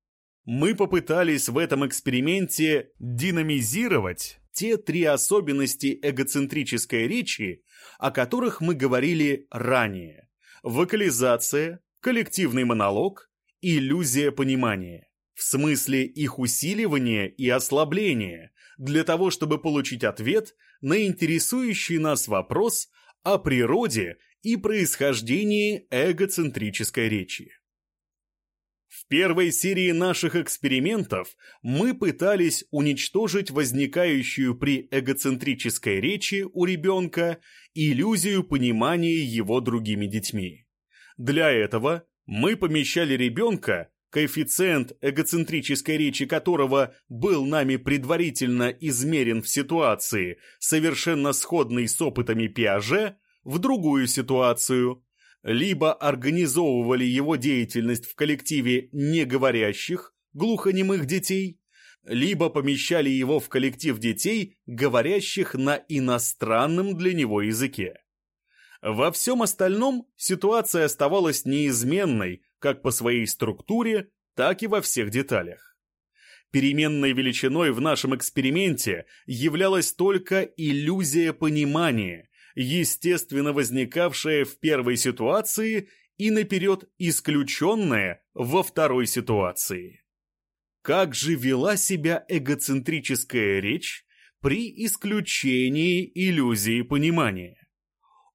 Мы попытались в этом эксперименте динамизировать те три особенности эгоцентрической речи, о которых мы говорили ранее. Вокализация, коллективный монолог, иллюзия понимания. В смысле их усиливания и ослабления, для того, чтобы получить ответ на интересующий нас вопрос о природе и происхождении эгоцентрической речи. В первой серии наших экспериментов мы пытались уничтожить возникающую при эгоцентрической речи у ребенка иллюзию понимания его другими детьми. Для этого мы помещали ребенка коэффициент эгоцентрической речи которого был нами предварительно измерен в ситуации, совершенно сходной с опытами Пиаже, в другую ситуацию, либо организовывали его деятельность в коллективе неговорящих, глухонемых детей, либо помещали его в коллектив детей, говорящих на иностранном для него языке. Во всем остальном ситуация оставалась неизменной, как по своей структуре, так и во всех деталях. Переменной величиной в нашем эксперименте являлась только иллюзия понимания, естественно возникавшая в первой ситуации и наперед исключенная во второй ситуации. Как же вела себя эгоцентрическая речь при исключении иллюзии понимания?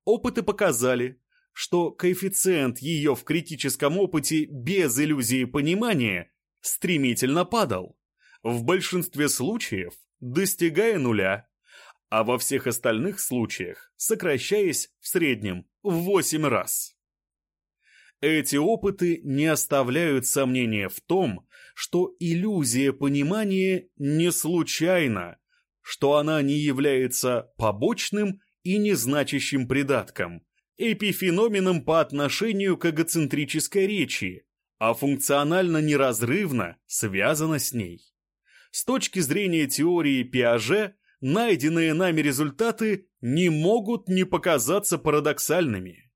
Опыты показали, что коэффициент ее в критическом опыте без иллюзии понимания стремительно падал, в большинстве случаев достигая нуля, а во всех остальных случаях сокращаясь в среднем в 8 раз. Эти опыты не оставляют сомнения в том, что иллюзия понимания не случайна, что она не является побочным и незначащим придатком, эпифеноменом по отношению к эгоцентрической речи, а функционально неразрывно связано с ней. С точки зрения теории Пиаже, найденные нами результаты не могут не показаться парадоксальными.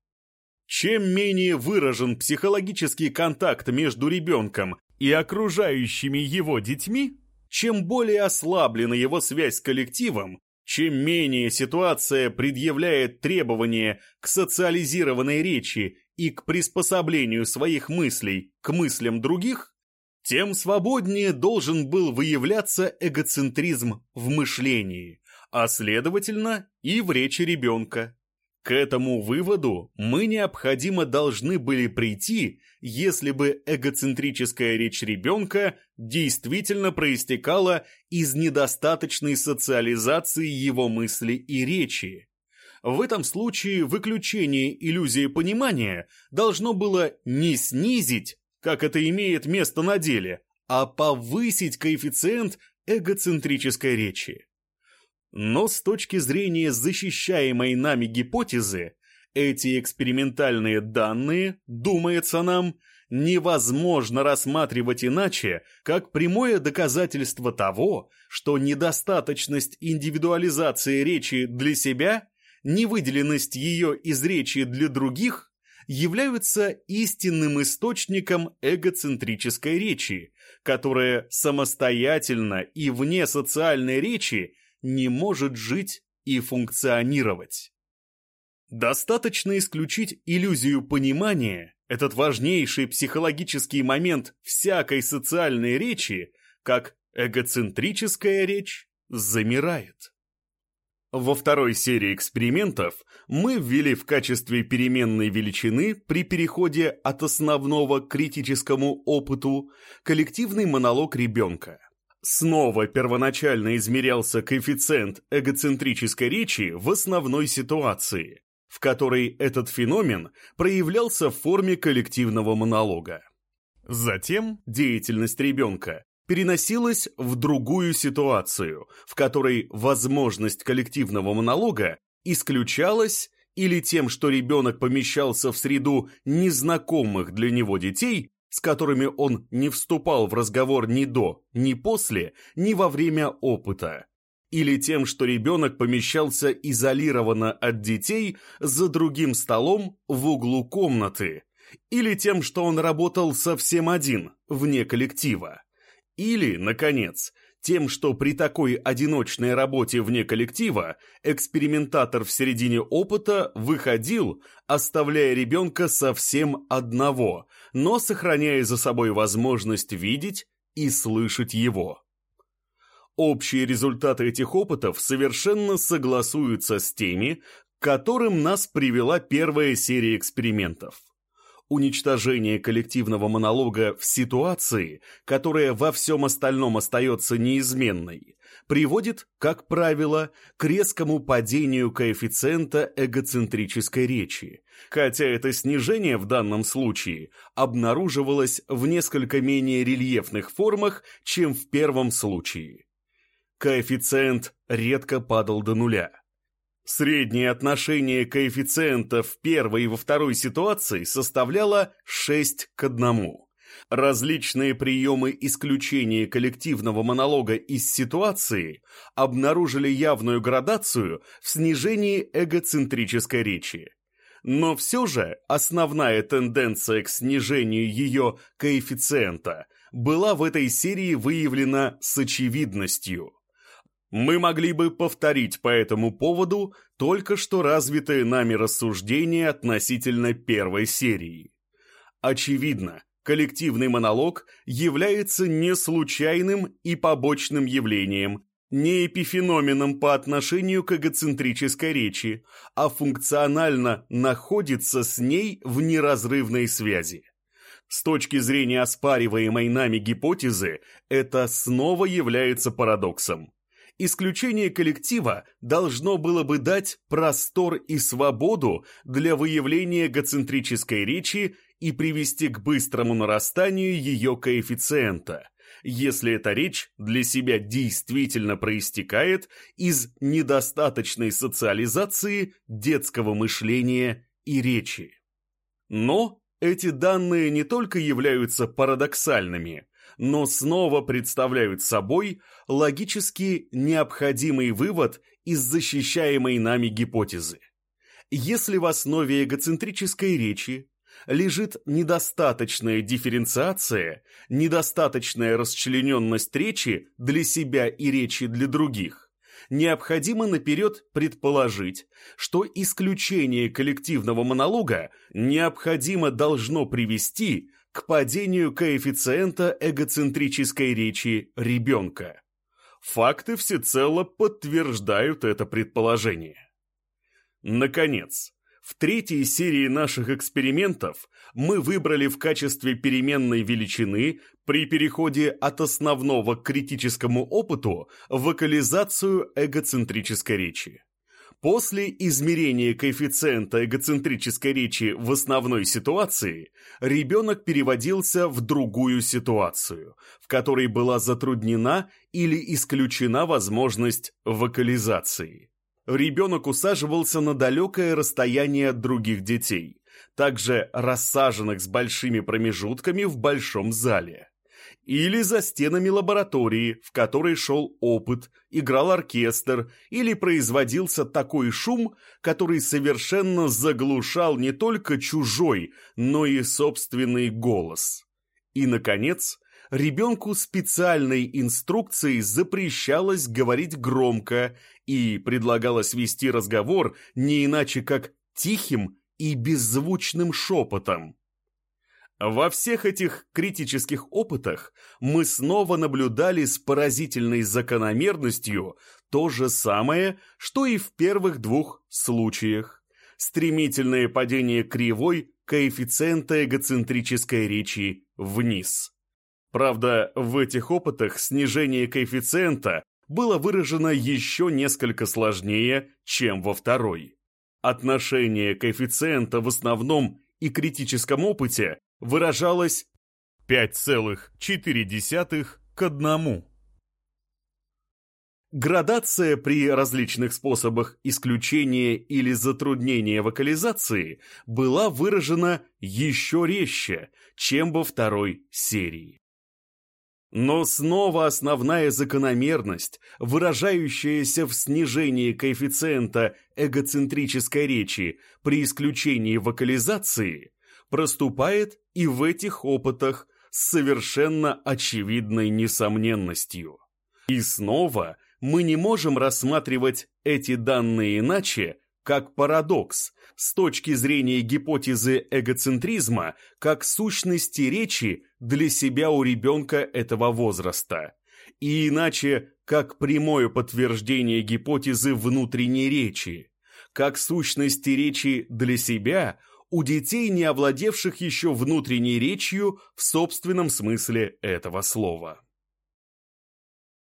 Чем менее выражен психологический контакт между ребенком и окружающими его детьми, чем более ослаблена его связь с коллективом, чем менее ситуация предъявляет требования к социализированной речи и к приспособлению своих мыслей к мыслям других, тем свободнее должен был выявляться эгоцентризм в мышлении, а следовательно и в речи ребенка. К этому выводу мы необходимо должны были прийти, если бы эгоцентрическая речь ребенка действительно проистекала из недостаточной социализации его мысли и речи. В этом случае выключение иллюзии понимания должно было не снизить, как это имеет место на деле, а повысить коэффициент эгоцентрической речи. Но с точки зрения защищаемой нами гипотезы, эти экспериментальные данные, думается нам, невозможно рассматривать иначе, как прямое доказательство того, что недостаточность индивидуализации речи для себя, невыделенность ее из речи для других являются истинным источником эгоцентрической речи, которая самостоятельно и вне социальной речи не может жить и функционировать. Достаточно исключить иллюзию понимания, этот важнейший психологический момент всякой социальной речи, как эгоцентрическая речь замирает. Во второй серии экспериментов мы ввели в качестве переменной величины при переходе от основного к критическому опыту коллективный монолог ребенка. Снова первоначально измерялся коэффициент эгоцентрической речи в основной ситуации, в которой этот феномен проявлялся в форме коллективного монолога. Затем деятельность ребенка переносилась в другую ситуацию, в которой возможность коллективного монолога исключалась или тем, что ребенок помещался в среду незнакомых для него детей, с которыми он не вступал в разговор ни до, ни после, ни во время опыта, или тем, что ребенок помещался изолированно от детей за другим столом в углу комнаты, или тем, что он работал совсем один, вне коллектива, или, наконец, тем, что при такой одиночной работе вне коллектива экспериментатор в середине опыта выходил, оставляя ребенка совсем одного, но сохраняя за собой возможность видеть и слышать его. Общие результаты этих опытов совершенно согласуются с теми, к которым нас привела первая серия экспериментов уничтожение коллективного монолога в ситуации, которая во всем остальном остается неизменной, приводит, как правило, к резкому падению коэффициента эгоцентрической речи, хотя это снижение в данном случае обнаруживалось в несколько менее рельефных формах, чем в первом случае. Коэффициент редко падал до нуля. Среднее отношение коэффициента в первой и во второй ситуации составляло 6 к 1. Различные приемы исключения коллективного монолога из ситуации обнаружили явную градацию в снижении эгоцентрической речи. Но все же основная тенденция к снижению ее коэффициента была в этой серии выявлена с очевидностью. Мы могли бы повторить по этому поводу только что развитые нами рассуждения относительно первой серии. Очевидно, коллективный монолог является не случайным и побочным явлением, не эпифеноменом по отношению к эгоцентрической речи, а функционально находится с ней в неразрывной связи. С точки зрения оспариваемой нами гипотезы, это снова является парадоксом исключение коллектива должно было бы дать простор и свободу для выявления эгоцентрической речи и привести к быстрому нарастанию ее коэффициента, если эта речь для себя действительно проистекает из недостаточной социализации детского мышления и речи. Но эти данные не только являются парадоксальными, но снова представляют собой логически необходимый вывод из защищаемой нами гипотезы. Если в основе эгоцентрической речи лежит недостаточная дифференциация, недостаточная расчлененность речи для себя и речи для других, необходимо наперед предположить, что исключение коллективного монолога необходимо должно привести к падению коэффициента эгоцентрической речи ребенка. Факты всецело подтверждают это предположение. Наконец, в третьей серии наших экспериментов мы выбрали в качестве переменной величины при переходе от основного к критическому опыту вокализацию эгоцентрической речи. После измерения коэффициента эгоцентрической речи в основной ситуации, ребенок переводился в другую ситуацию, в которой была затруднена или исключена возможность вокализации ребенок усаживался на далекое расстояние от других детей, также рассаженных с большими промежутками в большом зале. Или за стенами лаборатории, в которой шел опыт, играл оркестр, или производился такой шум, который совершенно заглушал не только чужой, но и собственный голос. И, наконец, ребенку специальной инструкцией запрещалось говорить громко и предлагалось вести разговор не иначе как тихим и беззвучным шепотом. Во всех этих критических опытах мы снова наблюдали с поразительной закономерностью то же самое, что и в первых двух случаях. Стремительное падение кривой коэффициента эгоцентрической речи вниз. Правда, в этих опытах снижение коэффициента было выражено еще несколько сложнее, чем во второй. Отношение коэффициента в основном и критическом опыте выражалось 5,4 к 1. Градация при различных способах исключения или затруднения вокализации была выражена еще резче, чем во второй серии. Но снова основная закономерность, выражающаяся в снижении коэффициента эгоцентрической речи при исключении вокализации, проступает и в этих опытах с совершенно очевидной несомненностью. И снова мы не можем рассматривать эти данные иначе, как парадокс, с точки зрения гипотезы эгоцентризма, как сущности речи для себя у ребенка этого возраста. И иначе, как прямое подтверждение гипотезы внутренней речи, как сущности речи для себя у детей, не овладевших еще внутренней речью в собственном смысле этого слова.